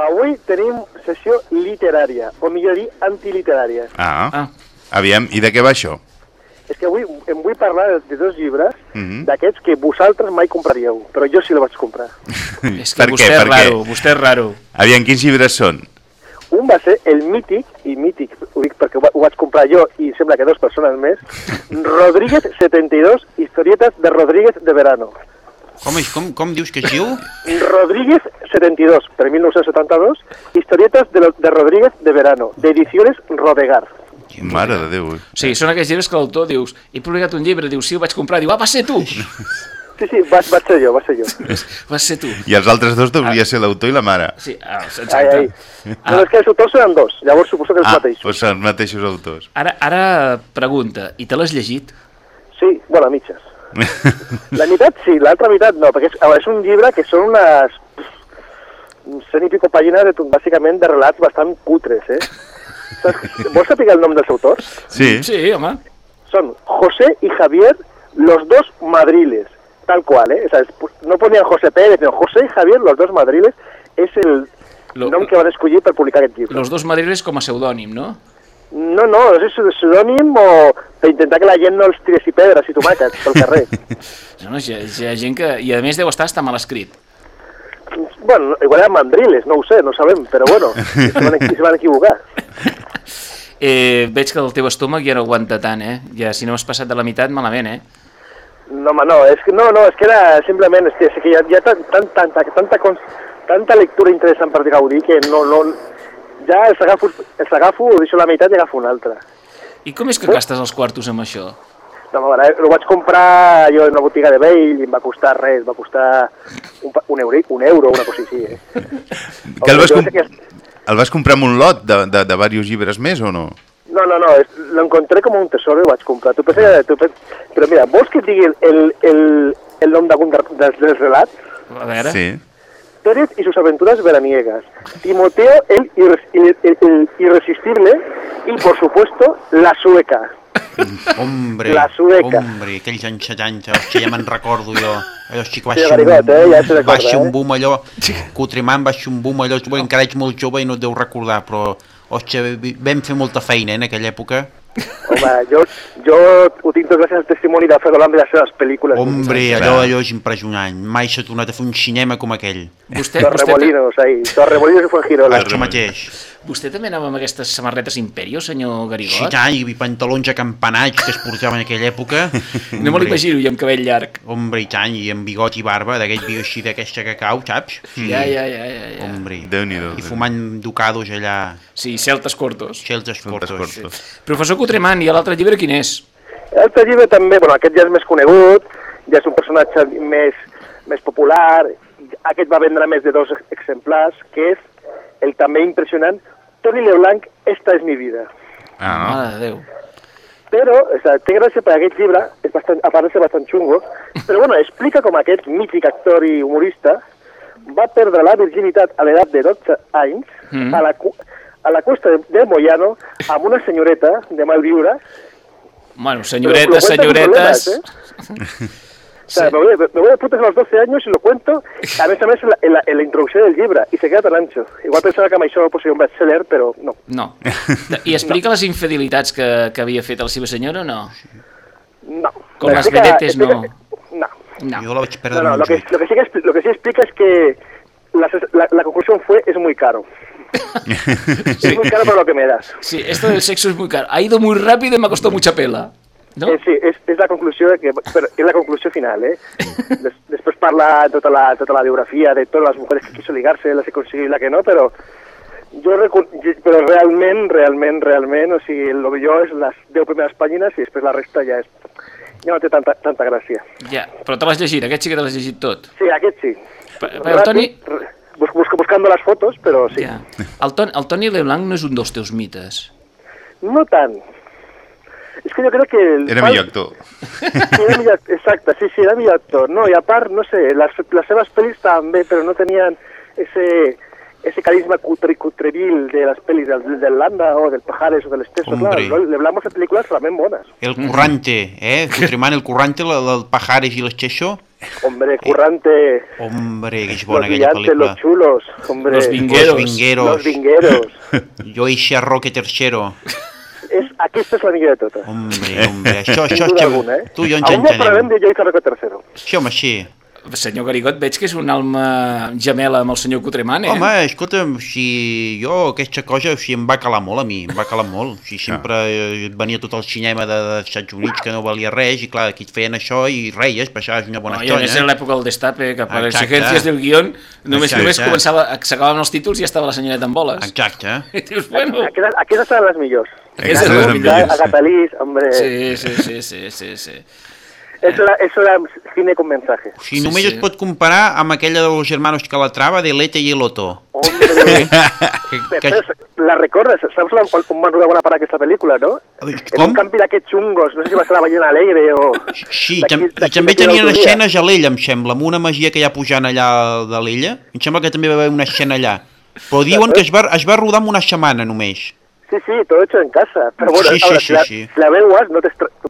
Avui tenim sessió literària, o millor dir, antiliterària. Ah. Ah. Aviam, i de què va això? És que avui em vull parlar de, de dos llibres Mhm. d'aquests que vosaltres mai compraríeu, però jo sí la vaig comprar. És que Per vostè què? és raro, vostè és raro. Aviam, quins llibres són? Un va ser el mític, i mític ho dic perquè ho vaig comprar jo i sembla que dues persones més, Rodríguez 72, historietes de Rodríguez de verano. Com, és, com, com dius que es diu? Rodríguez 72, per 1972, historietes de, lo- de Rodríguez de verano, de ediciones Rodegar. Mare de Déu. O sigui, són aquells llibres que l'autor dius, he publicat un llibre, diu, sí, ho vaig comprar, diu, ah, va ser tu! Sí, sí, va, va ser jo, va ser jo. va ser tu. I els altres dos devia ser l'autor i la mare. Sí, ah, Ai, exacte. ai. No, és que els autors eren dos, llavors suposo que els Ah, mateixos. doncs els mateixos autors. Ara, ara pregunta, i te l'has llegit? Sí, bueno, a mitges. La meitat sí, l'altra meitat no, perquè és, és un llibre que són unes cent i pico pàgines de, bàsicament de relats bastant cutres, eh? Saps, vols saber el nom dels autors? Sí. Sí, home. Son José y Javier, los dos madriles, tal cual, ¿eh? O sea, no ponían José Pérez, sino José y Javier, los dos madriles, és el Lo- nom que van escollir per publicar aquest llibre. Los dos madriles com a pseudònim, no? No, no, és pseudònim o per intentar que la gent no els tiressi pedres i tomàquets pel carrer. No, no, hi, ha, hi ha gent que... I a més deu estar està mal escrit. bueno, igual eren mandriles, no ho sé, no sabem, però bueno, se van, se van equivocar. Eh, veig que el teu estómac ja no aguanta tant, eh? Ja, si no has passat de la meitat, malament, eh? No, home, no, és que, no, no, és que era simplement, és que, és que hi ha, hi ha tan, tan, tanta, tanta, cons- tanta lectura interessant per gaudir que no, no, ja els agafo, els agafo, ho deixo la meitat i agafo una altra. I com és que gastes els quartos amb això? No, a veure, ho vaig comprar jo en una botiga de vell i em va costar res, va costar un, un, euro, un euro, una cosa així, eh? Que el vas, com... el vas comprar amb un lot de, de, de diversos llibres més o no? No, no, no, es- lo encontré como un tesoro i ho vaig comprar. Tu pensa tu pens... Però mira, vols que et digui el, el, el nom d'algun de- dels, dels relats? A veure... Sí. Pérez y sus aventuras veraniegas, Timoteo el, irre- el- el- el irresistible y, por supuesto, la sueca. Hombre, La sueca. hombre, aquells anys 70, hòstia, ja me'n recordo jo. Allò sí que va Sí, ser Garigot, eh, ja recorda, va ser un boom allò, Cotremant va ser un boom allò, tu encara ets molt jove i no et deu recordar, però, hòstia, vam fer molta feina eh, en aquella època. Home, jo, jo ho tinc tot gràcies al testimoni de Fedolam i les seves pel·lícules. Hombre, allò, allò és impressionant. Mai s'ha tornat a fer un cinema com aquell. Vostè, vostè, Torremolinos, ahí. Torremolinos i Fuengirola. Això mateix. vostè també anava amb aquestes samarretes Imperio, senyor Sí, Garigot? tant, i pantalons acampanats que es portaven en aquella època. No me l'imagino jo amb cabell llarg. Hombre, i tant, i amb bigot i barba, d'aquell bigot així d'aquesta que cau, saps? Ja, ja, ja, ja, ja. Hombre. Déu-n'hi-do. I fumant ducados allà, Sí, celtes cortos. xeltes cortos. cortos. Professor Cotremant, i l'altre llibre quin és? L'altre llibre també, bueno, aquest ja és més conegut, ja és un personatge més, més popular, aquest va vendre més de dos exemplars, que és el també impressionant Toni Leblanc, Esta és mi vida. Ah, Mare de Déu. Però, o sigui, té gràcia perquè aquest llibre, és bastant, a part de ser bastant xungo, però bueno, explica com aquest mític actor i humorista va perdre la virginitat a l'edat de 12 anys Mm. a, la, a la costa de, de Moyano amb una senyoreta de mal viure Bueno, cuenta con senyoretes... problemes, sea, me, voy, me voy de putas a los 12 años y lo cuento, a més, en la, en la, en la introducció del llibre, i se queda tan ancho. Igual pensava que amb això pues, seria un bestseller, però no. No. I explica les infidelitats que, que havia fet la seva senyora o no? No. Com les vedetes, no. No. No. Jo la vaig perdre No, no, lo que, lo, que sí que, lo que sí explica es que la, la, la conclusión fue, es muy caro. Es muy caro por lo que me das. Sí, esto del sexo es muy caro. Ha ido muy rápido y me ha costado mucha pela. No? Eh, sí, és, és la conclusió de que, però és la conclusió final, eh? Des, després parla tota la, tota la biografia de totes les mujeres que quiso ligarse, la que consiguió i la que no, però jo però realment, realment, realment, o sigui, el millor és les 10 primeres pàgines i després la resta ja és ja no té tanta, tanta gràcia. Ja, però te l'has llegit, aquest sí que te l'has llegit tot. Sí, aquest sí. Però el Toni... busco, buscando las fotos, però sí. Ja. El, Ton, el Toni Leblanc no és un dels teus mites. No tant. És que jo crec que... El Era millor actor. Sí, era millor, exacte, sí, sí, era millor actor. No, i a part, no sé, les, les seves pel·lis estaven bé, però no tenien ese, ese carisma cutre, cutrevil de las pelis del, del Landa o del Pajares o del Esteso. Hombre. Claro, le hablamos de películas realmente buenas. El currante, eh? Fotremant el currante, la, del Pajares i l'Esqueixó. Hombre, Currante, Hombre, que és Los bona aquella pel·lícula. Los Chulos, hombre. Los vingueros. Los vingueros. Los Vingueros. Jo eixe Roque tercero. És, aquesta és la millor de totes. Hombre, hombre, això, Sin això, duda això, alguna, eh? tu i jo ens Algun dia parlarem entenem. de Joyce Arroco tercero. Sí, home, sí. Senyor Garigot, veig que és un alma gemela amb el senyor Cotremant, eh? Home, escolta'm, si jo aquesta cosa o sigui, em va calar molt a mi, em va calar molt. O sigui, sempre eh, venia tot el cinema de, dels Estats Units que no valia res i clar, aquí et feien això i reies, passaves una bona No, i a estona. més era l'època del destape, que per Exacte. exigències del guion només, Exacte. només començava, s'acabaven els títols i ja estava la senyoreta amb boles. Exacte. I dius, bueno... Aquestes, aquestes seran les millors. Aquestes La són les millors. Agatha Lis, hombre. Sí, sí, sí, sí, sí, sí. Eso era, eso era cine con mensaje. O sigui, només es pot comparar amb aquella de los hermanos Calatrava de Lete i. Hombre, que, que, la recordes? Saps la, on van rodar bona part aquesta pel·lícula, no? En un campi d'aquests xungos, no sé si va ser la ballena alegre o... Sí, tam i també tenien escenes a l'ella, em sembla, amb una magia que hi ha pujant allà de l'ella. Em sembla que també va haver una escena allà. Però diuen que es va, es va rodar en una setmana només. Sí, sí, todo hecho en casa. Pero bueno, Sí, sí, ahora, sí, si, la, sí. si la veuas, no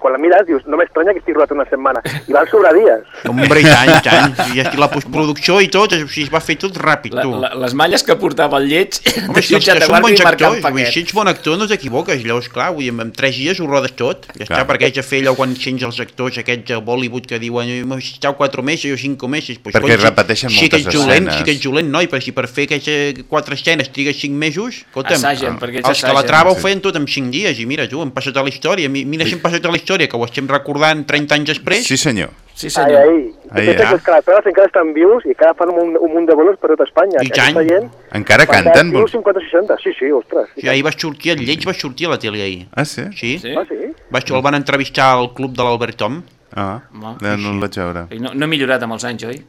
quan la miras, dius, no m'estranya que estigui rodat una setmana. I van sobre dies. Hombre, i tant, i tant. I aquí la postproducció i tot, o sigui, es va fer tot ràpid, La, tu. la, les malles que portava el lleig Home, si els jutjat que són bons actors, vull si ets bon actor no t'equivoques, llavors, clar, vull dir, en tres dies ho rodes tot, ja està, Clar. perquè haig de fer allò quan sents els actors aquests de Bollywood que diuen hemos estado cuatro mesos o cinco mesos, pues, Perquè coi, si- repeteixen sí que moltes ets dolent, escenes. Sí que ets dolent, noi, però si per fer aquestes quatre escenes trigues cinc mesos, escolta'm, Assagen, perquè ells els que la assagen. Trava ho Sí. feien tot en cinc dies, i mira, tu, hem passat a la història, mi- mira si hem passat a la història, que ho estem recordant 30 anys després. Sí, senyor. Sí, Ai, ai. Ai, penso ah. que els calatrades encara estan vius i encara fan un, un munt de bolos per tot Espanya. I tant. Gent... Encara canten? actius 50-60, sí, sí, ostres. Sí, ahir va sortir, el lleig va sortir a la tele ahir. Ah, sí? Sí? Sí? Ah, sí? Va, el van entrevistar al club de l'Albert Tom. Ah, no, no el vaig veure. I no, no ha millorat amb els anys, oi?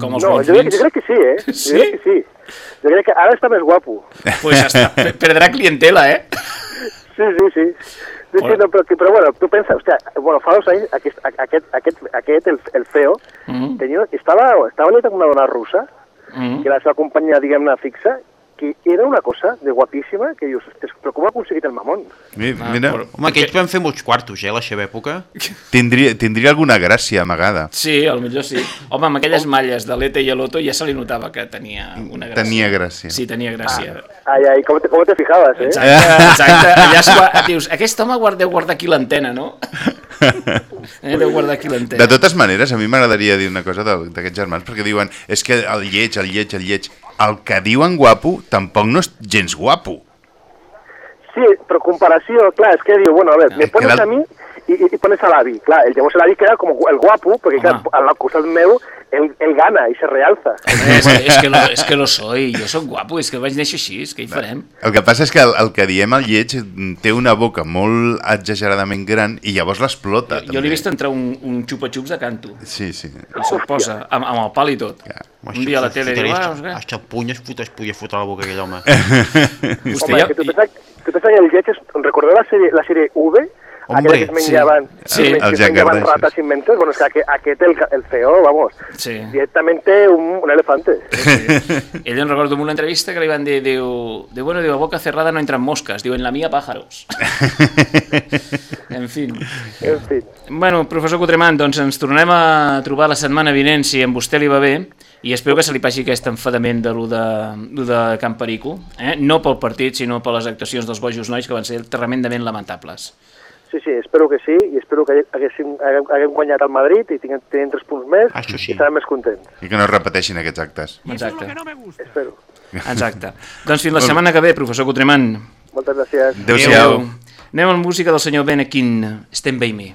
Com els No, jo crec, jo crec que sí, eh? Sí? Jo crec que sí. Jo crec que ara està més guapo. Pues ja està, pe- perdrà clientela, eh? Sí, sí, sí. Sí, sí, no, però, però bueno, tu pensa, hòstia, bueno, fa dos anys aquest, aquest, aquest, aquest el, el feo, Mm. tenia, estava, estava liat amb una dona russa, Mm. que la seva companyia, diguem-ne, fixa, que era una cosa de guapíssima, que dius, "Ostres, però com ha aconseguit el mamón? Mi- Ah, Mira, Home, aquells van fer molts quartos, eh, a la seva època. tindria, tindria alguna gràcia amagada. Sí, al millor sí. Home, amb aquelles malles de l'Ete i l'Oto ja se li notava que tenia una gràcia. Tenia gràcia. Sí, tenia gràcia. Ai, ai, com te, com te fijabas, eh? Exacte, exacte. Allà dius, aquest home guarda, deu guardar aquí l'antena, no? Eh, deu guardar aquí l'antena. De totes maneres, a mi m'agradaria dir una cosa d'aquests germans, perquè diuen, és que el lleig, el lleig, el lleig... El que diuen guapo tampoc no és gens guapo. Sí, però comparació, clar, és que diu, bueno, a ver, me pones a mi i, i, i pones a l'avi. Clar, el, llavors l'avi queda com el guapo, perquè clar, al costat meu, ell, ell gana i se realza. És, que, és, que lo, és que lo soy, jo sóc guapo, és que vaig néixer així, és que hi farem. El que passa és que el, el que diem el lleig té una boca molt exageradament gran i llavors l'explota. Jo l'he vist entrar un, un xupa-xups de canto. Sí, sí. I se'l posa, amb, amb el pal i tot. Un dia a la tele diu, ah, no sé què. Hasta el puny es es podia fotre a la boca aquell home. Hòstia, Home, que tu penses, tu penses que el lleig és... Recordeu la sèrie, la sèrie V? Aquells que es menjaven, Sí. que Els es menjaven ratas inmensos, bueno, es que aquest, el, el CEO, vamos, Sí. directamente un, un elefante. Ell em recordo en una entrevista que li van dir, diu, diu bueno, diu, a boca cerrada no entran mosques, diu, en la mía pájaros. en fi. En fi. Bueno, professor Cotremant, doncs ens tornem a trobar la setmana vinent, si a vostè li va bé, i espero que se li passi aquest enfadament de lo de, lo de Camp Perico, eh? no pel partit, sinó per les actuacions dels bojos nois, que van ser tremendament lamentables. Sí, sí, espero que sí, i espero que haguéssim, haguem, haguem guanyat al Madrid i tinguem, tinguem tres punts més Això i sí. estarem més contents. I que no es repeteixin aquests actes. Exacte. Espero. Exacte. doncs fins la setmana que ve, professor Cotremant. Moltes gràcies. Adéu-siau. Anem amb música del senyor Benekin, Stand By Me.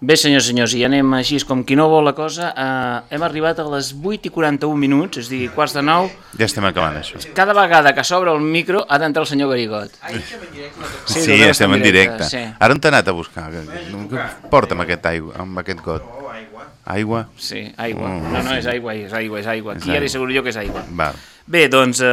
Bé, senyors i senyors, i anem així com qui no vol la cosa. Eh, hem arribat a les 8 i 41 minuts, és a dir, quarts de 9. Ja estem acabant, això. Cada vegada que s'obre el micro ha d'entrar el senyor Garigot. Sí, sí a estem en directe. Sí. Ara on t'ha anat a buscar? Porta'm aquest aigua, amb aquest got. Aigua? Sí, aigua. Mm, No, no, és aigua, és aigua, és aigua. És Aquí ja li aigua. asseguro jo que és aigua. Val. Bé, doncs eh,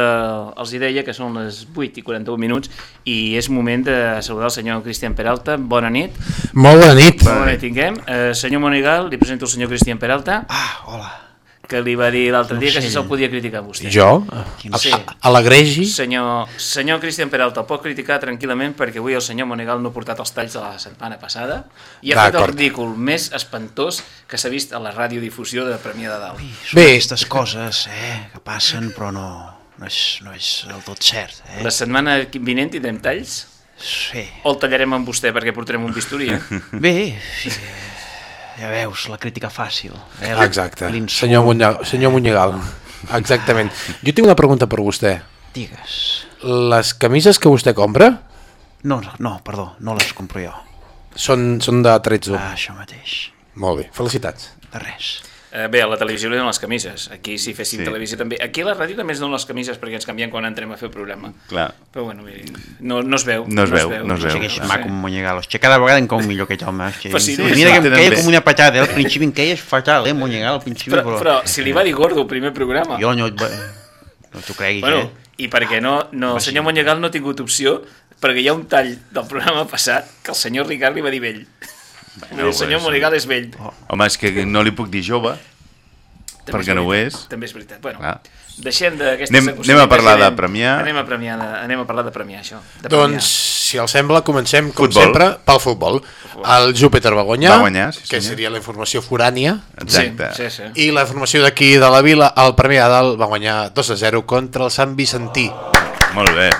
els hi deia que són les 8 i 41 minuts i és moment de saludar el senyor Cristian Peralta. Bona nit. Molt bona nit. Bona nit tinguem. Eh, senyor Monegal, li presento el senyor Cristian Peralta. Ah, hola. Que li va dir l'altre No dia que si se'l podia criticar a vostè. Jo? A- Sí. a- a l'agregi? Senyor, senyor Cristian Peralta, el pot criticar tranquil·lament perquè avui el senyor Monegal no ha portat els talls de la setmana passada i ha fet el ridícul més espantós que s'ha vist a la radiodifusió de Premià de Dalt. Són aquestes coses eh, que passen però no, no, és, no és del tot cert. Eh? La setmana vinent tindrem talls? Sí. O el tallarem amb vostè perquè portarem un bisturí? eh? Bé, sí. Ja veus, la crítica fàcil. Eh? Exacte. Senyor, Munya, senyor Munyegal. Exactament. Jo tinc una pregunta per vostè. Digues. Les camises que vostè compra No, no, no, perdó, no les compro jo. són, són de Trezzo. Ah, això mateix. Molt bé, felicitats. De res. Eh, bé, a la televisió li donen les camises. Aquí, si féssim Sí. sí. televisió també. Aquí a la ràdio també es donen les camises perquè ens canviem quan entrem a fer el programa. Clar. Però bueno, bé, no, no es veu. No es veu, no es veu. Segueix maco amb Monyegal. Hòstia, cada vegada em cau millor aquest home. Hòstia. Fascinant. Mira que em queia com una patada. eh? Al principi em queies fatal, eh, Monyegal, al principi. Però, però si li va dir gordo el primer programa... Jo no. No t'ho creguis, Bueno, eh? i perquè no, no, el senyor Monyegal no ha tingut opció perquè hi ha un tall del programa passat que el senyor Ricard li va dir vell. Bueno, el senyor pues, Monyegal és vell. Home, és que no li puc dir jove, També perquè no ho és. També és veritat. Bueno, Clar. deixem d'aquestes Anem- anem a parlar que de premiar. Anem a, premiar de, anem a parlar de premiar, això. De Doncs, si els sembla, comencem, com Futbol. sempre, pel futbol. El Júpiter va guanyar, Va guanyar, sí, que senyor. seria la informació forània. Exacte. Sí, sí, sí. I la informació d'aquí de la vila, el Premi de Dalt va guanyar 2 a 0 contra el Sant Vicentí. Molt bé.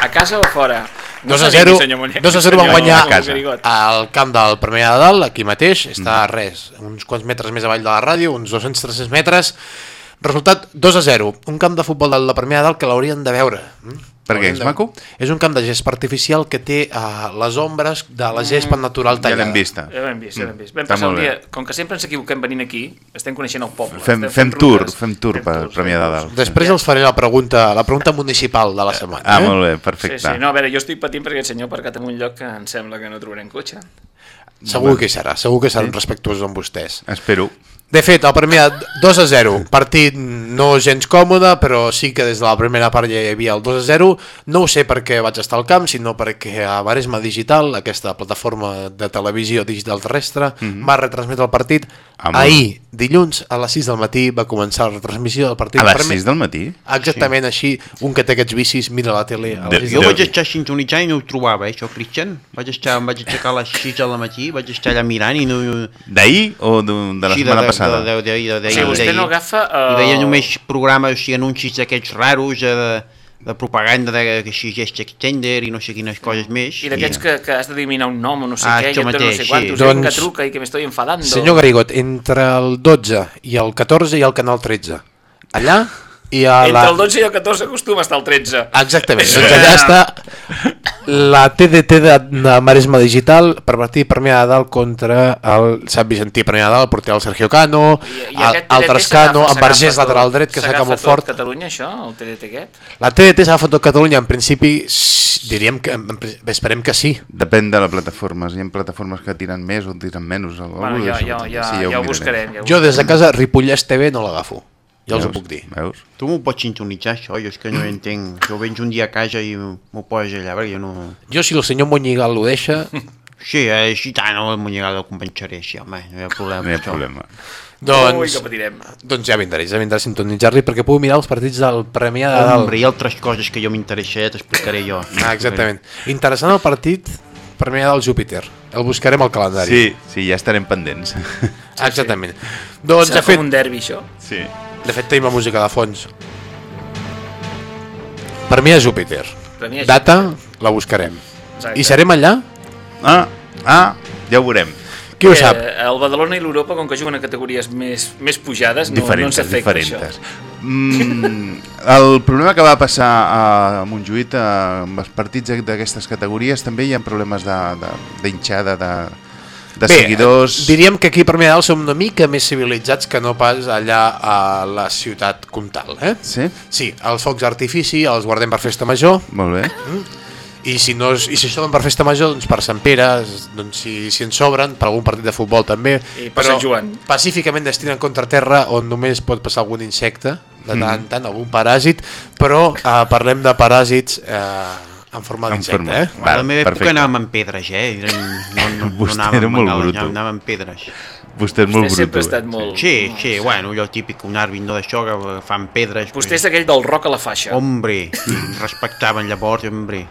A casa o fora? 2 a sabia 0, ni senyor Monyegal. 2 a 0 van guanyar al camp del Premi de Dalt, aquí mateix, Mm. està a res, uns quants metres més avall de la ràdio, uns 200-300 metres. Resultat 2 a 0, un camp de futbol del Premi de Dalt que l'haurien de veure. Mm? Per què, L'haurien és de- maco? És un camp de gespa artificial que té uh, les ombres de la gespa natural Ja tallada. l'hem vista. Ja l'hem vist, ja l'hem vist. Vam Està passar un dia, com que sempre ens equivoquem venint aquí, estem coneixent el poble. Fem, fem fent tour, rutes. fem tour per Premià de Dalt. Després els faré la pregunta, la pregunta municipal de la setmana. Ah, eh? molt bé, Sí, perfecte. sí, no, a veure, jo estic patint perquè el senyor ha aparcat en un lloc que em sembla que no trobarem cotxe. Segur que hi serà, segur que seran respectuosos amb vostès. Espero. De fet, el primer 2 a 0, partit no gens còmode, però sí que des de la primera part ja hi havia el 2 a 0. No ho sé per què vaig estar al camp, sinó perquè a Maresma Digital, aquesta plataforma de televisió digital terrestre, Mhm. va retransmetre el partit. Molt Ahir, dilluns, a les 6 del matí, va començar la retransmissió del partit. A les Per mi- 6 del matí? Exactament així, un que té aquests vicis mira la tele a les 6 Jo del vaig matí. estar sintonitzant i no ho trobava, eh, això, Christian. Vaig estar, em vaig aixecar a les 6 de la vaig estar allà mirant i no... D'ahir o de, de la Sí, setmana de- passada? de- de- d'ahir, d'ahir, Si vostè no agafa, I eh, veia només programes, o sigui, anuncis d'aquests raros, eh, de, de propaganda de que si gest extender i no sé quines coses més. I d'aquests que, que has d'eliminar un nom o no sé Ah, què, això i dona no mateix, sé sí. quantos, Doncs- doncs... que truca i que m'estoy enfadando. Senyor Garigot, entre el 12 i el 14 hi ha el canal 13. Allà hi ha Entre la... el 12 i el 14 acostuma a estar el 13. Exactament, doncs allà està la TDT de, de Maresma Digital per partir Premià de Dalt contra el Sant Vicentí Premià de Dalt, el porter el Sergio Cano, I, i el, Trascano, s'agafa- amb Vergés s'agafa lateral dret, que s'aca s'agafa molt tot fort. Catalunya, això, el TDT aquest? La TDT s'ha fet tot Catalunya, en principi diríem que en esperem que sí. Depèn de la plataforma. Hi ha plataformes que tiren més o tiren menys. Bueno, ja, ja, ja, Sí, ja, ho ho mirarem. buscarem. Ja ho Jo des de casa Ripollès TV no l'agafo, ja els ho Veus? puc dir. Veus? Tu m'ho pots sintonitzar, això? Jo és que no ho entenc. Jo vens un dia a casa i m'ho poses allà, perquè jo no... Jo si el senyor Monyigal ho deixa, Sí, eh, sí, tant, no, el Monyegal el convenceré, sí, home, no hi ha problema. No hi ha problema. Ui, doncs, que patirem. doncs ja vindré, ja vindrà a sintonitzar-li perquè puc mirar els partits del Premià de Dalt. Hombre, hi ha altres coses que jo m'interessa, eh, t'explicaré jo. Ah, exactament. Interessant el partit Premià del Júpiter. El buscarem al calendari. Sí, sí, ja estarem pendents. Exactament. Doncs, Serà fet, com un derbi, això? Sí. De fet, tenim la música de fons. Premià Júpiter. Premià Data, la buscarem. Exacte. I serem allà? Ah, ah, ja ho veurem. Qui ho Eh, sap? El Badalona i l'Europa, com que juguen a categories més, més pujades, no, no diferents, ens afecta diferents. això. Mm, el problema que va passar a Montjuïc eh, amb els partits d'aquestes categories també hi ha problemes d'inxada de, de, de, de seguidors diríem que aquí Premià de Dalt som una mica més civilitzats que no pas allà a la ciutat comtal, eh? Sí? Sí, els focs d'artifici els guardem per festa major, Molt bé. i si, no, és- i si això donen per festa major, doncs per Sant Pere, doncs si, si en sobren, per algun partit de futbol també. I per Sant Joan. pacíficament destinen contra terra, on només pot passar algun insecte, de tant en Mhm. tant, algun paràsit, però eh, parlem de paràsits eh, en forma d'insecte, eh? A la meva època perfecte. anàvem amb pedres, eh? Eren- No, no, no Vostè anàvem era amb molt bruto. Anàvem amb pedres. Vostè és molt Vostè sempre ha bruto. estat molt... Sí, sí, bueno, allò típic, un àrbit no d'això que fan pedres. Vostè és aquell del rock a la faixa. Hombre, respectaven llavors, hombre.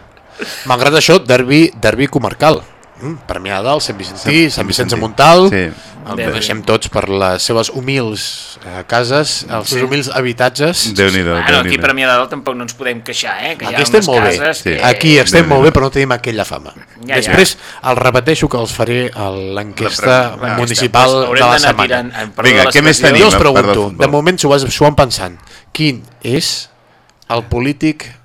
Malgrat això, derbi, derbi comarcal. Mm, Premià de Dalt, Sant Vicentí, Sant Vicenç de. Montal, Sí. El Bé, bé. deixem tots per les seves humils eh, cases, els seus Sí. humils habitatges. Déu-n'hi-do, Bueno, aquí a Premià de Dalt tampoc no ens podem queixar, eh? Que Aquí estem molt bé. que... Aquí estem molt bé, però no tenim aquella fama. Ja, ja. Després els repeteixo que els faré a l'enquesta municipal de la setmana. tirant- eh, perdó Vinga, de què més tenim? Jo us pregunto, de moment s'ho vas- s'ho van pensant, quin és el polític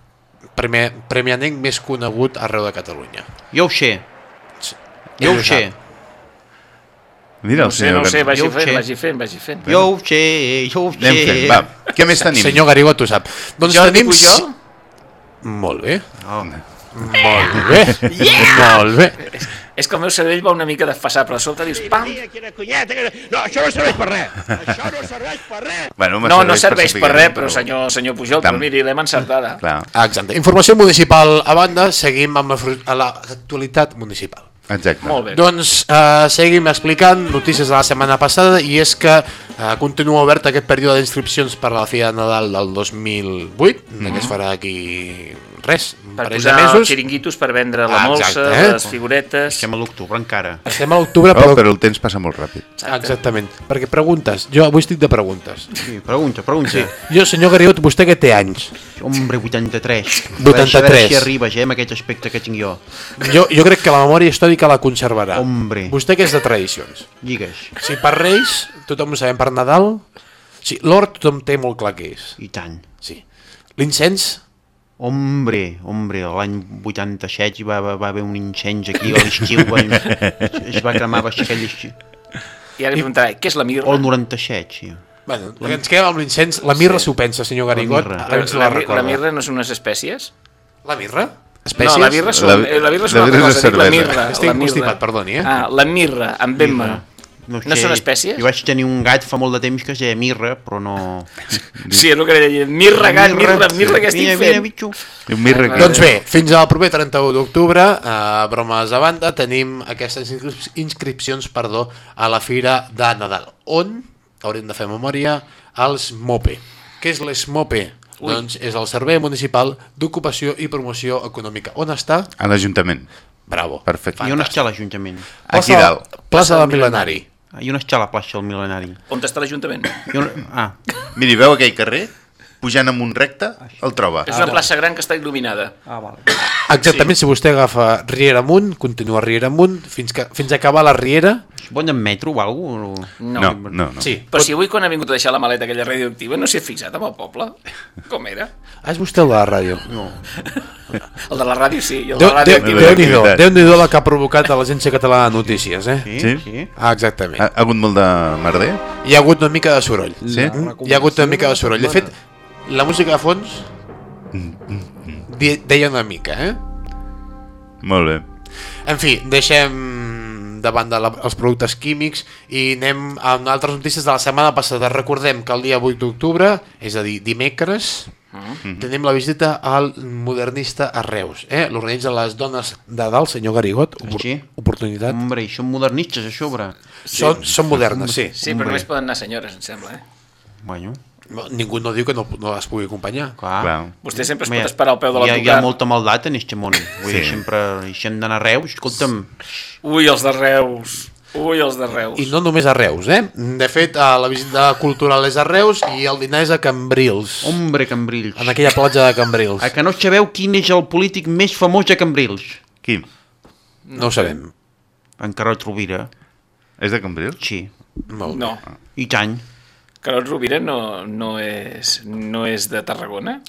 premi- premianenc més conegut arreu de Catalunya? Jo ho sé. Jo ho sé. Mira No el sé, senyor no sé, vagi Jo fent, sé. vagi fent, vagi fent. Jo ho sé, jo ho sé. Anem fent, va. Què més tenim? Senyor Garigot ho sap. Doncs Jordi tenim... Pujol? Molt bé. Oh. Molt bé. Molt bé. És que el meu cervell va una mica desfassat, però de sobte dius, pam! Quina cunyeta, quina... No, això no serveix per res. Això no serveix per res. Bueno, No, no serveix per res, però senyor, senyor Pujol, Tam- però miri, l'hem encertada. Clar, Exacte. Informació municipal a banda, seguim amb l'actualitat municipal. Exacte. Molt bé. Doncs eh, seguim explicant notícies de la setmana passada i és que eh, continua obert aquest període d'inscripcions per a la Fira de Nadal del 2008, mm que es farà aquí res, un Per parell de posar mesos. xiringuitos per vendre la Ah, molsa, exacte, eh? les figuretes... Estem a l'octubre encara. Estem a l'octubre, Oh, però... però el temps passa molt ràpid. Exactament, perquè preguntes, jo avui estic de preguntes. Sí, pregunta, pregunta. Sí. Jo, senyor Gariot, vostè què té anys? Hombre, 83. 83. A veure si arribes, eh, amb aquest aspecte que tinc jo. Jo, jo crec que la memòria històrica la conservarà. Hombre. Vostè que és de tradicions. Digues. Si per Reis, tothom ho sabem per Nadal, sí, l'hort tothom té molt clar què és. I tant. Sí. L'incens, Hombre, hombre, l'any 87 hi va, va, va haver un incendi aquí a l'estiu, va- es va cremar baix aquell estiu. I ara li preguntarà, què és la mirra? O el 97, sí. bueno, ens quedem amb l'incens, la mirra s'ho pensa, senyor Garigot, mirra. a veure si la, la la, recorda. la mirra no són unes espècies? La mirra? No, la birra, són, La- la, la birra és la una birra és cosa, la cervesa. mirra. Estic la mirra. constipat, perdoni, eh? Ah, la mirra, amb M. No, No són espècies? Jo vaig tenir un gat fa molt de temps que es deia Mirra, però no... Sí, és el que deia, mirra, gat, mirra, mirra, què estic Mira, mira, fent? bitxo. Un mirra que... Doncs bé, fins al proper 31 d'octubre, eh, bromes a banda, tenim aquestes inscrip- inscripcions perdó, a la Fira de Nadal, on haurem de fer memòria als MOPE. Què és l'ESMOPE? Doncs és el Servei Municipal d'Ocupació i Promoció Econòmica. On està? A l'Ajuntament. Bravo. Perfecte. I on està l'Ajuntament? Aquí dalt. Plaça del Mil·lenari. I on està la plaça del Mil·lenari? On està l'Ajuntament? On... Ah, Miri, veu aquell carrer? Pujant amunt recte, el troba. És una plaça gran que està il·luminada. ah val. Exactament, si vostè agafa Riera amunt, continua Riera amunt, fins, que, fins a acabar la Riera... Es pot en metro o alguna cosa? No. No, no, no. Sí, Però si avui quan ha vingut a deixar la maleta aquella radioactiva no s'hi ha fixat amb el poble? Com era? Ah, és vostè el de la ràdio. No. El de la ràdio sí, i el de Déu- la Déu- radioactiva... Déu-n'hi-do, Déu-n'hi-do la que ha provocat a l'Agència Catalana de Notícies, eh? Sí, Sí? sí. Ah, exactament. Ha, ha hagut molt de merder? Hi ha hagut una mica de soroll. Sí? Hi ha hagut una mica de soroll. De fet, la música de fons di- deia una mica, eh? Molt bé. En fi, deixem de banda la, els productes químics i anem a altres notícies de la setmana passada. Recordem que el dia 8 d'octubre, és a dir, dimecres, Mhm. tenim la visita al modernista a Reus. Eh? L'organitza les dones de dalt, senyor Garigot. Opor Sí. Oportunitat. Hombre, i són modernistes a sobre. Són, són modernes, sí. Sí, però només poden anar senyores, em sembla, eh? Bueno, No, Ningú no diu que no, no les pugui acompanyar. clar. Clar. Vostè sempre es pot esperar al peu de hi ha, hi ha l'autocar. molta maldat en este món. Vull dir, Sí. sempre, si hem d'anar a Reus, escolta'm, Ui, els de Reus. Ui, els de Reus. I no només a Reus, eh? De fet, a la visita cultural és a Reus i el dinar és a Cambrils. hombre, Cambrils. En aquella platja de Cambrils. A que no sabeu quin és el polític més famós de Cambrils? Qui? No ho sabem. En Carot Rovira. És de Cambrils? Sí. Molt bé. No. I tant. Carot Rovira no, no, és, no és de Tarragona?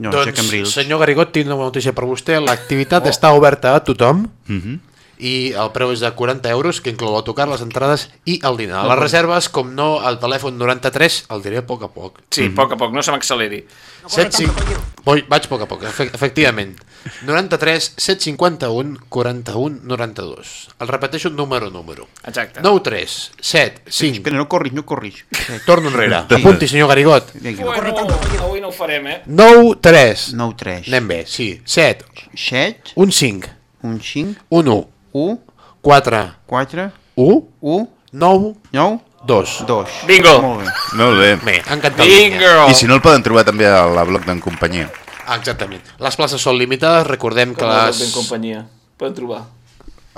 No, doncs, senyor Garigot, tinc una bona notícia per vostè. L'activitat oh. està oberta a tothom Mhm. I el preu és de 40 euros, que inclou autocar, les entrades i el dinar. Les reserves, com no, al telèfon 93, el diré a poc a poc. Sí, a poc a poc, no se m'acceleri. 75... Vull, vaig a poc a poc, efe- efectivament. 93 751 41 92. El repeteixo número a número. Exacte. 93 7 5... Espera, no corris, no corris. Torno enrere. Apunti, senyor Garigot. Vinga. Bueno, avui no ho farem, eh? 9 3. 9, 3. Anem bé, sí. 7 7, un 5 un 5, 1 1, 4 4, 1 1, 9 9, 2 2. Bingo! Molt bé. Molt bé. Bé. Bingo! I si no el poden trobar també a la blog d'en companyia. Ah, Exactament. Les places són limitades, recordem que Com les... les... ben companyia. Poden trobar.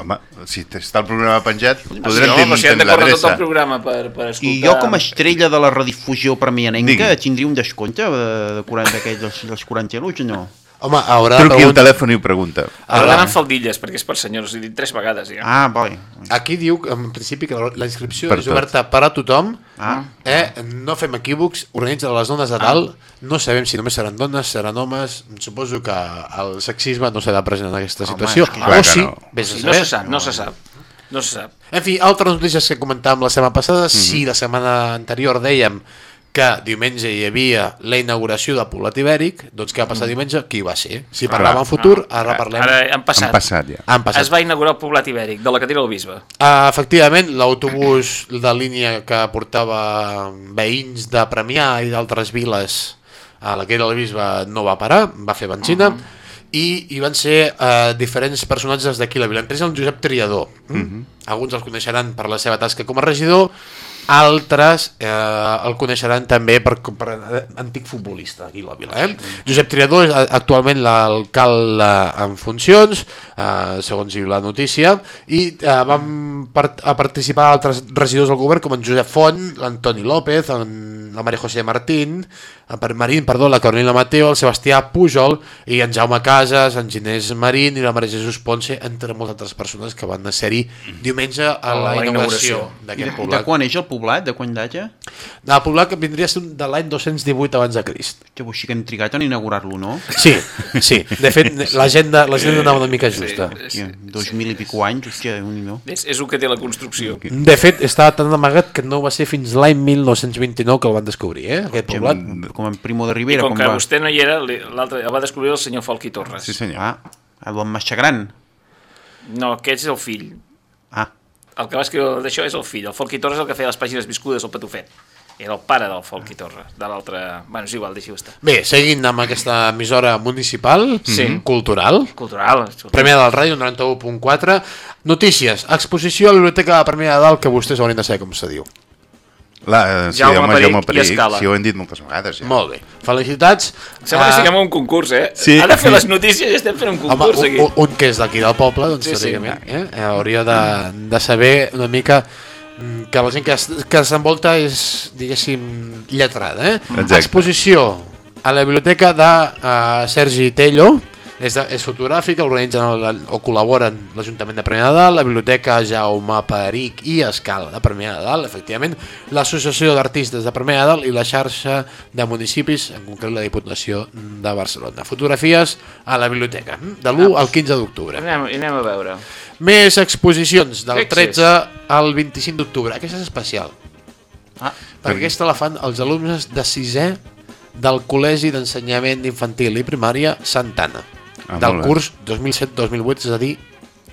Home, si està el programa penjat, podrem home, però si hem de tenir córrer tot el programa per, per escoltar... I jo com a estrella de la redifusió premianenca Digui. tindria un descompte de, de 40 d'aquells dels, dels 40 euros o no? Home, haurà Truqui al pregun- telèfon i ho pregunta. Ara d'anar amb faldilles, perquè és per senyors, he dit tres vegades ja. Ah, vale. Aquí diu, que, en principi, que la inscripció Per és tot. oberta per a tothom. Ah. Eh? No fem equívocs, organitza les dones de dalt. No sabem si només seran dones, seran homes. Suposo que el sexisme no serà present en aquesta Home, situació. Clar o sí, no. vés a No se sap, no se sap. No se sap. En fi, altres notícies que comentàvem la setmana passada. Mhm. Si la setmana anterior dèiem que diumenge hi havia la inauguració del Poblat Ibèric, doncs què va passar diumenge? Qui va ser? Si parlàvem en futur, ara parlem... Ara han passat. Han passat ja. Han passat. Es va inaugurar el poblat ibèric, de la cadira del bisbe. Uh, efectivament, l'autobús de línia que portava veïns de Premià i d'altres viles a la que era el bisbe no va parar, va fer benzina, uh -huh. i hi van ser uh, diferents personatges d'aquí la vila. Entre ells el Josep Triador. Uh -huh. Alguns el coneixeran per la seva tasca com a regidor, altres eh, el coneixeran també per, per antic futbolista aquí a la vila. Eh? Josep Triador és actualment l'alcalde en funcions, eh, segons diu la notícia, i eh, van part a participar altres regidors del govern com en Josep Font, l'Antoni López, en, la Maria José Martín, per Marín, perdó, la Carolina Mateo, el Sebastià Pujol i en Jaume Casas, en Ginés Marín i la Maria Jesús Ponce, entre moltes altres persones que van ser-hi diumenge a la, la inauguració d'aquest I de poblat. quan és el poblat? De quan data? El poblat que vindria a ser de l'any 218 abans de Crist. Que així que hem trigat en inaugurar-lo, no? Sí, sí. De fet, l'agenda anava una mica justa. Sí, dos mil i pico anys, hòstia, un i no. És, és el que té la construcció. De fet, estava tan amagat que no va ser fins l'any 1929 que el van descobrir, eh, aquest poblat. Com en Primo de I Rivera, com com que va... vostè no hi era, l'altre el va descobrir el senyor Folqui Torres. Sí, senyor. Ah, el bon Maixagran. No, aquest és el fill. Ah, El que va escriure d'això és el fill. El Folqui Torres és el que feia les pàgines viscudes, el patufet. Era el pare del Folqui Torres, de l'altre... Bueno, és igual, deixi-ho estar. Bé, seguint amb aquesta emissora municipal, Sí. cultural, Cultural. escolta. Premià del Ràdio 91.4, notícies, exposició a la Biblioteca de Premià de Dalt que vostès haurien de saber com se diu. La, sí, Jaume home, Peric Jaume i Peric, Escala. sí, ho hem dit moltes vegades. Ja. Molt bé, felicitats. Sembla que Ah, siguem a un concurs, eh? Sí. Ha de fer les notícies i estem fent un Home, concurs un, aquí. un, un que és d'aquí del poble, doncs Sí, sí. eh? Eh, hauria de, de saber una mica mm, que la gent que, que s'envolta és, diguéssim, lletrada. Eh? Exacte. Exposició a la biblioteca de uh, Sergi Tello, és, de, és fotogràfica, organitzen el, o col·laboren l'Ajuntament de Premià de Dalt, la Biblioteca Jaume Peric i Escala de Premià de Dalt, efectivament, l'Associació d'Artistes de Premià de Dalt i la xarxa de municipis, en concret la Diputació de Barcelona. Fotografies a la biblioteca, mm, de l'1 al 15 d'octubre. Anem, anem a veure. Més exposicions, del Fixes. 13 al 25 d'octubre. Aquesta és especial, ah, perquè aquesta la fan els alumnes de sisè del Col·legi d'Ensenyament Infantil i Primària Santana, Ah, del curs 2007-2008, és a dir,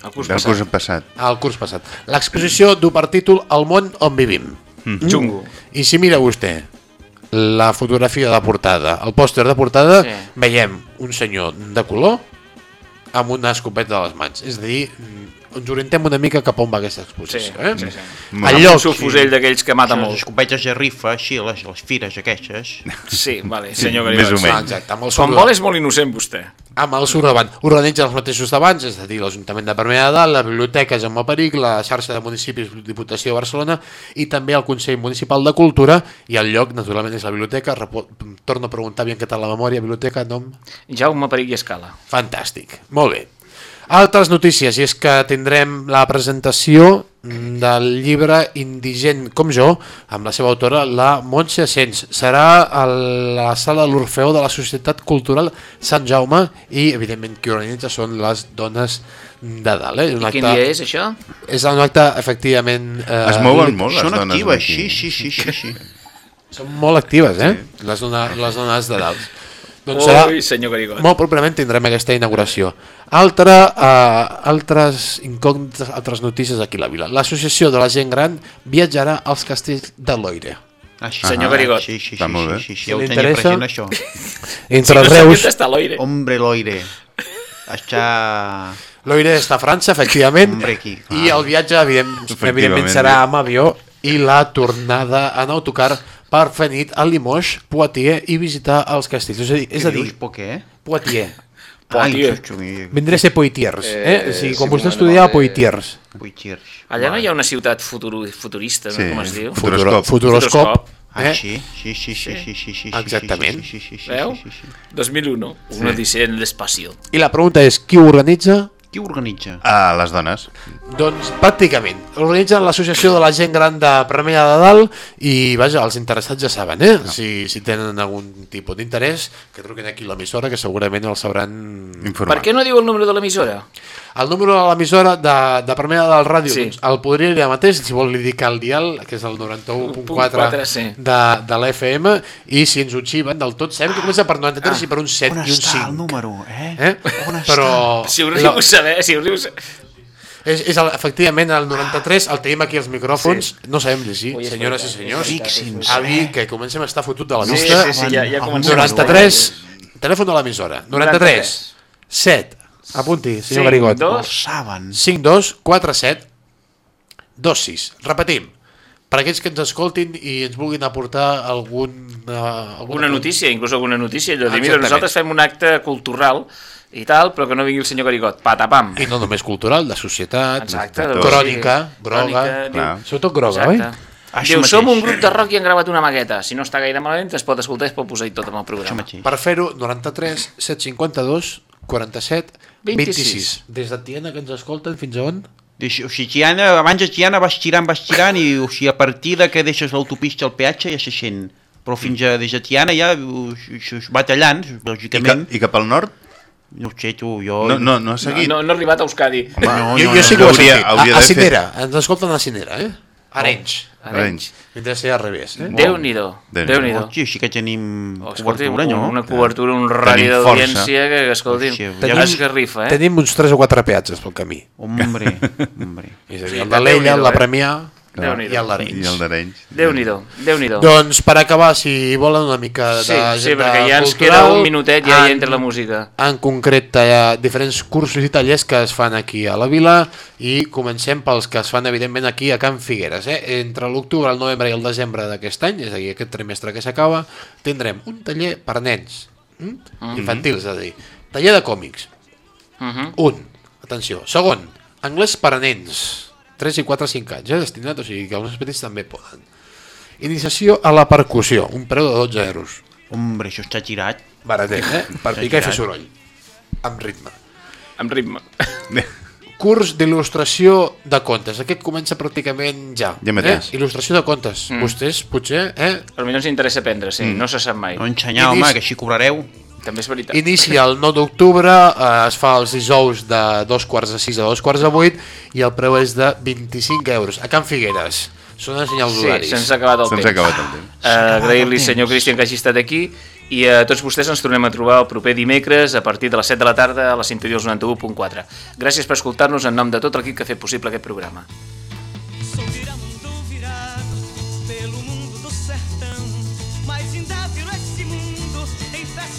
El curs Del passat. curs passat. el curs passat. L'exposició du per títol El món on vivim. Mm. Xungo. I si mira vostè la fotografia de portada, el pòster de portada, Sí. veiem un senyor de color amb una escopeta a les mans. És a dir, ens orintem una mica cap on va aquesta exposició. Sí, eh? sí, sí. El lloc, un subfusell d'aquells que mata les molt. escopetes de rifa, així, les, les fires aquestes. Sí, vale, senyor Més Garibas. o menys. Ah, exacte, amb el Quan vol és molt innocent, vostè. amb el surt davant. Organitzen els mateixos d'abans, és a dir, l'Ajuntament de Premià de Dalt, la Biblioteca Jaume Peric, la xarxa de municipis Diputació de Barcelona i també el Consell Municipal de Cultura i el lloc, naturalment, és la biblioteca. Repo torno a preguntar bien què tal la memòria, biblioteca, nom... Jaume Peric i Escala. Fantàstic, molt bé. Altres notícies, i és que tindrem la presentació del llibre Indigent com jo, amb la seva autora, la Montse Asens. Serà a la sala de l'Orfeó de la Societat Cultural Sant Jaume i, evidentment, qui organitza són les dones de dalt. Eh? Un I quin dia és, això? És un acte, efectivament... Eh, Es mouen molt les Són dones actives, d'aquí. sí, sí, sí, sí, sí. Són molt actives, eh? Sí. Les, dona, les dones de dalt. Doncs serà, Ui, senyor Garigot. molt properament tindrem aquesta inauguració. Altra, uh, altres incògnites, altres notícies aquí a la vila. L'Associació de la Gent Gran viatjarà als castells de Loire. Ah, sí. Senyor Ah, Garigot. Sí, sí, sí, molt bé. sí, sí, sí, Si ja ho li tenia interessa. present, això. Entre no els sabia Reus... està l'oire. Hombre, loire. Està... Loire està a França, efectivament, Hombre, aquí, clar. i el viatge, evident, evidentment, serà sí. amb avió i la tornada en autocar per fer nit a Limoges, Poitiers i visitar els castells. És a dir, és a dir què? Poitiers. Poitiers. Vindré a ser Poitiers. Eh, Eh, o sigui, sí, quan vostè bueno, estudiava eh, Poitiers. Poitiers. Allà no hi ha una ciutat futuro, futurista, Sí. no? com es diu? Futuroscop. Futuroscop. Ah, Eh? sí? Sí, sí, sí, sí, sí, sí, sí, Exactament. sí, sí, sí, sí, Veu? sí, sí, sí. 2001, Sí. una odissea en l'espacio. I la pregunta és, qui ho organitza? Qui ho organitza? A les dones. Doncs pràcticament. Organitzen l'Associació de la Gent Gran de Premià de Dalt i, vaja, els interessats ja saben, eh? Si, si tenen algun tipus d'interès, que truquin aquí a l'emissora, que segurament els sabran informar. Per què no diu el número de l'emissora? El número de l'emissora de, de Premià de Dalt Ràdio, Sí. doncs, el podria dir mateix, si vol li dic el dial, que és el 91.4 sí. de, de l'FM, i si ens ho xiven del tot, sabem que comença per 93 i per un 7 On i un està 5. el número, eh? Eh? On està? Però... Si ho rius saber, si ho rius... És, és el, efectivament el 93, el tenim aquí als micròfons, sí. no sabem llegir, Ui, senyores i senyors. veritat. Avi, que comencem a estar fotut de la Sí, vista. sí, sí, ja- ja comencem. 93, telèfon de l'emissora, 93, 7, apunti, senyor Garigot. 52, saben. 52 47 26. Repetim, per aquells que ens escoltin i ens vulguin aportar algun, uh, alguna notícia, inclús alguna notícia, allò de dir, mira, nosaltres fem un acte cultural i tal, però que no vingui el senyor Garigot, patapam. I no només cultural, de societat, Exacte, de de- crònica, sí, groga, crònica, diu- sobretot groga, Exacte. oi? Diu, som un grup de rock i han gravat una maqueta. Si no està gaire malament, es pot escoltar i es pot posar i tot amb el programa. Per fer-ho, 93 752 47 26. 26. Des de Tiana, que ens escolten, fins a on? O sigui, Tiana, abans de Tiana vas tirant, vas tirant i o sigui, a partir de que deixes l'autopista al peatge ja se sent. Però fins a, des de Tiana ja uh, es, es va tallant, I, lògicament. ca, I cap al nord? No ho sé, tu, jo... No, no, no ha seguit. No, no ha arribat a Euskadi. Home, no, jo, no, jo sí no, que ho he hauria- sentit. hauria a, a de fer- Cinera, ens escolten a Cinera, eh? Arenys. Arenys. A ser al revés, eh? Déu-n'hi-do, Déu-n'hi-do. Sí que tenim Oh, escolti'm, cobertura, no? una cobertura, un radi Tenim d'audiència que, que, escolti'm, Hòstia, ja tenim- esgarrifa, eh? Tenim uns 3 o 4 peatges pel camí. Hombre, hombre. És a dir, Sí, el de l'Ella, el Déu-n'hi-do, de eh? Premià Déu-n'hi-do. i el d'Arenys. I el d'Arenys. Déu-n'hi-do, Déu-n'hi-do. Doncs per acabar, si volen una mica Sí, d'agenda sí, perquè ja ens cultural, queda un minutet i ja hi en- entra la música. En concret, hi ha diferents cursos i tallers que es fan aquí a la vila i comencem pels que es fan, evidentment, aquí a Can Figueres. Eh? Entre l'octubre, el novembre i el desembre d'aquest any, és a dir, aquest trimestre que s'acaba, tindrem un taller per nens, mm? Mhm. infantils, és a dir, taller de còmics, Mhm. un, atenció. Segon, anglès per a nens, 3 i 4 5 anys, eh, destinat, o sigui que els petits també poden. Iniciació a la percussió, un preu de 12 euros. Hombre, això està tirat. Baratet, eh? Per picar i fer soroll. Amb ritme. Amb ritme. Curs d'il·lustració de contes. Aquest comença pràcticament ja. Ja mateix. Eh? Il·lustració de contes. Mm. Vostès, potser, eh? Potser ens interessa aprendre, sí, Mm. no se sap mai. No ensenyar, home, que així cobrareu. També és veritat. Inicia el 9 d'octubre, eh, es fa els dijous de dos quarts de 6 a dos quarts de 8 i el preu és de 25 euros. A Can Figueres. Són els senyals Sí, horaris. se'ns ha acabat el Se'ns temps. ha acabat el temps. Uh, Agrair-li, senyor Cristian, que hagi estat aquí i a tots vostès ens tornem a trobar el proper dimecres a partir de les 7 de la tarda a la sintonia dels 91.4. Gràcies per escoltar-nos en nom de tot l'equip que ha fet possible aquest programa.